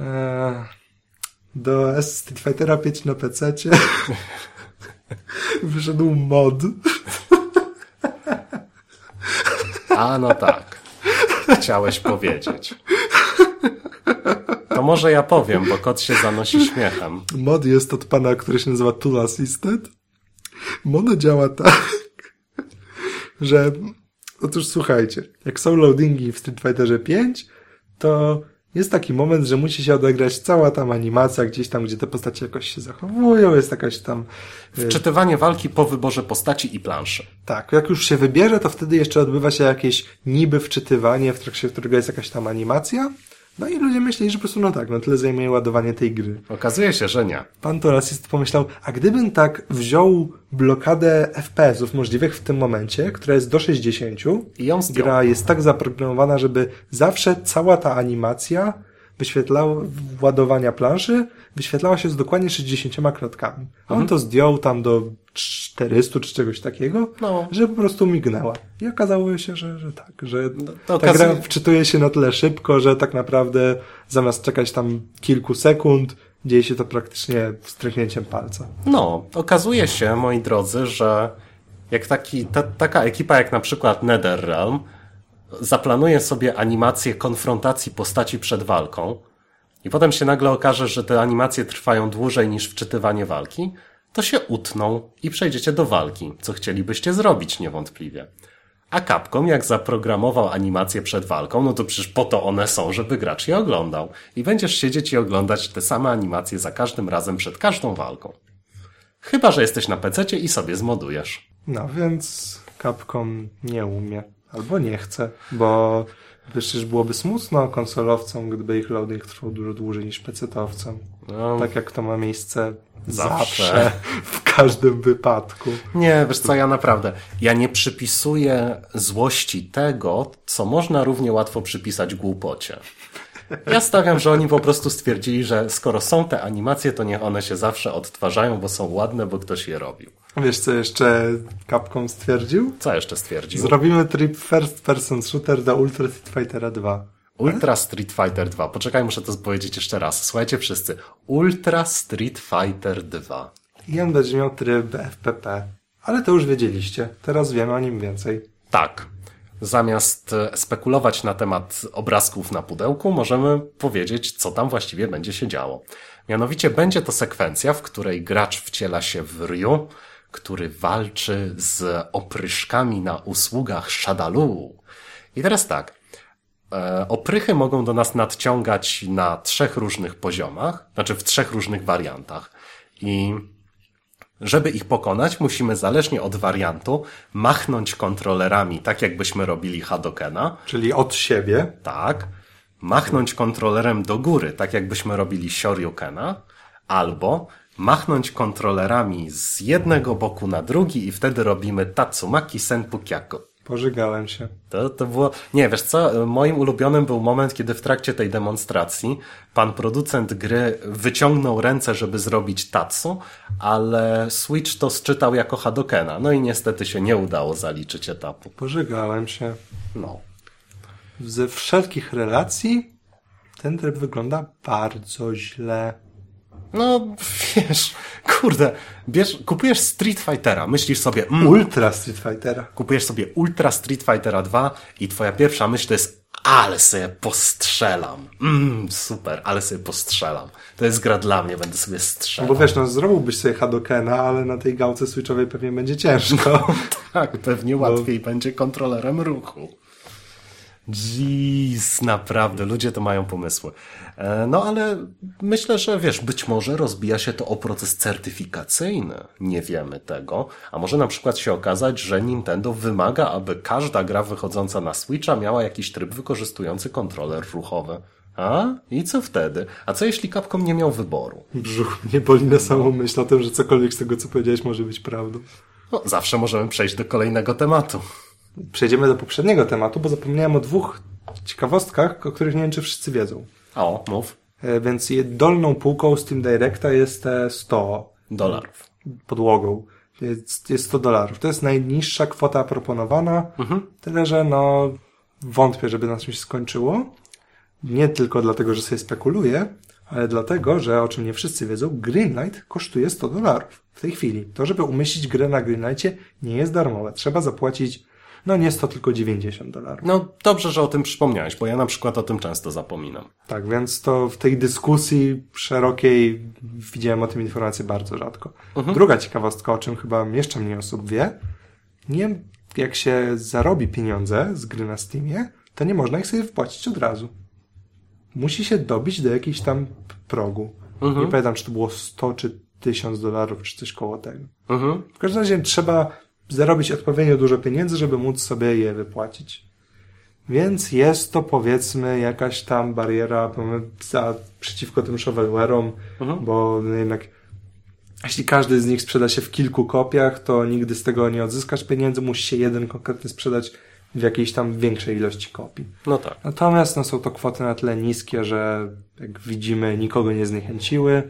Eee, do Street Fightera 5 na PC wyszedł mod. A no tak. Chciałeś powiedzieć. To może ja powiem, bo kot się zanosi śmiechem. Mod jest od pana, który się nazywa Tool Assistant. Mod działa tak, że otóż słuchajcie, jak są loadingi w Street Fighterze 5, to jest taki moment, że musi się odegrać cała tam animacja gdzieś tam, gdzie te postacie jakoś się zachowują, jest jakaś tam... y, Wczytywanie walki po wyborze postaci i planszy. Tak, jak już się wybierze, to wtedy jeszcze odbywa się jakieś niby wczytywanie, w trakcie którego jest jakaś tam animacja. No i ludzie myśleli, że po prostu no tak, no tyle zajmuje ładowanie tej gry. Okazuje się, że nie. Pan to rasist pomyślał, a gdybym tak wziął blokadę FPS-ów możliwych w tym momencie, która jest do 60, I ją zdjął. gra jest tak zaprogramowana, żeby zawsze cała ta animacja wyświetlała ładowania planszy wyświetlała się z dokładnie 60 klatkami. A on to zdjął tam do 400 czy czegoś takiego, No. że po prostu mignęła. I okazało się, że, że tak, że to ta okazuje- gra wczytuje się na tyle szybko, że tak naprawdę zamiast czekać tam kilku sekund, dzieje się to praktycznie wstrzyknięciem palca. No, okazuje się, moi drodzy, że jak taki, ta, taka ekipa jak na przykład NetherRealm zaplanuje sobie animację konfrontacji postaci przed walką i potem się nagle okaże, że te animacje trwają dłużej niż wczytywanie walki, to się utną i przejdziecie do walki, co chcielibyście zrobić niewątpliwie. A Capcom, jak zaprogramował animacje przed walką, no to przecież po to one są, żeby gracz je oglądał. I będziesz siedzieć i oglądać te same animacje za każdym razem przed każdą walką. Chyba, że jesteś na PC i sobie zmodujesz. No więc Capcom nie umie. Albo nie chce, bo przecież byłoby smutno konsolowcom, gdyby ich loading trwał dużo dłużej niż PC-towcom. No, Tak jak to ma miejsce Zawsze. zawsze, w każdym wypadku. Nie, wiesz co, ja naprawdę, ja nie przypisuję złości tego, co można równie łatwo przypisać głupocie. Ja stawiam, że oni po prostu stwierdzili, że skoro są te animacje, to niech one się zawsze odtwarzają, bo są ładne, bo ktoś je robił. Wiesz co jeszcze Capcom stwierdził? Co jeszcze stwierdził? Zrobimy trip first person shooter do Ultra Street Fightera 2. Ultra Street Fighter 2. Poczekaj, muszę to powiedzieć jeszcze raz. Słuchajcie wszyscy. Ultra Street Fighter 2. I on będzie miał tryb FPP. Ale to już wiedzieliście. Teraz wiemy o nim więcej. Tak. Zamiast e, spekulować na temat obrazków na pudełku, możemy powiedzieć, co tam właściwie będzie się działo. Mianowicie będzie to sekwencja, w której gracz wciela się w Ryu, który walczy z opryszkami na usługach Shadalu. I teraz tak. E, oprychy mogą do nas nadciągać na trzech różnych poziomach, znaczy w trzech różnych wariantach. I żeby ich pokonać, musimy zależnie od wariantu machnąć kontrolerami, tak jakbyśmy robili Hadokena. Czyli od siebie. Tak. Machnąć kontrolerem do góry, tak jakbyśmy robili Shoryukena. Albo machnąć kontrolerami z jednego boku na drugi i wtedy robimy Tatsumaki Senpu Kyaku. Pożygałem się. To, to było. Nie, wiesz co? Moim ulubionym był moment, kiedy w trakcie tej demonstracji pan producent gry wyciągnął ręce, żeby zrobić Tatsu, ale Switch to sczytał jako Hadokena. No i niestety się nie udało zaliczyć etapu. Pożygałem się. No. Ze wszelkich relacji ten tryb wygląda bardzo źle. No, wiesz, kurde, bierz, kupujesz Street Fightera, myślisz sobie, mm, Ultra Street Fightera. kupujesz sobie Ultra Street Fightera 2 i twoja pierwsza myśl to jest, ale sobie postrzelam. Mm, super, ale sobie postrzelam. To jest gra dla mnie, będę sobie No strzelał. bo wiesz, no zrobiłbyś sobie Hadokena, ale na tej gałce switchowej pewnie będzie ciężko. Tak, pewnie łatwiej będzie kontrolerem ruchu. Jeez, naprawdę, ludzie to mają pomysły. E, No ale myślę, że wiesz, być może rozbija się to o proces certyfikacyjny. Nie wiemy tego. A może na przykład się okazać, że Nintendo wymaga, aby każda gra wychodząca na Switcha miała jakiś tryb wykorzystujący kontroler ruchowy. A? I co wtedy? A co jeśli Capcom nie miał wyboru? Brzuch mnie boli na samą myśl o tym, że cokolwiek z tego, co powiedziałeś, może być prawdą. No, zawsze możemy przejść do kolejnego tematu. Przejdziemy do poprzedniego tematu, bo zapomniałem o dwóch ciekawostkach, o których nie wiem, czy wszyscy wiedzą. O, mów. E, Więc je- dolną półką Steam Directa jest te 100 Dolarów. podłogą. Jest, jest 100 dolarów. To jest najniższa kwota proponowana. Tyle, że no wątpię, żeby na czymś skończyło. Nie tylko dlatego, że sobie spekuluję, ale dlatego, że o czym nie wszyscy wiedzą, Greenlight kosztuje 100 dolarów w tej chwili. To, żeby umieścić grę na Greenlightie nie jest darmowe. Trzeba zapłacić, no nie 100, tylko 90 dolarów. No dobrze, że o tym przypomniałeś, bo ja na przykład o tym często zapominam. Tak, więc to w tej dyskusji szerokiej widziałem o tym informacje bardzo rzadko. Druga ciekawostka, o czym chyba jeszcze mniej osób wie, nie, jak się zarobi pieniądze z gry na Steamie, to nie można ich sobie wpłacić od razu. Musi się dobić do jakiejś tam progu. Nie pamiętam, czy to było 100 czy 1000 dolarów, czy coś koło tego. Mhm. W każdym razie trzeba zarobić odpowiednio dużo pieniędzy, żeby móc sobie je wypłacić. Więc jest to powiedzmy jakaś tam bariera za, przeciwko tym shovelware'om, bo no jednak jeśli każdy z nich sprzeda się w kilku kopiach, to nigdy z tego nie odzyskasz pieniędzy, musi się jeden konkretny sprzedać w jakiejś tam większej ilości kopii. No tak. Natomiast no, są to kwoty na tyle niskie, że jak widzimy nikogo nie zniechęciły,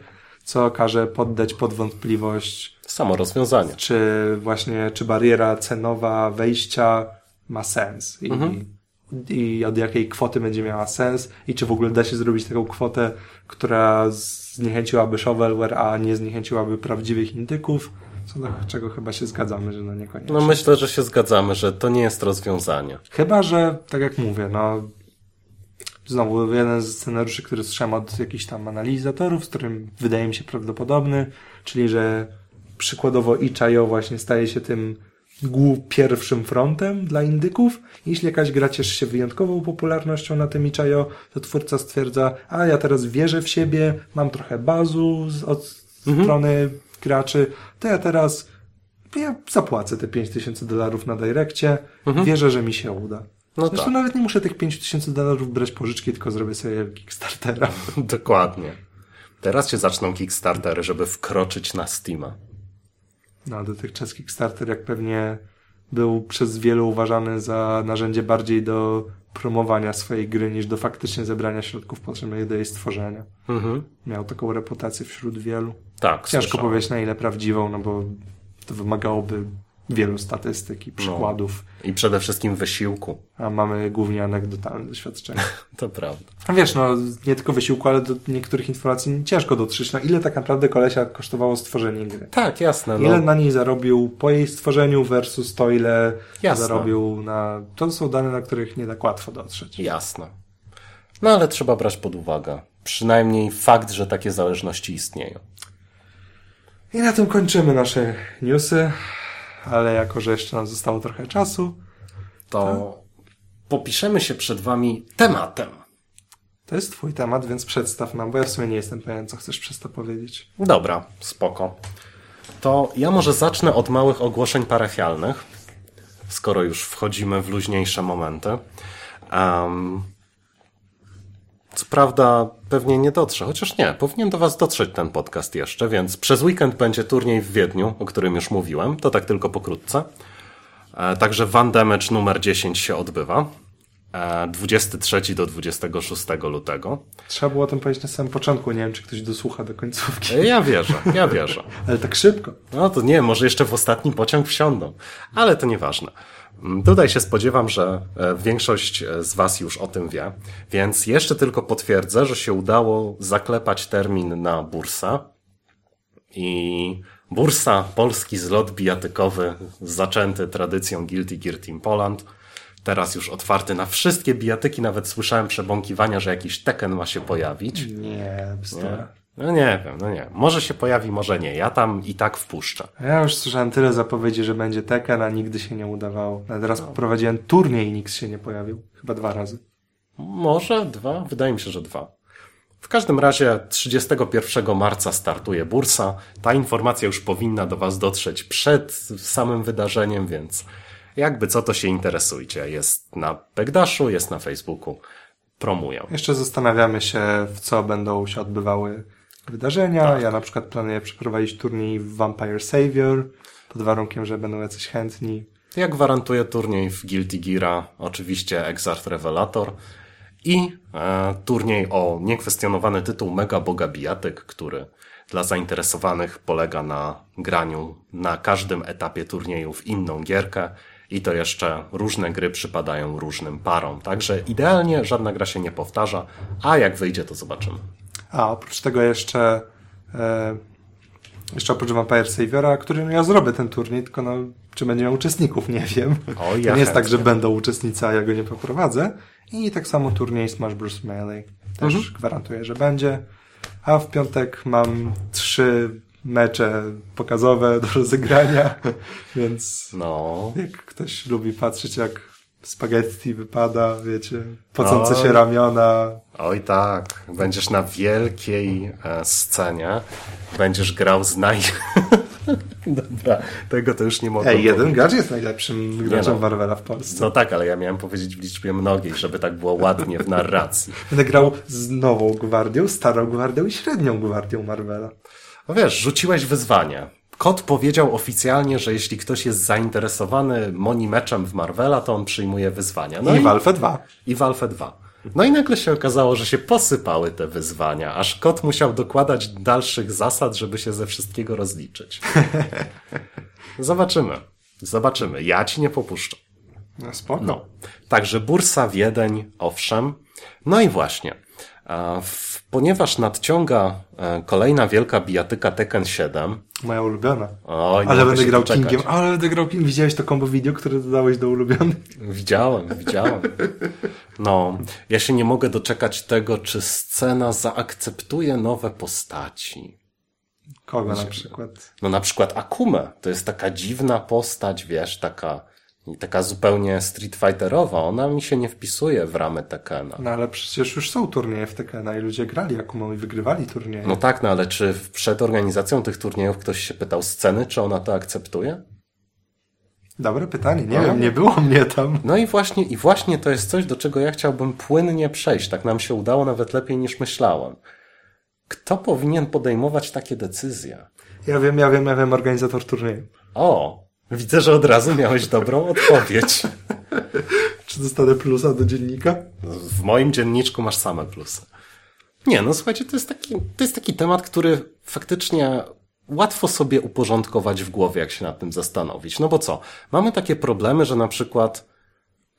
co każe poddać pod wątpliwość Samo rozwiązanie. czy właśnie, czy bariera cenowa wejścia ma sens i, i od jakiej kwoty będzie miała sens i czy w ogóle da się zrobić taką kwotę, która zniechęciłaby shovelware, a nie zniechęciłaby prawdziwych indyków, co do czego chyba się zgadzamy, że no niekoniecznie. No myślę, że się zgadzamy, że to nie jest rozwiązanie. Chyba, że tak jak mówię, no znowu jeden z scenariuszy, który słyszałem od jakichś tam analizatorów, z którym wydaje mi się prawdopodobny, czyli że przykładowo Ichayo właśnie staje się tym pierwszym frontem dla indyków. Jeśli jakaś gra cieszy się wyjątkową popularnością na tym Ichayo, to twórca stwierdza, a ja teraz wierzę w siebie, mam trochę bazu z, od strony graczy, to ja teraz ja zapłacę te 5000 dolarów na Direkcie, wierzę, że mi się uda. No Zresztą tak. nawet nie muszę tych 5000 dolarów brać pożyczki, tylko zrobię sobie Kickstartera. Dokładnie. Teraz się zaczną Kickstartery, żeby wkroczyć na Steama. No, dotychczas Kickstarter, jak pewnie był przez wielu uważany za narzędzie bardziej do promowania swojej gry niż do faktycznie zebrania środków potrzebnych do jej stworzenia. Mhm. Miał taką reputację wśród wielu. Tak, Ciężko słyszałem. powiedzieć na ile prawdziwą, no bo to wymagałoby wielu statystyk i No. przykładów, I przede wszystkim wysiłku. a mamy głównie anegdotalne doświadczenia. To prawda. A Wiesz, no nie tylko wysiłku, ale do niektórych informacji ciężko dotrzeć, na ile tak naprawdę kolesia kosztowało stworzenie gry. Tak, jasne. Ile No, na niej zarobił po jej stworzeniu versus to, ile Jasne. zarobił na... To są dane, na których nie tak łatwo dotrzeć. jasne. No ale trzeba brać pod uwagę. Przynajmniej fakt, że takie zależności istnieją. I na tym kończymy nasze newsy, ale jako, że jeszcze nam zostało trochę czasu, To popiszemy się przed wami tematem. To jest twój temat, więc przedstaw nam, bo ja w sumie nie jestem pewien, co chcesz przez to powiedzieć. Dobra, spoko. To ja może zacznę od małych ogłoszeń parafialnych, skoro już wchodzimy w luźniejsze momenty. Um, co prawda pewnie nie dotrze, chociaż nie, powinien do Was dotrzeć ten podcast jeszcze, więc przez weekend będzie turniej w Wiedniu, o którym już mówiłem, to tak tylko pokrótce. E, także Van Damage numer 10 się odbywa. 23 e, do 26 lutego. Trzeba było o tym powiedzieć na samym początku. Nie wiem, czy ktoś dosłucha do końcówki. E, ja wierzę, ja wierzę. Ale tak szybko. No to nie, może jeszcze w ostatni pociąg wsiądą. Ale to nieważne. Mm, tutaj się spodziewam, że e, większość z Was już o tym wie, więc jeszcze tylko potwierdzę, że się udało zaklepać termin na bursa i bursa, polski zlot bijatykowy zaczęty tradycją Guilty Gear Team Poland – teraz już otwarty na wszystkie bijatyki, nawet słyszałem przebąkiwania, że jakiś Tekken ma się pojawić. Nie, bzdura. No nie wiem, no nie. Może się pojawi, może nie. Ja tam i tak wpuszczę. Ja już słyszałem tyle zapowiedzi, że będzie Tekken, a nigdy się nie udawało. A teraz no. prowadziłem turniej i nikt się nie pojawił. Chyba dwa razy. Może dwa? Wydaje mi się, że dwa. W każdym razie 31 marca startuje bursa. Ta informacja już powinna do Was dotrzeć przed samym wydarzeniem, więc jakby co, to się interesujcie. Jest na Pegdaszu, jest na Facebooku. Promują. Jeszcze zastanawiamy się, w co będą się odbywały wydarzenia. Tak. Ja na przykład planuję przeprowadzić turniej w Vampire Savior, pod warunkiem, że będą jacyś chętni. Ja gwarantuję turniej w Guilty Geara, oczywiście Exart Revelator i e, turniej o niekwestionowany tytuł Mega Boga Bijatyk, który dla zainteresowanych polega na graniu na każdym etapie turnieju w inną gierkę i to jeszcze różne gry przypadają różnym parom. Także idealnie żadna gra się nie powtarza, a jak wyjdzie, to zobaczymy. A oprócz tego jeszcze e, jeszcze oprócz Vampire Saviora, którym ja zrobię ten turniej, tylko no, czy będzie miał uczestników, nie wiem. O, ja to nie jest tak, że będą uczestnicy, a ja go nie poprowadzę. I tak samo turniej Smash Bros. Melee. Też mhm. gwarantuję, że będzie. A w piątek mam trzy mecze pokazowe do rozegrania, więc no. jak ktoś lubi patrzeć jak spaghetti wypada, wiecie, pocące się ramiona. Oj tak, będziesz na wielkiej e, scenie, będziesz grał z naj... Dobra, tego to już nie mogę Ej, jeden gracz jest najlepszym graczem no. Marvela w Polsce. No tak, ale ja miałem powiedzieć w liczbie mnogiej, żeby tak było ładnie w narracji. Będę grał z nową gwardią, starą gwardią i średnią gwardią Marvela. No wiesz, rzuciłeś wyzwanie. Kot powiedział oficjalnie, że jeśli ktoś jest zainteresowany meczem w Marvela, to on przyjmuje wyzwania. No I, i Valve 2. I Valve 2. No i nagle się okazało, że się posypały te wyzwania, aż kot musiał dokładać dalszych zasad, żeby się ze wszystkiego rozliczyć. Zobaczymy. Zobaczymy. Ja ci nie popuszczę. No, spoko. No. Także Bursa Wiedeń, owszem. No i właśnie. Ponieważ nadciąga e, kolejna wielka bijatyka Tekken 7. Moja ulubiona. Oj, ale będę grał Kingiem. Ale będę grał King. Widziałeś to combo video, które dodałeś do ulubionych? Widziałem, widziałem. No, ja się nie mogę doczekać tego, czy scena zaakceptuje nowe postaci. Kogo na przykład? No na przykład Akume. To jest taka dziwna postać, wiesz, taka taka zupełnie Street Fighterowa, ona mi się nie wpisuje w ramy Tekena. No ale przecież już są turnieje w Tekena i ludzie grali Akumą i wygrywali turnieje. No tak, no ale czy przed organizacją tych turniejów ktoś się pytał sceny, czy ona to akceptuje? Dobre pytanie, nie no. wiem, nie było mnie tam. No i właśnie, i właśnie to jest coś, do czego ja chciałbym płynnie przejść. Tak nam się udało nawet lepiej niż myślałem. Kto powinien podejmować takie decyzje? Ja wiem, ja wiem, ja wiem, organizator turnieju. O, Widzę, że od razu miałeś dobrą odpowiedź. Czy dostanę plusa do dziennika? W moim dzienniczku masz same plusy. Nie, no słuchajcie, to jest taki, to jest taki temat, który faktycznie łatwo sobie uporządkować w głowie, jak się nad tym zastanowić. No bo co? Mamy takie problemy, że na przykład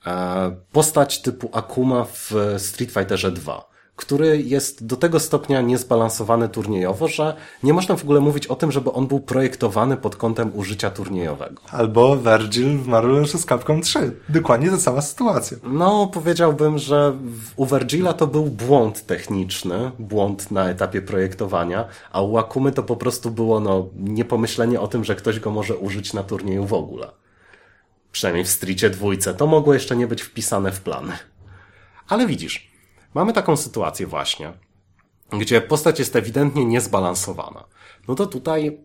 e, postać typu Akuma w Street Fighterze 2 który jest do tego stopnia niezbalansowany turniejowo, że nie można w ogóle mówić o tym, żeby on był projektowany pod kątem użycia turniejowego. Albo Virgil w Marvel vs. Capcom 3. Dokładnie ta sama sytuacja. No, powiedziałbym, że u Virgila to był błąd techniczny, błąd na etapie projektowania, a u Akumy to po prostu było no, niepomyślenie o tym, że ktoś go może użyć na turnieju w ogóle. Przynajmniej w Streetie dwójce. To mogło jeszcze nie być wpisane w plany. Ale widzisz, mamy taką sytuację właśnie, gdzie postać jest ewidentnie niezbalansowana. No to tutaj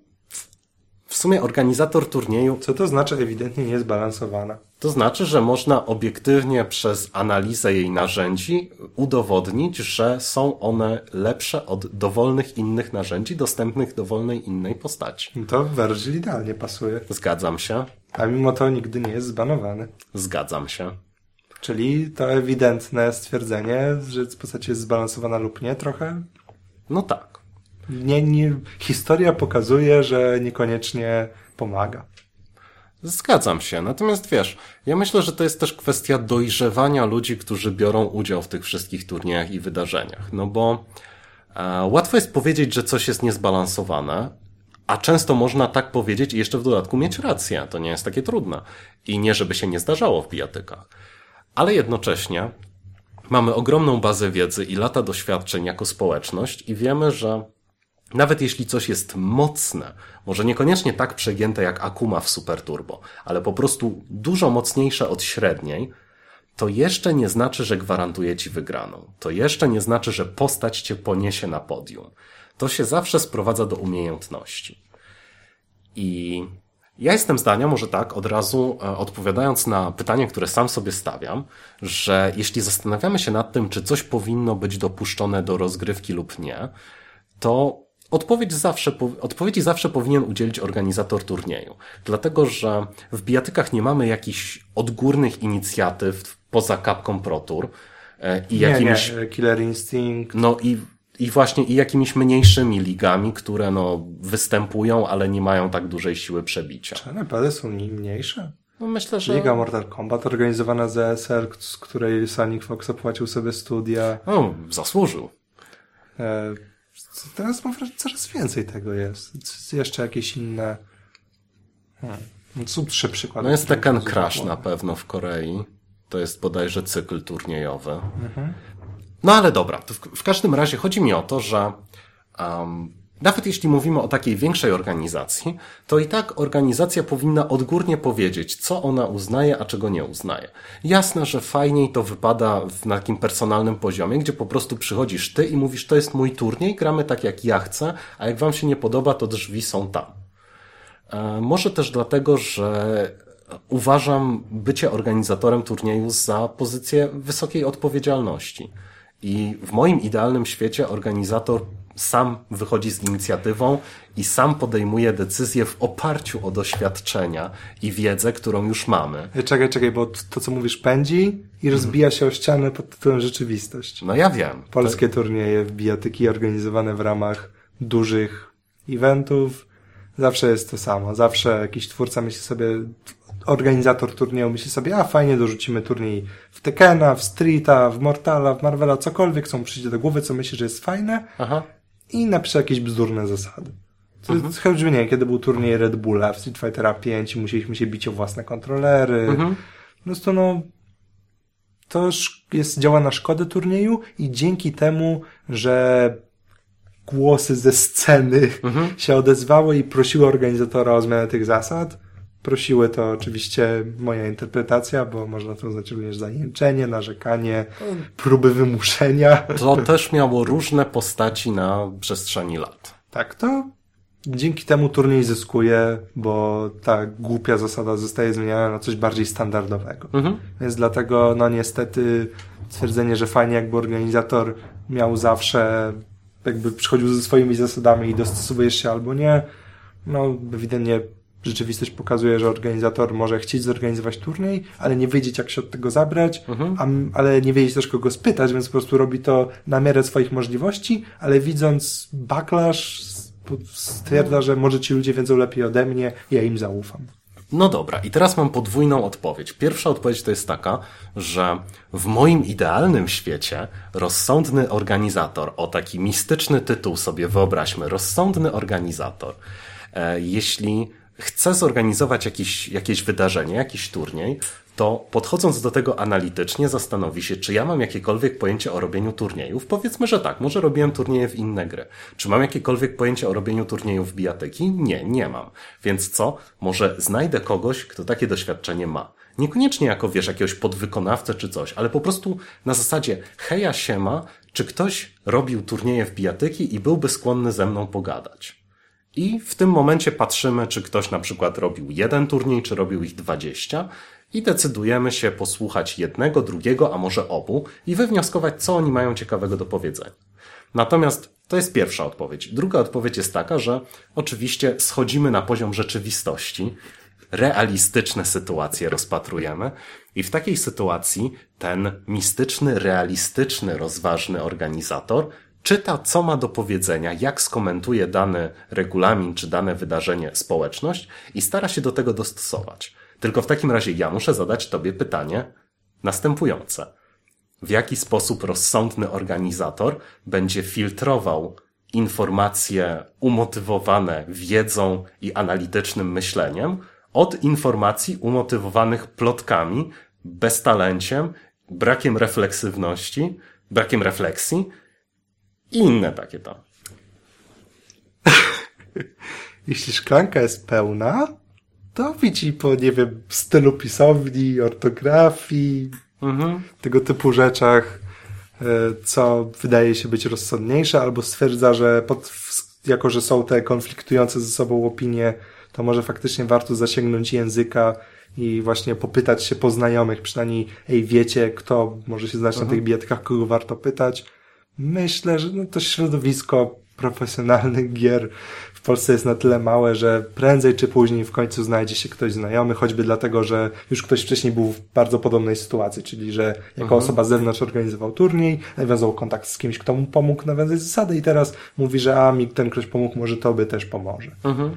w sumie organizator turnieju Co to znaczy ewidentnie niezbalansowana? to znaczy, że można obiektywnie przez analizę jej narzędzi udowodnić, że są one lepsze od dowolnych innych narzędzi dostępnych dowolnej innej postaci. To Virgil idealnie pasuje. Zgadzam się, A mimo to nigdy nie jest zbanowany. zgadzam się. Czyli to ewidentne stwierdzenie, że postać jest zbalansowana lub nie trochę. No tak. Nie, nie, historia pokazuje, że niekoniecznie pomaga. Zgadzam się. Natomiast wiesz, ja myślę, że to jest też kwestia dojrzewania ludzi, którzy biorą udział w tych wszystkich turniejach i wydarzeniach. No bo e, łatwo jest powiedzieć, że coś jest niezbalansowane, a często można tak powiedzieć i jeszcze w dodatku mieć rację. To nie jest takie trudne. I nie, żeby się nie zdarzało w bijatykach. Ale jednocześnie mamy ogromną bazę wiedzy i lata doświadczeń jako społeczność i wiemy, że nawet jeśli coś jest mocne, może niekoniecznie tak przegięte jak Akuma w Super Turbo, ale po prostu dużo mocniejsze od średniej, to jeszcze nie znaczy, że gwarantuje ci wygraną. To jeszcze nie znaczy, że postać cię poniesie na podium. To się zawsze sprowadza do umiejętności. I ja jestem zdania, może tak, od razu e, odpowiadając na pytanie, które sam sobie stawiam, że jeśli zastanawiamy się nad tym, czy coś powinno być dopuszczone do rozgrywki lub nie, to odpowiedź zawsze, po- odpowiedzi zawsze powinien udzielić organizator turnieju. Dlatego, że w bijatykach nie mamy jakichś odgórnych inicjatyw poza Capcom Pro Tour e, i jakimiś... Nie, nie, Killer Instinct. No i, i właśnie i jakimiś mniejszymi ligami, które no występują, ale nie mają tak dużej siły przebicia. Czy naprawdę są ni- mniejsze? No myślę, że... Liga Mortal Kombat organizowana z ESL, z której Sonic Fox opłacił sobie studia. No, zasłużył. E, teraz mam wrażenie, coraz więcej tego jest. Jeszcze jakieś inne. Hmm. Są trzy przykłady. No jest Tekken Crash na pewno w Korei. To jest bodajże cykl turniejowy. Mhm. No ale dobra, w, w każdym razie chodzi mi o to, że um, nawet jeśli mówimy o takiej większej organizacji, to i tak organizacja powinna odgórnie powiedzieć, co ona uznaje, a czego nie uznaje. Jasne, że fajniej to wypada na takim personalnym poziomie, gdzie po prostu przychodzisz ty i mówisz, to jest mój turniej, gramy tak jak ja chcę, a jak wam się nie podoba, to drzwi są tam. E, Może też dlatego, że uważam bycie organizatorem turnieju za pozycję wysokiej odpowiedzialności. I w moim idealnym świecie organizator sam wychodzi z inicjatywą i sam podejmuje decyzje w oparciu o doświadczenia i wiedzę, którą już mamy. Czekaj, czekaj, bo to, co mówisz, pędzi i rozbija się o ścianę pod tytułem rzeczywistość. No ja wiem. Polskie turnieje w bijatyki organizowane w ramach dużych eventów. Zawsze jest to samo. Zawsze jakiś twórca myśli sobie, organizator turnieju myśli sobie, a fajnie dorzucimy turniej w Tekena, w Streeta, w Mortala, w Marvela, cokolwiek, co mu przyjdzie do głowy, co myśli, że jest fajne Aha. i napisze jakieś bzdurne zasady. To Mhm. choćby nie, kiedy był turniej Red Bulla w Street Fightera 5 i musieliśmy się bić o własne kontrolery. Mhm. Po prostu no, to jest, działa na szkodę turnieju i dzięki temu, że głosy ze sceny Mhm. się odezwały i prosiły organizatora o zmianę tych zasad. Prosiły to oczywiście moja interpretacja, bo można to uznać również za jęczenie, narzekanie, próby wymuszenia. To też miało różne postaci na przestrzeni lat. Tak, to dzięki temu turniej zyskuje, bo ta głupia zasada zostaje zmieniana na coś bardziej standardowego. Mhm. Więc dlatego, no niestety, twierdzenie, że fajnie jakby organizator miał zawsze, jakby przychodził ze swoimi zasadami i dostosowujesz się albo nie, no ewidentnie rzeczywistość pokazuje, że organizator może chcieć zorganizować turniej, ale nie wiedzieć jak się od tego zabrać, a, ale nie wiedzieć też kogo spytać, więc po prostu robi to na miarę swoich możliwości, ale widząc backlash stwierdza, że może ci ludzie wiedzą lepiej ode mnie, ja im zaufam. No dobra, i teraz mam podwójną odpowiedź. Pierwsza odpowiedź to jest taka, że w moim idealnym świecie rozsądny organizator, o taki mistyczny tytuł sobie wyobraźmy, rozsądny organizator, e, jeśli chce zorganizować jakiś, jakieś wydarzenie, jakiś turniej, to podchodząc do tego analitycznie zastanowi się, czy ja mam jakiekolwiek pojęcie o robieniu turniejów. Powiedzmy, że tak, może robiłem turnieje w inne gry. Czy mam jakiekolwiek pojęcie o robieniu turniejów w bijatyki? Nie, nie mam. Więc co? Może znajdę kogoś, kto takie doświadczenie ma. Niekoniecznie jako, wiesz, jakiegoś podwykonawcę czy coś, ale po prostu na zasadzie heja siema, czy ktoś robił turnieje w bijatyki i byłby skłonny ze mną pogadać. I w tym momencie patrzymy, czy ktoś na przykład robił jeden turniej, czy robił ich dwadzieścia i decydujemy się posłuchać jednego, drugiego, a może obu i wywnioskować, co oni mają ciekawego do powiedzenia. Natomiast to jest pierwsza odpowiedź. Druga odpowiedź jest taka, że oczywiście schodzimy na poziom rzeczywistości, realistyczne sytuacje rozpatrujemy i w takiej sytuacji ten mistyczny, realistyczny, rozważny organizator czyta, co ma do powiedzenia, jak skomentuje dany regulamin czy dane wydarzenie społeczność i stara się do tego dostosować. Tylko w takim razie ja muszę zadać Tobie pytanie następujące. W jaki sposób rozsądny organizator będzie filtrował informacje umotywowane wiedzą i analitycznym myśleniem od informacji umotywowanych plotkami, beztalenciem, brakiem refleksywności, brakiem refleksji i inne takie tam. Jeśli szklanka jest pełna, to widzi po, nie wiem, stylu pisowni, ortografii, mhm. tego typu rzeczach, e, co wydaje się być rozsądniejsze, albo stwierdza, że pod, jako, że są te konfliktujące ze sobą opinie, to może faktycznie warto zasięgnąć języka i właśnie popytać się po znajomych, przynajmniej, ej, wiecie, kto może się znać mhm. na tych bijatkach, kogo warto pytać. Myślę, że no, to środowisko profesjonalnych gier w Polsce jest na tyle małe, że prędzej czy później w końcu znajdzie się ktoś znajomy, choćby dlatego, że już ktoś wcześniej był w bardzo podobnej sytuacji, czyli że jako mhm. osoba z zewnątrz organizował turniej, nawiązał kontakt z kimś, kto mu pomógł nawiązać zasady i teraz mówi, że a mi ten ktoś pomógł, może tobie też pomoże. Mhm.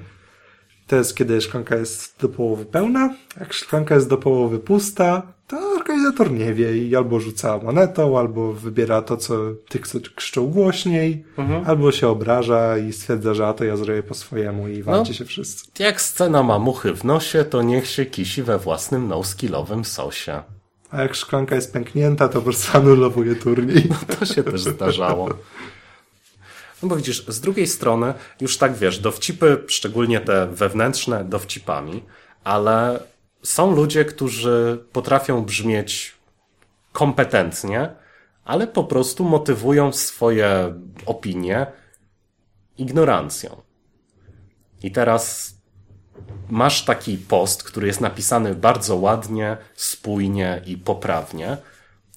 To jest, kiedy szklanka jest do połowy pełna. Jak szklanka jest do połowy pusta, to organizator nie wie i albo rzuca monetą, albo wybiera to, co tych, co krzyczą głośniej, mhm. albo się obraża i stwierdza, że a to ja zrobię po swojemu i walcie no, się wszyscy. Jak scena ma muchy w nosie, to niech się kisi we własnym no-skillowym sosie. A jak szklanka jest pęknięta, to po prostu anulowuje turniej. No to się też zdarzało. No bo widzisz, z drugiej strony już tak wiesz, dowcipy, szczególnie te wewnętrzne, dowcipami, ale są ludzie, którzy potrafią brzmieć kompetentnie, ale po prostu motywują swoje opinie ignorancją. I teraz masz taki post, który jest napisany bardzo ładnie, spójnie i poprawnie,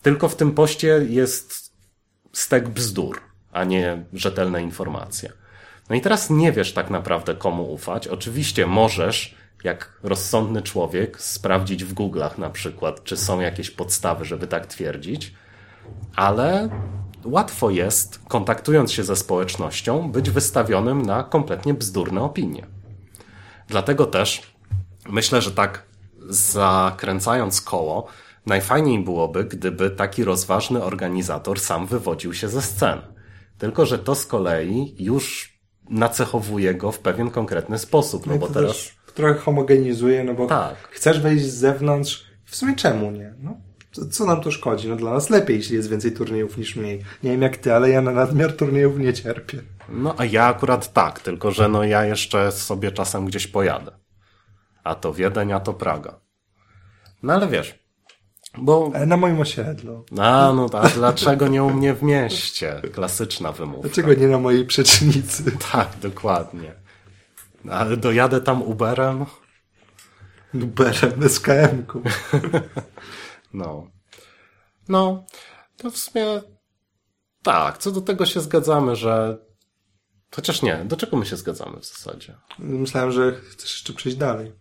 tylko w tym poście jest stek bzdur a nie rzetelne informacje. No i teraz nie wiesz tak naprawdę komu ufać. Oczywiście możesz, jak rozsądny człowiek, sprawdzić w Google'ach na przykład, czy są jakieś podstawy, żeby tak twierdzić, ale łatwo jest, kontaktując się ze społecznością, być wystawionym na kompletnie bzdurne opinie. Dlatego też myślę, że tak zakręcając koło, najfajniej byłoby, gdyby taki rozważny organizator sam wywodził się ze sceny. Tylko, że to z kolei już nacechowuje go w pewien konkretny sposób, no, no bo teraz... Trochę homogenizuje, no bo tak. chcesz wejść z zewnątrz, w sumie czemu nie? No, co nam to szkodzi? No dla nas lepiej, jeśli jest więcej turniejów niż mniej. Nie wiem jak ty, ale ja na nadmiar turniejów nie cierpię. No a ja akurat tak, tylko że no ja jeszcze sobie czasem gdzieś pojadę. A to Wiedeń, a to Praga. No ale wiesz, bo... Ale na moim osiedlu. A, no tak. Dlaczego nie u mnie w mieście? Klasyczna wymówka. Dlaczego nie na mojej przecznicy? Tak, dokładnie. Ale dojadę tam Uberem? Uberem, SKM-ku. no. No, to w sumie tak, co do tego się zgadzamy, że chociaż nie, do czego my się zgadzamy w zasadzie? Myślałem, że chcesz jeszcze przejść dalej.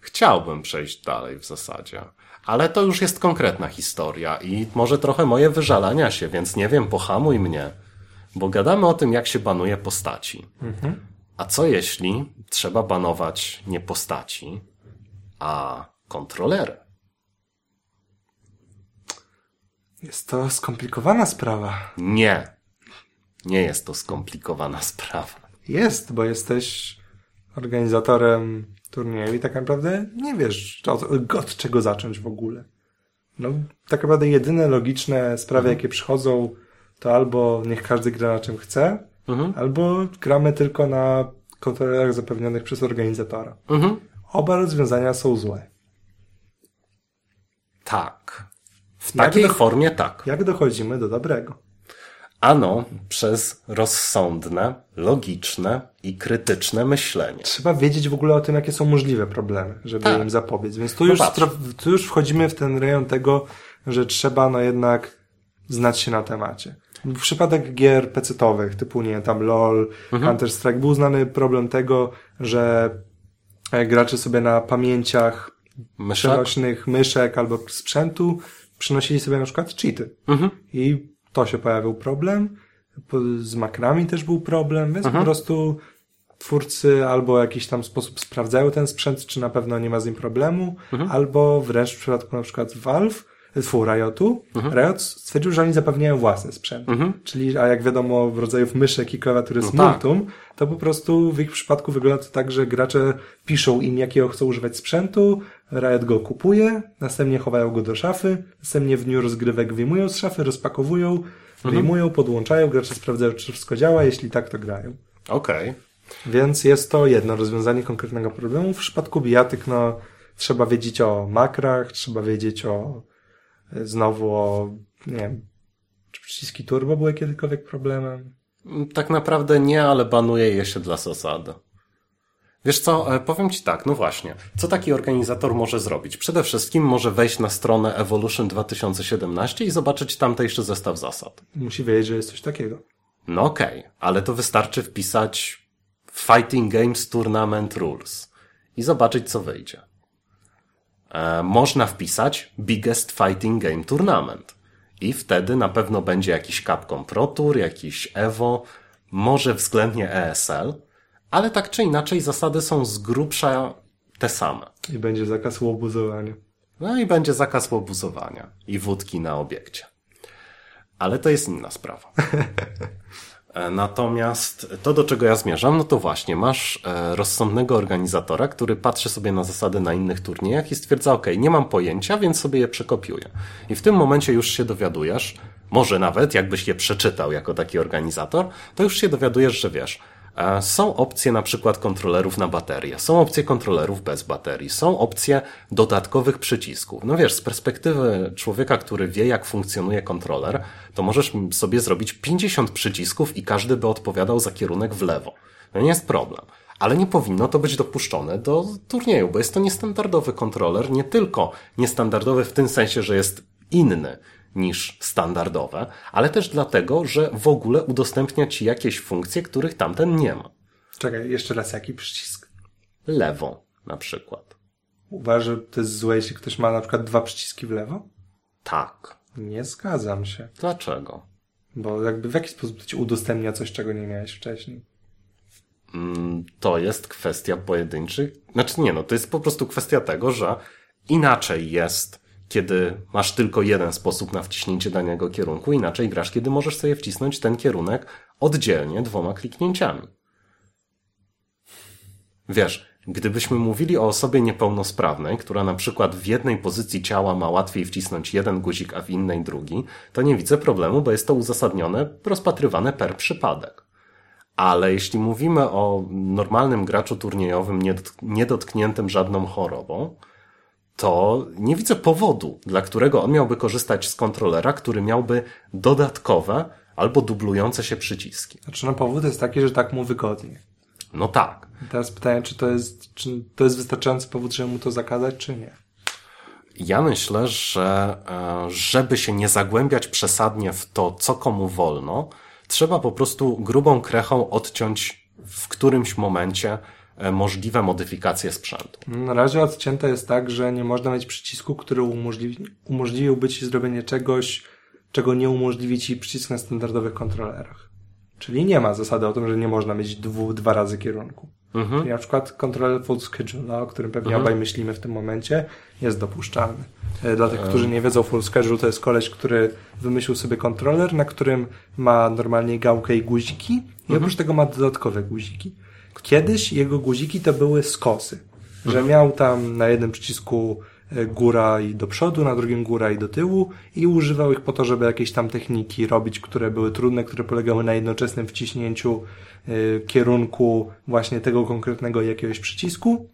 Chciałbym przejść dalej w zasadzie. Ale to już jest konkretna historia i może trochę moje wyżalania się, więc nie wiem, pohamuj mnie. Bo gadamy o tym, jak się banuje postaci. Mhm. A co jeśli trzeba banować nie postaci, a kontrolery? Jest to skomplikowana sprawa. Nie. Nie jest to skomplikowana sprawa. Jest, bo jesteś organizatorem turnieju i tak naprawdę nie wiesz, od, od czego zacząć w ogóle. No, tak naprawdę jedyne logiczne sprawy, mhm. jakie przychodzą, to albo niech każdy gra na czym chce, mhm. albo gramy tylko na kontrolerach zapewnionych przez organizatora. Mhm. Oba rozwiązania są złe. Tak. W takiej do- formie tak. Jak dochodzimy do dobrego? Ano przez rozsądne, logiczne i krytyczne myślenie. Trzeba wiedzieć w ogóle o tym, jakie są możliwe problemy, żeby Tak. im zapobiec. Więc tu, No już, tu już wchodzimy w ten rejon tego, że trzeba no jednak znać się na temacie. W przypadek gier pecetowych, typu nie tam LOL, Mhm. Counter-Strike, był znany problem tego, że e, gracze sobie na pamięciach Myszek? przenośnych myszek albo sprzętu przynosili sobie na przykład cheaty. Mhm. I to się pojawił problem. Z makrami też był problem, więc Mhm. po prostu twórcy albo w jakiś tam sposób sprawdzają ten sprzęt, czy na pewno nie ma z nim problemu, Mhm. albo wręcz w przypadku na przykład Valve, fu Riotu, Riot stwierdził, że oni zapewniają własny sprzęt. Mhm. Czyli, a jak wiadomo, w rodzajów myszek i klawiatury z No tak. multum, to po prostu w ich przypadku wygląda to tak, że gracze piszą im, jakiego chcą używać sprzętu, Riot go kupuje, następnie chowają go do szafy, następnie w dniu rozgrywek wyjmują z szafy, rozpakowują, Mhm. wyjmują, podłączają, gracze sprawdzają, czy wszystko działa, jeśli tak, to grają. Okej. Więc jest to jedno rozwiązanie konkretnego problemu. W przypadku bijatyk, no, trzeba wiedzieć o makrach, trzeba wiedzieć o, znowu o, nie wiem, czy przyciski turbo były kiedykolwiek problemem? Tak naprawdę nie, ale banuję je się dla zasady. Wiesz co, e, powiem Ci tak, no właśnie. Co taki organizator może zrobić? Przede wszystkim może wejść na stronę Evolution 2017 i zobaczyć tamtejszy zestaw zasad. Musi wiedzieć, że jest coś takiego. No okej, ale to wystarczy wpisać Fighting Games Tournament Rules i zobaczyć, co wyjdzie. E, można wpisać Biggest Fighting Game Tournament i wtedy na pewno będzie jakiś Capcom Pro Tour, jakiś Evo, może względnie ESL, ale tak czy inaczej zasady są z grubsza te same. I będzie zakaz łobuzowania. No i będzie zakaz łobuzowania i wódki na obiekcie. Ale to jest inna sprawa. E, Natomiast to, do czego ja zmierzam, no to właśnie, masz e, rozsądnego organizatora, który patrzy sobie na zasady na innych turniejach i stwierdza, ok, nie mam pojęcia, więc sobie je przekopiuję. I w tym momencie już się dowiadujesz, może nawet jakbyś je przeczytał jako taki organizator, to już się dowiadujesz, że wiesz, są opcje na przykład kontrolerów na baterię, są opcje kontrolerów bez baterii, są opcje dodatkowych przycisków. No wiesz, z perspektywy człowieka, który wie, jak funkcjonuje kontroler, to możesz sobie zrobić 50 przycisków i każdy by odpowiadał za kierunek w lewo. No nie jest problem. Ale nie powinno to być dopuszczone do turnieju, bo jest to niestandardowy kontroler, nie tylko niestandardowy w tym sensie, że jest inny niż standardowe, ale też dlatego, że w ogóle udostępnia ci jakieś funkcje, których tamten nie ma. Czekaj, jeszcze raz, jaki przycisk? Lewo na przykład. Uważasz, że to jest złe, jeśli ktoś ma na przykład dwa przyciski w lewo? Tak. Nie zgadzam się. Dlaczego? Bo jakby w jaki sposób to ci udostępnia coś, czego nie miałeś wcześniej? Mm, To jest kwestia pojedynczych. Znaczy nie no, to jest po prostu kwestia tego, że inaczej jest, kiedy masz tylko jeden sposób na wciśnięcie danego kierunku, inaczej grasz, kiedy możesz sobie wcisnąć ten kierunek oddzielnie dwoma kliknięciami. Wiesz, gdybyśmy mówili o osobie niepełnosprawnej, która na przykład w jednej pozycji ciała ma łatwiej wcisnąć jeden guzik, a w innej drugi, to nie widzę problemu, bo jest to uzasadnione, rozpatrywane per przypadek. Ale jeśli mówimy o normalnym graczu turniejowym, niedot- niedotkniętym żadną chorobą, to nie widzę powodu, dla którego on miałby korzystać z kontrolera, który miałby dodatkowe albo dublujące się przyciski. Znaczy, no powód jest taki, że tak mu wygodnie. No tak. I teraz pytanie, czy to jest, czy to jest wystarczający powód, żeby mu to zakazać, czy nie? Ja myślę, że e, żeby się nie zagłębiać przesadnie w to, co komu wolno, trzeba po prostu grubą krechą odciąć w którymś momencie możliwe modyfikacje sprzętu. Na razie odcięte jest tak, że nie można mieć przycisku, który umożliwi, umożliwiłby ci zrobienie czegoś, czego nie umożliwi ci przycisk na standardowych kontrolerach. Czyli nie ma zasady o tym, że nie można mieć dwu, dwa razy kierunku. Mhm. Czyli na przykład kontroler full schedule, o którym pewnie obaj myślimy w tym momencie, jest dopuszczalny. E, Dla tych, którzy nie wiedzą, full schedule to jest koleś, który wymyślił sobie kontroler, na którym ma normalnie gałkę i guziki i oprócz tego ma dodatkowe guziki. Kiedyś jego guziki to były skosy, że miał tam na jednym przycisku e, góra i do przodu, na drugim góra i do tyłu i używał ich po to, żeby jakieś tam techniki robić, które były trudne, które polegały na jednoczesnym wciśnięciu e, kierunku właśnie tego konkretnego jakiegoś przycisku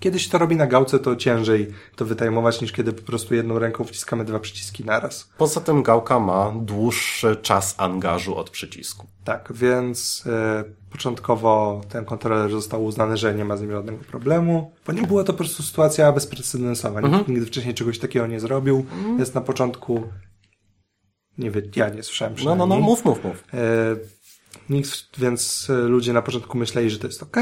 Kiedy się to robi na gałce, to ciężej to wytajmować niż kiedy po prostu jedną ręką wciskamy dwa przyciski naraz. Poza tym gałka ma dłuższy czas angażu od przycisku. Tak, więc e, początkowo ten kontroler został uznany, że nie ma z nim żadnego problemu, bo nie była to po prostu sytuacja bezprecedensowa. Nikt nigdy wcześniej czegoś takiego nie zrobił, więc na początku nie wiem, ja nie słyszałem No, przynajmniej. no, no, mów, mów, mów. E, nikt, więc e, ludzie na początku myśleli, że to jest ok.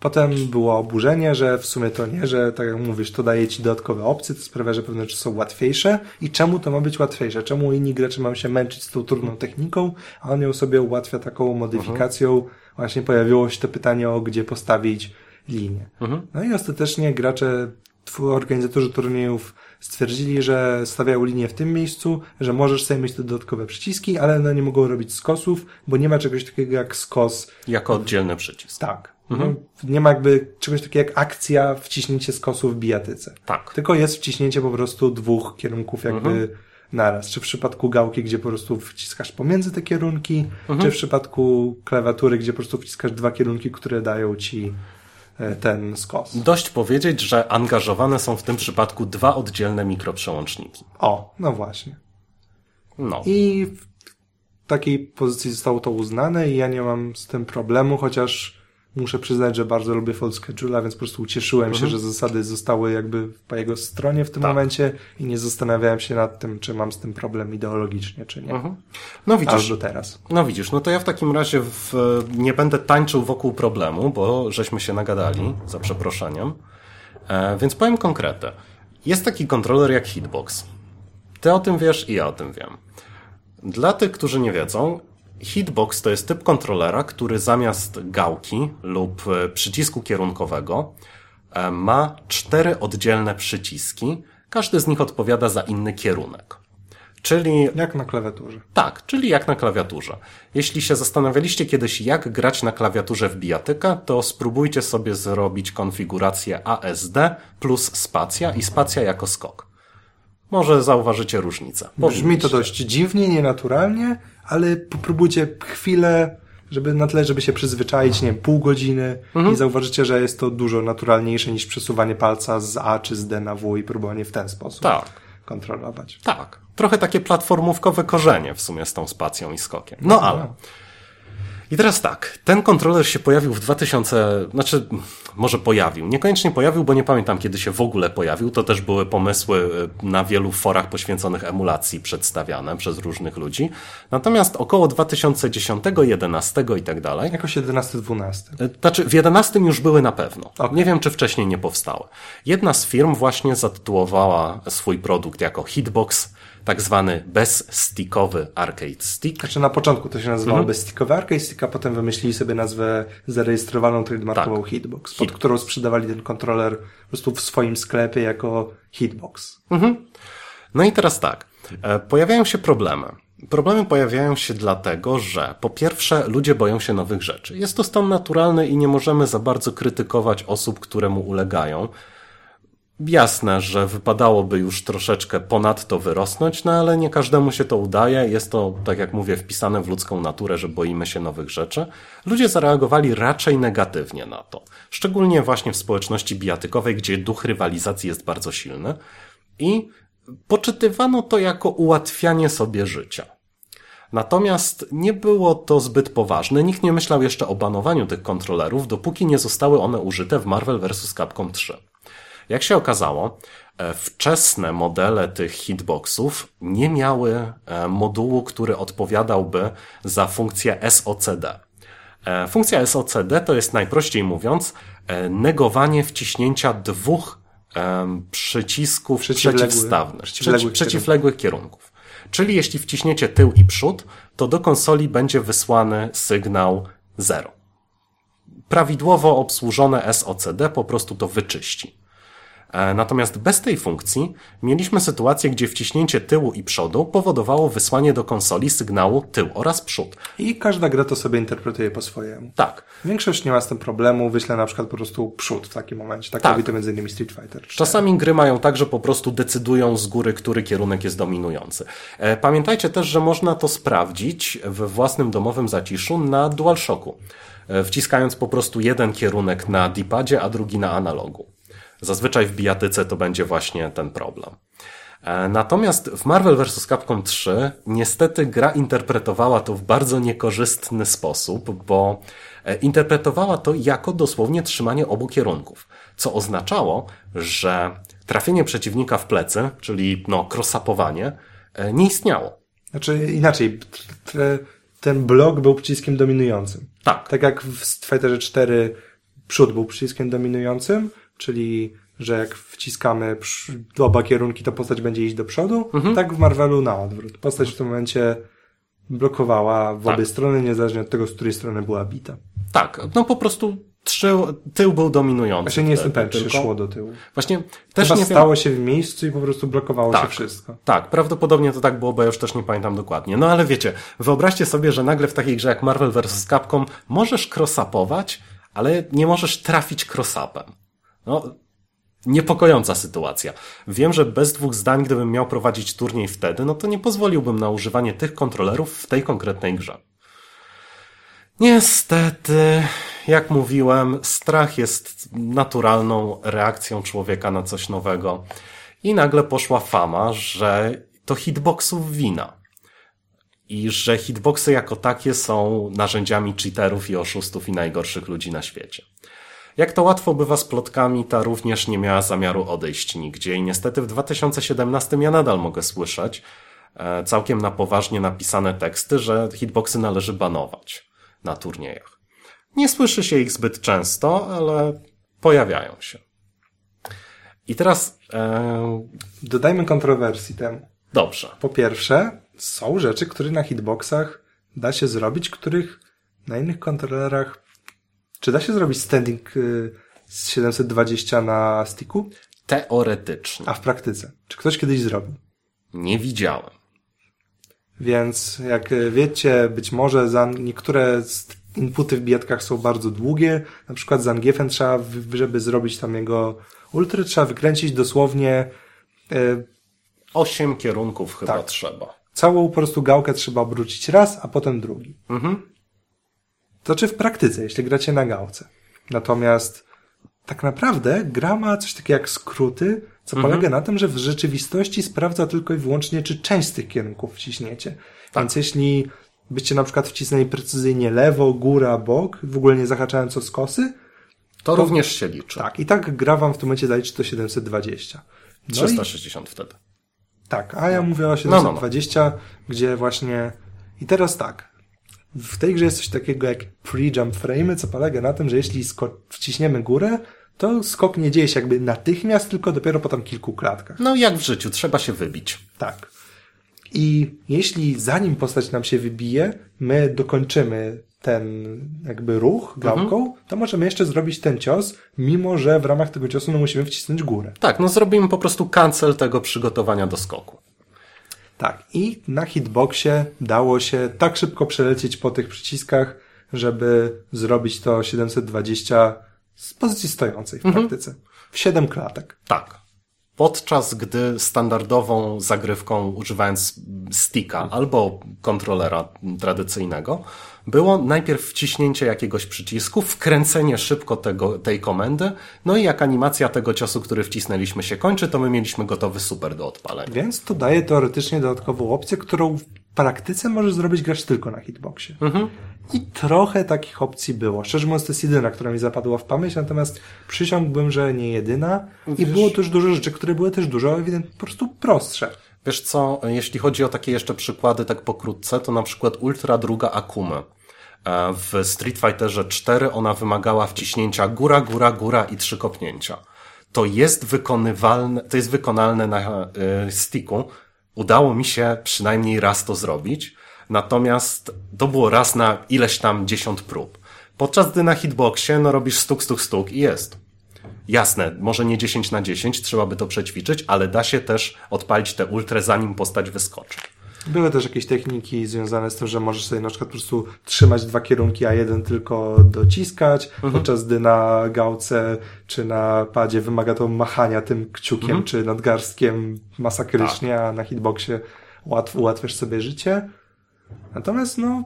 Potem było oburzenie, że w sumie to nie, że tak jak mówisz, to daje ci dodatkowe opcje, to sprawia, że pewne rzeczy są łatwiejsze. I czemu to ma być łatwiejsze? Czemu inni gracze mają się męczyć z tą trudną techniką, a on ją sobie ułatwia taką modyfikacją? Właśnie pojawiło się to pytanie o gdzie postawić linię. No i ostatecznie gracze, organizatorzy turniejów stwierdzili, że stawiają linię w tym miejscu, że możesz sobie mieć te dodatkowe przyciski, ale one nie mogą robić skosów, bo nie ma czegoś takiego jak skos Jako oddzielny przycisk. tak. No, nie ma jakby czegoś takiego jak akcja wciśnięcie skosu w bijatyce. Tak. Tylko jest wciśnięcie po prostu dwóch kierunków jakby naraz. Czy w przypadku gałki, gdzie po prostu wciskasz pomiędzy te kierunki, czy w przypadku klawiatury, gdzie po prostu wciskasz dwa kierunki, które dają ci e, ten skos. Dość powiedzieć, że angażowane są w tym przypadku dwa oddzielne mikroprzełączniki. O, no właśnie. No. I w takiej pozycji zostało to uznane i ja nie mam z tym problemu, chociaż muszę przyznać, że bardzo lubię full schedule'a, więc po prostu ucieszyłem się, że zasady zostały jakby po jego stronie w tym Tak. momencie i nie zastanawiałem się nad tym, czy mam z tym problem ideologicznie, czy nie. No Aż widzisz, do teraz. no widzisz, no to ja w takim razie w, nie będę tańczył wokół problemu, bo żeśmy się nagadali, za przeproszeniem. E, więc powiem konkretę. Jest taki kontroler jak Hitbox. Ty o tym wiesz i ja o tym wiem. Dla tych, którzy nie wiedzą, Hitbox to jest typ kontrolera, który zamiast gałki lub e, przycisku kierunkowego e, ma cztery oddzielne przyciski. Każdy z nich odpowiada za inny kierunek. Czyli Jak na klawiaturze. tak, czyli jak na klawiaturze. Jeśli się zastanawialiście kiedyś, jak grać na klawiaturze w bijatyka, to spróbujcie sobie zrobić konfigurację ASD plus spacja i spacja jako skok. Może zauważycie różnicę. Brzmi to dość dziwnie, nienaturalnie, ale popróbujcie chwilę, żeby na tle, żeby się przyzwyczaić, nie wiem, pół godziny i zauważycie, że jest to dużo naturalniejsze niż przesuwanie palca z A czy z D na W i próbowanie w ten sposób Tak. kontrolować. Tak. Trochę takie platformówkowe korzenie w sumie z tą spacją i skokiem. No ale. I teraz tak, ten kontroler się pojawił w 2000, znaczy może pojawił, niekoniecznie pojawił, bo nie pamiętam kiedy się w ogóle pojawił, to też były pomysły y, na wielu forach poświęconych emulacji przedstawiane przez różnych ludzi. Natomiast około 2010, 11 i tak dalej, Jakoś 11-12. y, znaczy w 11 już były na pewno. Nie wiem, czy wcześniej nie powstały. Jedna z firm właśnie zatytułowała swój produkt jako Hitbox, tak zwany bezstickowy arcade stick. Znaczy na początku to się nazywało Mhm. bezstickowy arcade stick, a potem wymyślili sobie nazwę zarejestrowaną trademarkową Tak. Hitbox, pod którą sprzedawali ten kontroler po prostu w swoim sklepie jako Hitbox. No i teraz tak, e, pojawiają się problemy. Problemy pojawiają się dlatego, że po pierwsze ludzie boją się nowych rzeczy. Jest to stan naturalny i nie możemy za bardzo krytykować osób, które mu ulegają. Jasne, że wypadałoby już troszeczkę ponadto wyrosnąć, no ale nie każdemu się to udaje. Jest to, tak jak mówię, wpisane w ludzką naturę, że boimy się nowych rzeczy. Ludzie zareagowali raczej negatywnie na to. Szczególnie właśnie w społeczności bijatykowej, gdzie duch rywalizacji jest bardzo silny. I poczytywano to jako ułatwianie sobie życia. Natomiast nie było to zbyt poważne. Nikt nie myślał jeszcze o banowaniu tych kontrolerów, dopóki nie zostały one użyte w Marvel vs. Capcom 3. Jak się okazało, e, wczesne modele tych hitboxów nie miały e, modułu, który odpowiadałby za funkcję SOCD. E, Funkcja SOCD to jest najprościej mówiąc negowanie wciśnięcia dwóch przycisków przeciwstawnych, przeciwległych przeci- przeciwległych kierunków. Czyli jeśli wciśniecie tył i przód, to do konsoli będzie wysłany sygnał 0. Prawidłowo obsłużone SOCD po prostu to wyczyści. E, natomiast bez tej funkcji mieliśmy sytuację, gdzie wciśnięcie tyłu i przodu powodowało wysłanie do konsoli sygnału tył oraz przód. I każda gra to sobie interpretuje po swojemu. Tak. Większość nie ma z tym problemu, wyślę na przykład po prostu przód w takim momencie. Tak, Tak. robi to między innymi Street Fighter 4. Czasami gry mają tak, że po prostu decydują z góry, który kierunek jest dominujący. E, Pamiętajcie też, że można to sprawdzić we własnym domowym zaciszu na DualShocku, e, wciskając po prostu jeden kierunek na D-padzie, a drugi na analogu. Zazwyczaj w bijatyce to będzie właśnie ten problem. E, Natomiast w Marvel vs. Capcom 3 niestety gra interpretowała to w bardzo niekorzystny sposób, bo e, interpretowała to jako dosłownie trzymanie obu kierunków, co oznaczało, że trafienie przeciwnika w plecy, czyli no crossapowanie, e, nie istniało. Znaczy inaczej, ten blok był przyciskiem dominującym. Tak, Tak jak w Fighterze 4 przód był przyciskiem dominującym, czyli że jak wciskamy oba kierunki, to postać będzie iść do przodu, tak w Marvelu na odwrót. Postać w tym momencie blokowała w obie Tak. strony, niezależnie od tego, z której strony była bita. tak, no po prostu trzy, tył był dominujący. Właśnie nie jestem pewien, czy szło do tyłu. Właśnie też Chyba nie wiem, stało się w miejscu i po prostu blokowało się Tak. wszystko. Tak, prawdopodobnie to tak było, bo ja już też nie pamiętam dokładnie. No ale wiecie, wyobraźcie sobie, że nagle w takiej grze jak Marvel vs. Capcom możesz crossapować, ale nie możesz trafić crossupem. No, niepokojąca sytuacja. Wiem, że bez dwóch zdań, gdybym miał prowadzić turniej wtedy, no to nie pozwoliłbym na używanie tych kontrolerów w tej konkretnej grze. Niestety, jak mówiłem, strach jest naturalną reakcją człowieka na coś nowego. I nagle poszła fama, że to hitboxów wina. I że hitboxy jako takie są narzędziami cheaterów i oszustów i najgorszych ludzi na świecie. Jak to łatwo bywa z plotkami, ta również nie miała zamiaru odejść nigdzie i niestety w 2017 ja nadal mogę słyszeć e, całkiem na poważnie napisane teksty, że hitboxy należy banować na turniejach. Nie słyszy się ich zbyt często, ale pojawiają się. I teraz, e, Dodajmy kontrowersji temu. dobrze. Po pierwsze, są rzeczy, które na hitboxach da się zrobić, których na innych kontrolerach. Czy da się zrobić standing y, z 720 na sticku? Teoretycznie. A w praktyce? Czy ktoś kiedyś zrobił? Nie widziałem. Więc jak y, wiecie, być może za niektóre inputy w bijatkach są bardzo długie. Na przykład z Angiefen trzeba, żeby zrobić tam jego ultry, trzeba wykręcić dosłownie y, Osiem kierunków chyba Tak. trzeba. całą po prostu gałkę trzeba obrócić raz, a potem drugi. Mhm. To czy w praktyce, jeśli gracie na gałce. Natomiast tak naprawdę gra ma coś takiego jak skróty, co polega na tym, że w rzeczywistości sprawdza tylko i wyłącznie, czy część z tych kierunków wciśniecie. Więc jeśli byście na przykład wcisnęli precyzyjnie lewo, góra, bok, w ogóle nie zahaczając o skosy, To również się liczy. tak, i tak gra wam w tym momencie zaliczy to 720. No i 360 wtedy. Tak, a ja mówię o no, 720, gdzie właśnie... I teraz tak, w tej grze jest coś takiego jak pre-jump frame, co polega na tym, że jeśli wciśniemy górę, to skok nie dzieje się jakby natychmiast, tylko dopiero po tam kilku klatkach. No jak w życiu, trzeba się wybić. Tak. I jeśli zanim postać nam się wybije, my dokończymy ten jakby ruch gałką, to możemy jeszcze zrobić ten cios, mimo że w ramach tego ciosu no, musimy wcisnąć górę. Tak, no zrobimy po prostu cancel tego przygotowania do skoku. Tak, i na hitboxie dało się tak szybko przelecieć po tych przyciskach, żeby zrobić to 720 z pozycji stojącej w praktyce. W 7 klatek. Tak. Podczas gdy standardową zagrywką używając sticka albo kontrolera tradycyjnego było najpierw wciśnięcie jakiegoś przycisku, wkręcenie szybko tego, tej komendy, no i jak animacja tego ciosu, który wcisnęliśmy się kończy, to my mieliśmy gotowy super do odpalenia. Więc to daje teoretycznie dodatkową opcję, którą w praktyce może zrobić gracz tylko na hitboxie. I trochę takich opcji było. Szczerze mówiąc, to jest jedyna, która mi zapadła w pamięć, natomiast przysiągłbym, że nie jedyna. I było też dużo rzeczy, które były też dużo ewidentnie po prostu prostsze. Wiesz co, jeśli chodzi o takie jeszcze przykłady tak pokrótce, to na przykład Ultra druga Akumy. E, W Street Fighterze 4 ona wymagała wciśnięcia góra, góra, góra i trzy kopnięcia. To jest wykonywalne, to jest wykonalne na y, sticku. Udało mi się przynajmniej raz to zrobić. Natomiast to było raz na ileś tam dziesiąt prób. Podczas gdy na hitboxie no robisz stuk, stuk, stuk i jest. Jasne, może nie 10 na 10, trzeba by to przećwiczyć, ale da się też odpalić te ultra zanim postać wyskoczy. Były też jakieś techniki związane z tym, że możesz sobie na przykład po prostu trzymać dwa kierunki, a jeden tylko dociskać, mhm. podczas gdy na gałce czy na padzie wymaga to machania tym kciukiem mhm. czy nadgarstkiem masakrycznie, tak. a na hitboxie łatwo ułatwiasz sobie życie. Natomiast no,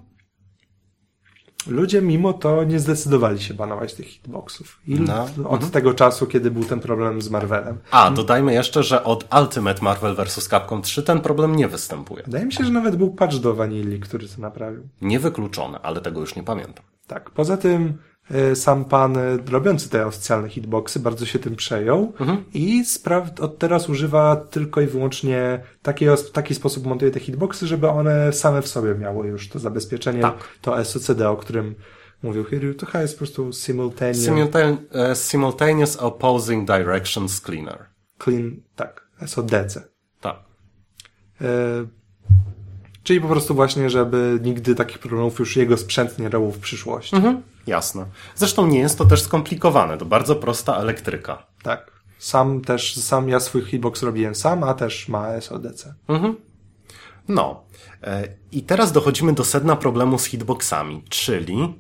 ludzie mimo to nie zdecydowali się banować tych hitboxów. I no. od mhm. tego czasu, kiedy był ten problem z Marvelem. A, dodajmy jeszcze, że od Ultimate Marvel vs. Capcom 3 ten problem nie występuje. Wydaje mi się, że nawet był patch do Vanilli, który to naprawił. Niewykluczone, ale tego już nie pamiętam. Tak, poza tym sam pan e, robiący te oficjalne hitboxy bardzo się tym przejął mhm. i spraw od teraz używa tylko i wyłącznie taki, taki sposób montuje te hitboxy, żeby one same w sobie miały już to zabezpieczenie, tak. to SOCD, o którym mówił Hiryu, to jest po prostu simultaneous... Simultane, uh, simultaneous Opposing Directions Cleaner. Clean, tak, SODC. Tak. E, czyli po prostu właśnie, żeby nigdy takich problemów już jego sprzęt nie robił w przyszłości. Mhm. Jasne. Zresztą nie jest to też skomplikowane, to bardzo prosta elektryka. Tak. Sam też, sam ja swój hitbox robiłem sam, a też ma SODC. Mhm. No. E, I teraz dochodzimy do sedna problemu z hitboxami, czyli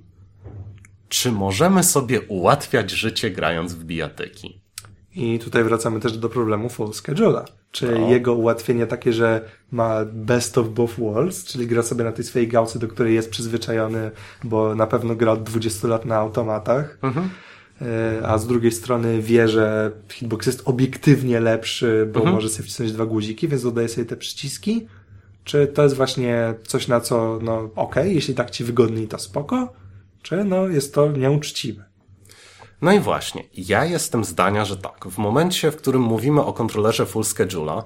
czy możemy sobie ułatwiać życie grając w bijatyki? I tutaj wracamy też do problemu full schedule'a. Czy no. jego ułatwienie takie, że ma best of both worlds, czyli gra sobie na tej swojej gałce, do której jest przyzwyczajony, bo na pewno gra od 20 lat na automatach. Mhm. E, a z drugiej strony wie, że hitbox jest obiektywnie lepszy, bo mhm. może sobie wcisnąć dwa guziki, więc dodaje sobie te przyciski. Czy to jest właśnie coś, na co, no okej, okay, jeśli tak ci wygodniej, to spoko, czy no jest to nieuczciwe? No i właśnie, ja jestem zdania, że tak. W momencie, w którym mówimy o kontrolerze full schedule'a,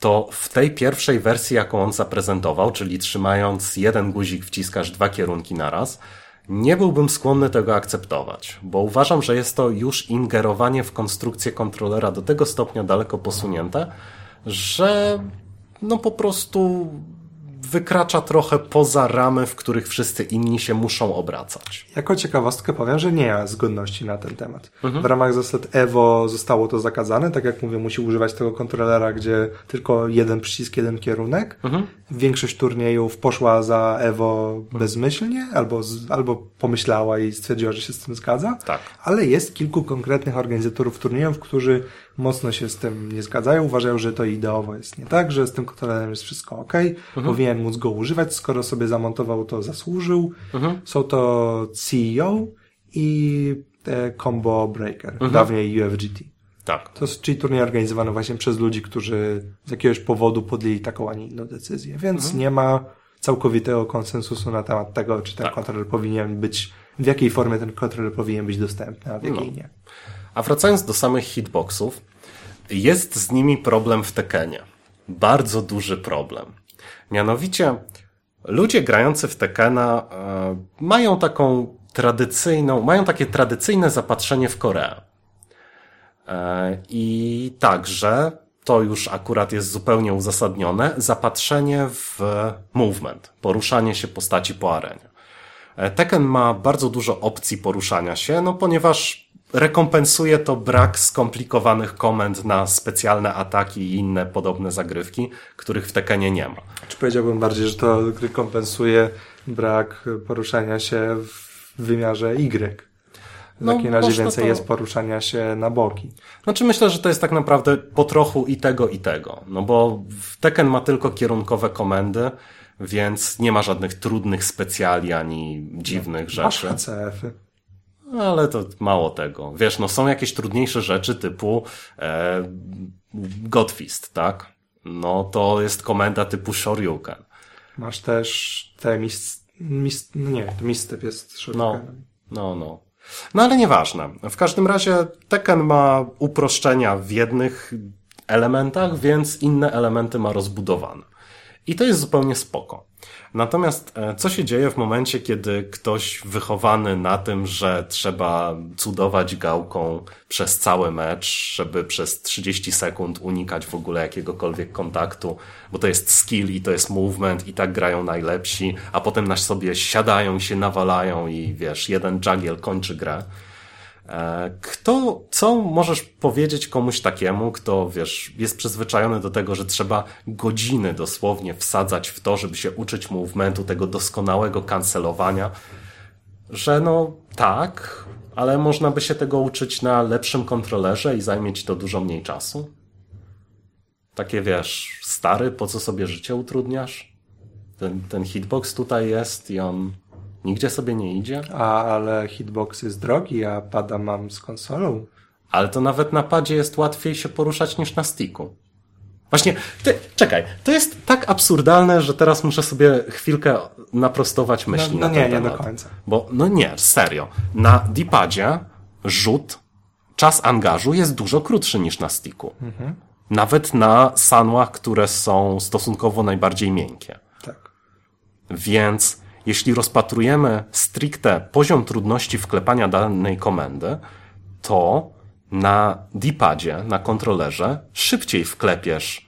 to w tej pierwszej wersji, jaką on zaprezentował, czyli trzymając jeden guzik wciskasz dwa kierunki naraz, nie byłbym skłonny tego akceptować, bo uważam, że jest to już ingerowanie w konstrukcję kontrolera do tego stopnia daleko posunięte, że no po prostu wykracza trochę poza ramy, w których wszyscy inni się muszą obracać. Jako ciekawostkę powiem, że nie ma zgodności na ten temat. Mhm. W ramach zasad Evo zostało to zakazane, tak jak mówię, musi używać tego kontrolera, gdzie tylko jeden przycisk, jeden kierunek. Mhm. Większość turniejów poszła za Evo mhm. bezmyślnie, albo, albo pomyślała i stwierdziła, że się z tym zgadza. Tak. Ale jest kilku konkretnych organizatorów turniejów, którzy mocno się z tym nie zgadzają, uważają, że to ideowo jest nie tak, że z tym kontrolerem jest wszystko ok, mhm. powinien móc go używać, skoro sobie zamontował, to zasłużył. Mhm. Są to CEO i e, Combo Breaker, mhm. dawniej UFGT. Tak. To jest, czyli turniej organizowany właśnie przez ludzi, którzy z jakiegoś powodu podjęli taką, a nie inną decyzję. Więc mhm. nie ma całkowitego konsensusu na temat tego, czy ten tak. kontroler powinien być, w jakiej formie ten kontroler powinien być dostępny, a w jakiej no. nie. A wracając do samych hitboxów, jest z nimi problem w Tekenie. Bardzo duży problem. Mianowicie, ludzie grający w Tekena e, mają taką tradycyjną, mają takie tradycyjne zapatrzenie w Koreę. E, I także, to już akurat jest zupełnie uzasadnione, zapatrzenie w movement, poruszanie się postaci po arenie. E, Tekken ma bardzo dużo opcji poruszania się, no ponieważ rekompensuje to brak skomplikowanych komend na specjalne ataki i inne podobne zagrywki, których w Tekenie nie ma. Czy powiedziałbym bardziej, że to rekompensuje brak poruszania się w wymiarze Y? W no, takim razie więcej to... jest poruszania się na boki. Znaczy myślę, że to jest tak naprawdę po trochu i tego i tego. No bo Tekken ma tylko kierunkowe komendy, więc nie ma żadnych trudnych specjali ani dziwnych no, rzeczy. Masz HCF-y. Ale to mało tego. Wiesz, no są jakieś trudniejsze rzeczy typu e, Godfist, tak? No to jest komenda typu Shoryuken. Masz też te mist... mist no nie, to mistep jest Shoryuken. No, no, no. No ale nieważne. W każdym razie Tekken ma uproszczenia w jednych elementach, więc inne elementy ma rozbudowane. I to jest zupełnie spoko. Natomiast e, co się dzieje w momencie, kiedy ktoś wychowany na tym, że trzeba cudować gałką przez cały mecz, żeby przez 30 sekund unikać w ogóle jakiegokolwiek kontaktu, bo to jest skill i to jest movement i tak grają najlepsi, a potem na sobie siadają, się nawalają i wiesz, jeden juggiel kończy grę. E, kto, co możesz powiedzieć komuś takiemu, kto, wiesz, jest przyzwyczajony do tego, że trzeba godziny dosłownie wsadzać w to, żeby się uczyć movementu, tego doskonałego kancelowania, że no tak, ale można by się tego uczyć na lepszym kontrolerze i zajmie ci to dużo mniej czasu? Takie wiesz, stary, po co sobie życie utrudniasz? Ten, ten hitbox tutaj jest i on nigdzie sobie nie idzie. A, ale hitbox jest drogi, a pada mam z konsolą. Ale to nawet na padzie jest łatwiej się poruszać niż na sticku. Właśnie, ty, czekaj, to jest tak absurdalne, że teraz muszę sobie chwilkę naprostować myśli no, na nie, ten nie temat. do końca. Bo, no nie, serio. Na D-padzie rzut, czas angażu jest dużo krótszy niż na sticku. Mhm. Nawet na sanłach, które są stosunkowo najbardziej miękkie. Tak. Więc jeśli rozpatrujemy stricte poziom trudności wklepania danej komendy, to na D-padzie, na kontrolerze szybciej wklepiesz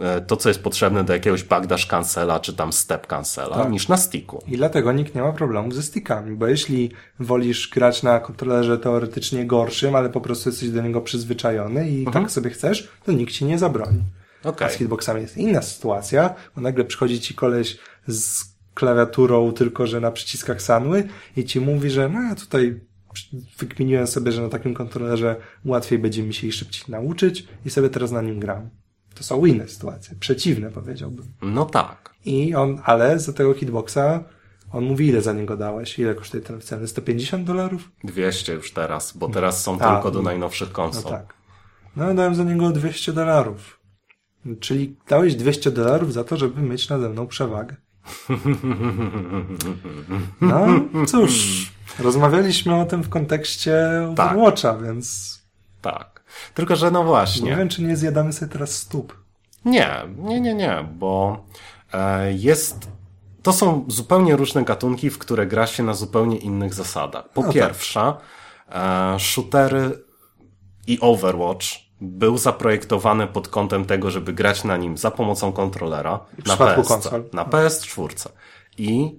e, to, co jest potrzebne do jakiegoś backdash cancela, czy tam step cancela, Tak. niż na sticku. I dlatego nikt nie ma problemu ze stickami, bo jeśli wolisz grać na kontrolerze teoretycznie gorszym, ale po prostu jesteś do niego przyzwyczajony i tak sobie chcesz, to nikt ci nie zabroni. Okej. A z hitboxami jest inna sytuacja, bo nagle przychodzi ci koleś z klawiaturą, tylko że na przyciskach sanły i ci mówi, że no ja tutaj wykminiłem sobie, że na takim kontrolerze łatwiej będzie mi się i szybciej nauczyć i sobie teraz na nim gram. To są inne sytuacje, przeciwne powiedziałbym. No tak. I on, ale za tego hitboxa on mówi, ile za niego dałeś, ile kosztuje ten ceny? 150 dolarów? 200 już teraz, bo teraz są A, tylko do no. najnowszych No konsol. tak. No dałem za niego 200 dolarów. Czyli dałeś 200 dolarów za to, żeby mieć nade mną przewagę. No cóż, rozmawialiśmy o tym w kontekście Tak. Overwatcha, więc Tak. Tylko, że no nie właśnie. wiem, czy nie zjadamy sobie teraz stóp. Nie, nie, nie, nie, bo e, jest. To są zupełnie różne gatunki, w które gra się na zupełnie innych zasadach. Po No tak. pierwsze, e, shootery i Overwatch był zaprojektowany pod kątem tego, żeby grać na nim za pomocą kontrolera na PS, konsol. na PS4. I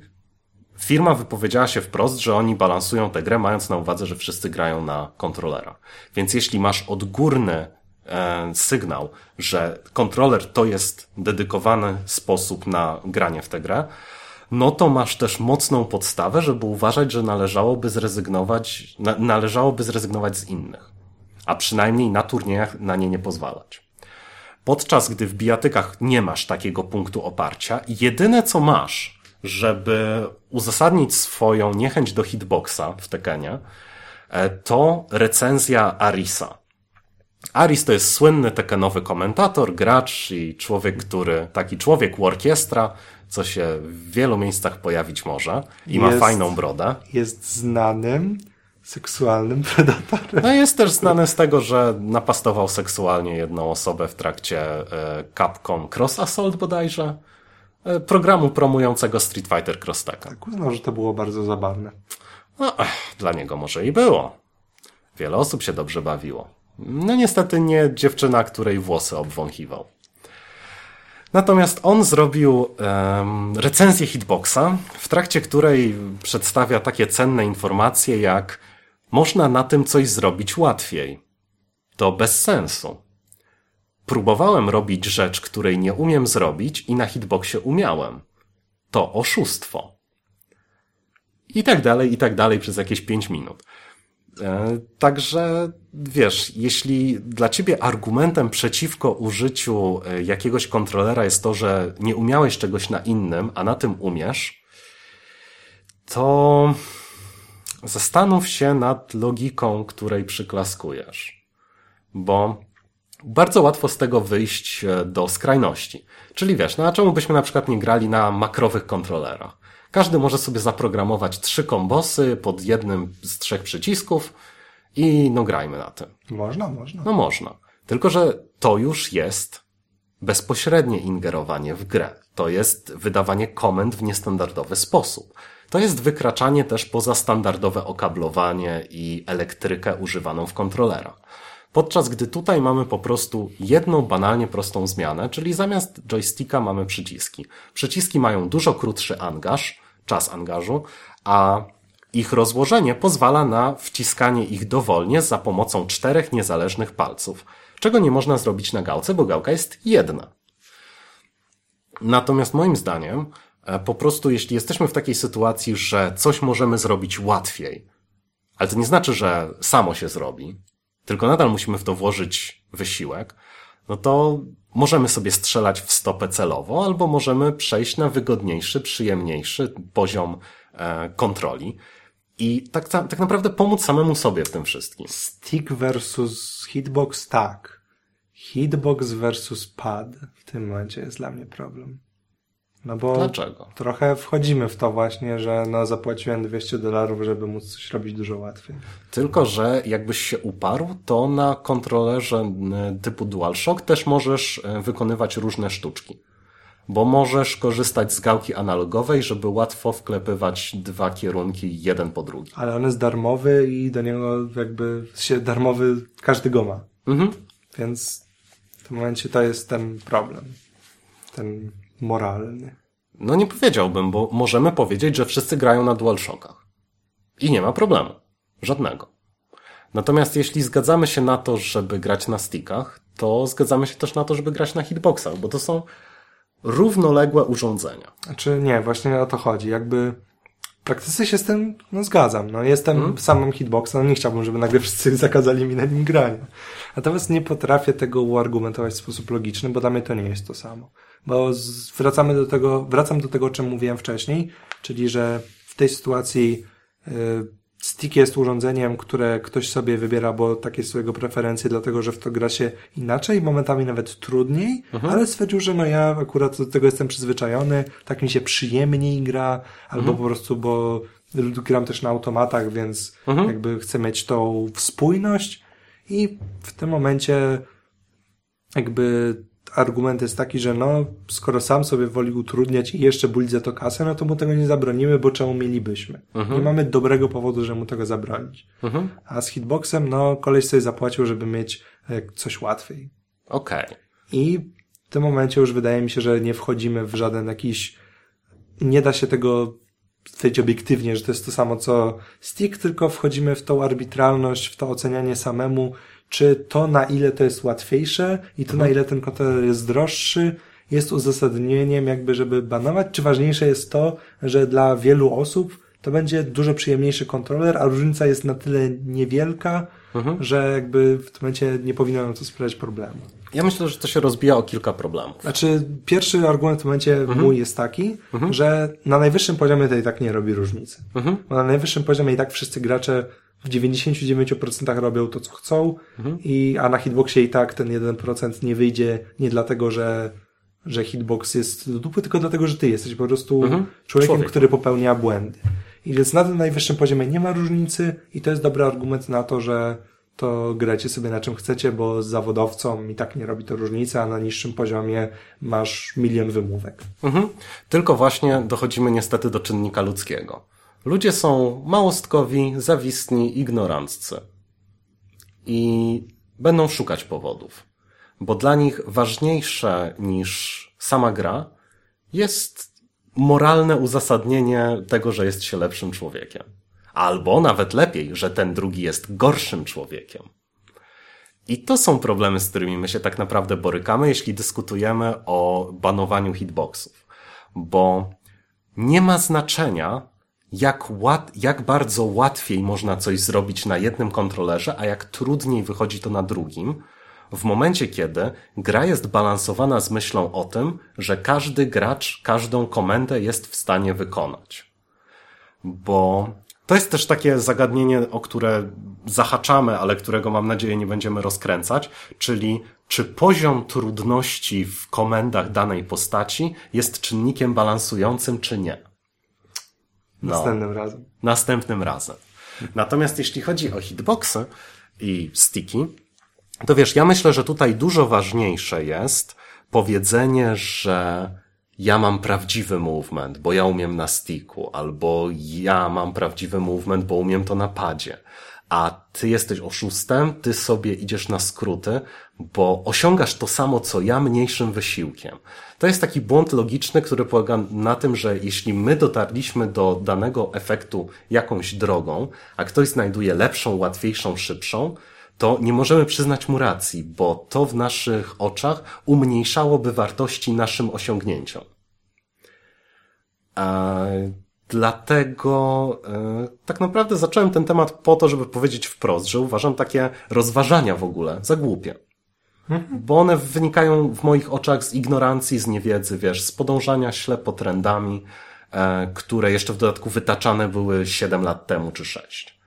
firma wypowiedziała się wprost, że oni balansują tę grę, mając na uwadze, że wszyscy grają na kontrolera. Więc jeśli masz odgórny e, sygnał, że kontroler to jest dedykowany sposób na granie w tę grę, no to masz też mocną podstawę, żeby uważać, że należałoby zrezygnować, na, należałoby zrezygnować z innych. A przynajmniej na turniejach na nie nie pozwalać. Podczas gdy w bijatykach nie masz takiego punktu oparcia, jedyne co masz, żeby uzasadnić swoją niechęć do hitboxa w Tekenie, e, to recenzja Arisa. Aris to jest słynny tekenowy komentator, gracz i człowiek, który, taki człowiek orkiestra, co się w wielu miejscach pojawić może i ma Jest. fajną brodę. Jest znanym seksualnym predatorem. No jest też znany z tego, że napastował seksualnie jedną osobę w trakcie e, Capcom Cross Assault bodajże, e, programu promującego Street Fighter Cross Tekken. Tak uznał, że to było bardzo zabawne. No, ech, dla niego może i było. Wiele osób się dobrze bawiło. No niestety nie dziewczyna, której włosy obwąchiwał. Natomiast on zrobił em, recenzję hitboxa, w trakcie której przedstawia takie cenne informacje jak można na tym coś zrobić łatwiej. To bez sensu. Próbowałem robić rzecz, której nie umiem zrobić i na hitboxie umiałem. To oszustwo. I tak dalej, i tak dalej przez jakieś 5 minut. E, Także wiesz, jeśli dla ciebie argumentem przeciwko użyciu e, jakiegoś kontrolera jest to, że nie umiałeś czegoś na innym, a na tym umiesz, to zastanów się nad logiką, której przyklaskujesz. Bo bardzo łatwo z tego wyjść e, do skrajności. Czyli wiesz, no a czemu byśmy na przykład nie grali na makrowych kontrolerach? Każdy może sobie zaprogramować trzy kombosy pod jednym z trzech przycisków i no grajmy na tym. Można, można. No można. Tylko, że to już jest bezpośrednie ingerowanie w grę. To jest wydawanie komend w niestandardowy sposób. To jest wykraczanie też poza standardowe okablowanie i elektrykę używaną w kontrolerach. Podczas gdy tutaj mamy po prostu jedną banalnie prostą zmianę, czyli zamiast joysticka mamy przyciski. Przyciski mają dużo krótszy angaż, czas angażu, a Ich rozłożenie pozwala na wciskanie ich dowolnie za pomocą czterech niezależnych palców, czego nie można zrobić na gałce, bo gałka jest jedna. Natomiast moim zdaniem, po prostu jeśli jesteśmy w takiej sytuacji, że coś możemy zrobić łatwiej, ale to nie znaczy, że samo się zrobi, tylko nadal musimy w to włożyć wysiłek, no to możemy sobie strzelać w stopę celowo, albo możemy przejść na wygodniejszy, przyjemniejszy poziom e, kontroli i tak, tak naprawdę pomóc samemu sobie w tym wszystkim. Stick versus hitbox tak. Hitbox versus pad w tym momencie jest dla mnie problem. No bo Dlaczego? trochę wchodzimy w to właśnie, że no zapłaciłem 200 dolarów, żeby móc coś robić dużo łatwiej. Tylko, że jakbyś się uparł, to na kontrolerze typu DualShock też możesz e, wykonywać różne sztuczki. Bo możesz korzystać z gałki analogowej, żeby łatwo wklepywać dwa kierunki jeden po drugim. Ale on jest darmowy i do niego jakby się darmowy każdy go ma. Mhm. Więc w tym momencie to jest ten problem. Ten moralny. No nie powiedziałbym, bo możemy powiedzieć, że wszyscy grają na DualShockach. I nie ma problemu. Żadnego. Natomiast jeśli zgadzamy się na to, żeby grać na stickach, to zgadzamy się też na to, żeby grać na hitboxach, bo to są równoległe urządzenia. Znaczy nie, właśnie o to chodzi. Jakby praktyce się z tym no, zgadzam. No, jestem Mhm. samym hitboxem, no, nie chciałbym, żeby nagle wszyscy zakazali mi na nim grania. Natomiast nie potrafię tego uargumentować w sposób logiczny, bo dla mnie to nie jest to samo. Bo wracamy do tego, wracam do tego, o czym mówiłem wcześniej, czyli że w tej sytuacji y, stick jest urządzeniem, które ktoś sobie wybiera, bo takie są jego preferencje, dlatego że w to gra się inaczej, momentami nawet trudniej, ale stwierdził, że no ja akurat do tego jestem przyzwyczajony, tak mi się przyjemniej gra, albo po prostu, bo gram też na automatach, więc jakby chcę mieć tą spójność i w tym momencie jakby argument jest taki, że no, skoro sam sobie woli utrudniać i jeszcze bulić za to kasę, no to mu tego nie zabronimy, bo czemu mielibyśmy? Nie mamy dobrego powodu, żeby mu tego zabronić. Mhm. A z hitboxem, no, koleś sobie zapłacił, żeby mieć e, coś łatwiej. Okej. I w tym momencie już wydaje mi się, że nie wchodzimy w żaden jakiś, nie da się tego stwierdzić obiektywnie, że to jest to samo co stick, tylko wchodzimy w tą arbitralność, w to ocenianie samemu, czy to na ile to jest łatwiejsze i to na ile ten kontroler jest droższy, jest uzasadnieniem jakby, żeby banować, czy ważniejsze jest to, że dla wielu osób to będzie dużo przyjemniejszy kontroler, a różnica jest na tyle niewielka, że jakby w tym momencie nie powinno nam to sprawiać problemu. Ja myślę, że to się rozbija o kilka problemów. Znaczy, pierwszy argument w tym momencie mój jest taki, że na najwyższym poziomie to i tak nie robi różnicy. Bo na najwyższym poziomie i tak wszyscy gracze w 99% robią to, co chcą, i, a na hitboxie i tak ten 1% nie wyjdzie nie dlatego, że, że hitbox jest do dupy, tylko dlatego, że ty jesteś po prostu człowiekiem, Człowiek. który popełnia błędy. I więc na tym najwyższym poziomie nie ma różnicy i to jest dobry argument na to, że to grajcie sobie na czym chcecie, bo z zawodowcą i tak nie robi to różnicy, a na niższym poziomie masz milion wymówek. Mhm. Tylko właśnie dochodzimy niestety do czynnika ludzkiego. Ludzie są małostkowi, zawistni, ignoranccy. I będą szukać powodów. Bo dla nich ważniejsze niż sama gra jest moralne uzasadnienie tego, że jest się lepszym człowiekiem. Albo nawet lepiej, że ten drugi jest gorszym człowiekiem. I to są problemy, z którymi my się tak naprawdę borykamy, jeśli dyskutujemy o banowaniu hitboxów. Bo nie ma znaczenia, jak, łat, jak bardzo łatwiej można coś zrobić na jednym kontrolerze, a jak trudniej wychodzi to na drugim, w momencie kiedy gra jest balansowana z myślą o tym, że każdy gracz każdą komendę jest w stanie wykonać. Bo to jest też takie zagadnienie, o które zahaczamy, ale którego mam nadzieję nie będziemy rozkręcać, czyli czy poziom trudności w komendach danej postaci jest czynnikiem balansującym, czy nie. No Następnym razem. następnym razem. Natomiast jeśli chodzi o hitboxy i sticky, to wiesz, ja myślę, że tutaj dużo ważniejsze jest powiedzenie, że ja mam prawdziwy movement, bo ja umiem na sticku, albo ja mam prawdziwy movement, bo umiem to na padzie, a ty jesteś oszustem, ty sobie idziesz na skróty, bo osiągasz to samo co ja mniejszym wysiłkiem. To jest taki błąd logiczny, który polega na tym, że jeśli my dotarliśmy do danego efektu jakąś drogą, a ktoś znajduje lepszą, łatwiejszą, szybszą, to nie możemy przyznać mu racji, bo to w naszych oczach umniejszałoby wartości naszym osiągnięciom. A dlatego e, tak naprawdę zacząłem ten temat po to, żeby powiedzieć wprost, że uważam takie rozważania w ogóle za głupie. Bo one wynikają w moich oczach z ignorancji, z niewiedzy, wiesz, z podążania ślepo trendami, e, które jeszcze w dodatku wytaczane były 7 lat temu czy 6.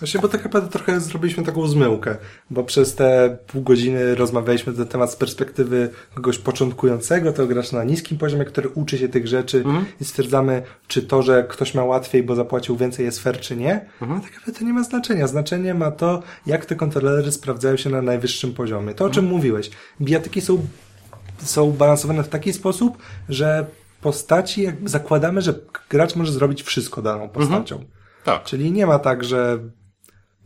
Właśnie, bo tak naprawdę trochę zrobiliśmy taką zmyłkę, bo przez te pół godziny rozmawialiśmy na ten temat z perspektywy kogoś początkującego, tego gracza na niskim poziomie, który uczy się tych rzeczy Mhm. i stwierdzamy, czy to, że ktoś ma łatwiej, bo zapłacił więcej jest fair, czy nie. Mhm. Tak naprawdę to nie ma znaczenia. Znaczenie ma to, jak te kontrolery sprawdzają się na najwyższym poziomie. To, o czym Mhm. mówiłeś. Bijatyki są, są balansowane w taki sposób, że postaci, jakby zakładamy, że gracz może zrobić wszystko daną postacią. Tak. Czyli nie ma tak, że.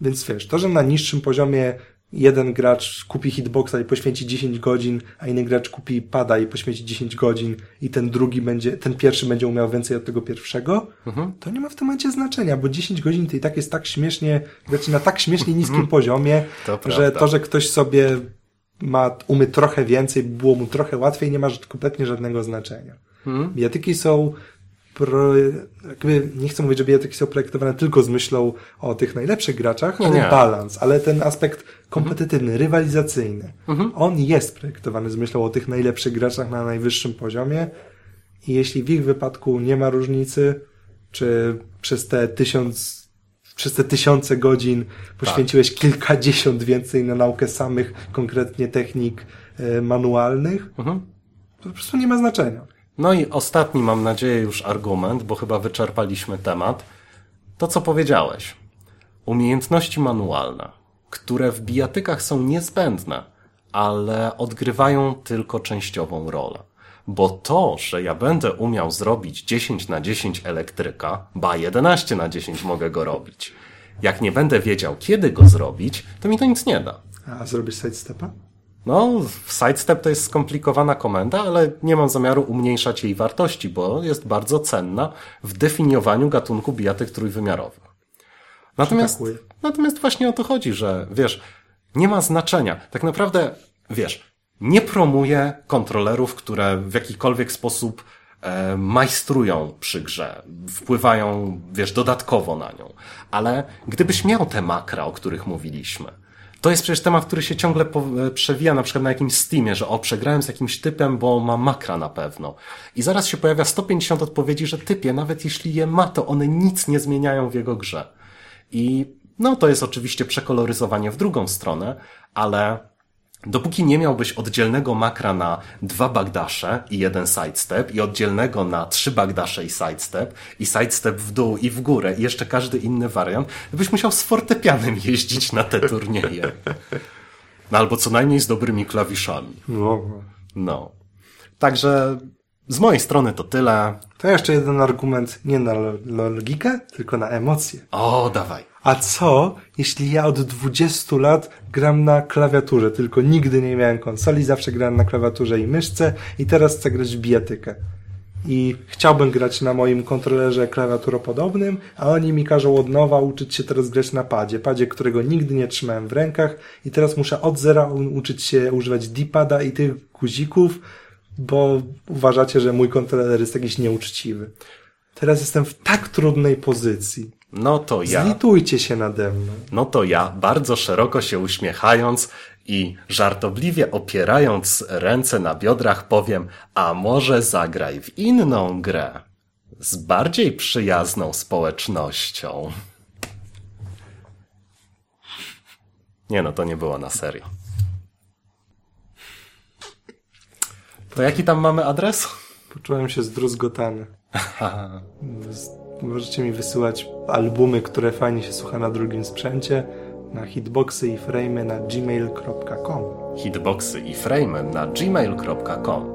Więc wiesz, to, że na niższym poziomie jeden gracz kupi hitboxa i poświęci 10 godzin, a inny gracz kupi pada i poświęci 10 godzin i ten drugi będzie, ten pierwszy będzie umiał więcej od tego pierwszego, to nie ma w tym momencie znaczenia, bo 10 godzin to i tak jest tak śmiesznie, znaczy na tak śmiesznie niskim poziomie, To że prawda. to, że ktoś sobie ma umy trochę więcej, było mu trochę łatwiej, nie ma kompletnie żadnego znaczenia. Bijatyki są pro, jakby nie chcę mówić, że bijatyki są projektowane tylko z myślą o tych najlepszych graczach, ale nie. balans, ale ten aspekt kompetytywny, rywalizacyjny, on jest projektowany z myślą o tych najlepszych graczach na najwyższym poziomie i jeśli w ich wypadku nie ma różnicy, czy przez te tysiąc przez te tysiące godzin poświęciłeś kilkadziesiąt więcej na naukę samych konkretnie technik e, manualnych, Mhm. to po prostu nie ma znaczenia. No i ostatni, mam nadzieję, już argument, bo chyba wyczerpaliśmy temat. To, co powiedziałeś. Umiejętności manualne, które w bijatykach są niezbędne, ale odgrywają tylko częściową rolę. Bo to, że ja będę umiał zrobić 10 na 10 elektryka, ba 11 na 10 mogę go robić. Jak nie będę wiedział, kiedy go zrobić, to mi to nic nie da. A zrobisz sidestepa? No, sidestep to jest skomplikowana komenda, ale nie mam zamiaru umniejszać jej wartości, bo jest bardzo cenna w definiowaniu gatunku bijatyk trójwymiarowych. Natomiast, Przytakuje. natomiast właśnie o to chodzi, że wiesz, nie ma znaczenia. Tak naprawdę, wiesz, nie promuję kontrolerów, które w jakikolwiek sposób e, majstrują przy grze, wpływają, wiesz, dodatkowo na nią. Ale gdybyś miał te makra, o których mówiliśmy, to jest przecież temat, który się ciągle e, przewija na przykład na jakimś Steamie, że o, przegrałem z jakimś typem, bo ma makra na pewno. I zaraz się pojawia 150 odpowiedzi, że typie, nawet jeśli je ma, to one nic nie zmieniają w jego grze. I no to jest oczywiście przekoloryzowanie w drugą stronę, ale dopóki nie miałbyś oddzielnego makra na dwa bagdasze i jeden sidestep i oddzielnego na trzy bagdasze i sidestep i sidestep w dół i w górę i jeszcze każdy inny wariant, byś musiał z fortepianem jeździć na te turnieje. No albo co najmniej z dobrymi klawiszami. No. No. Także z mojej strony to tyle. To jeszcze jeden argument nie na lo- logikę, tylko na emocje. O, dawaj. A co, jeśli ja od 20 lat gram na klawiaturze, tylko nigdy nie miałem konsoli, zawsze grałem na klawiaturze i myszce i teraz chcę grać w bijatykę. I chciałbym grać na moim kontrolerze klawiaturopodobnym, a oni mi każą od nowa uczyć się teraz grać na padzie. Padzie, którego nigdy nie trzymałem w rękach i teraz muszę od zera uczyć się używać D-pada i tych guzików, bo uważacie, że mój kontroler jest jakiś nieuczciwy. Teraz jestem w tak trudnej pozycji. No to ja. Zlitujcie się nade mną. No to ja, bardzo szeroko się uśmiechając i żartobliwie opierając ręce na biodrach powiem, a może zagraj w inną grę z bardziej przyjazną społecznością. Nie no, to nie było na serio. To jaki tam mamy adres? Poczułem się zdruzgotany. Możecie mi wysyłać albumy, które fajnie się słucha na drugim sprzęcie, na hitboxy i frame na gmail.com. Hitboxy i frame na gmail.com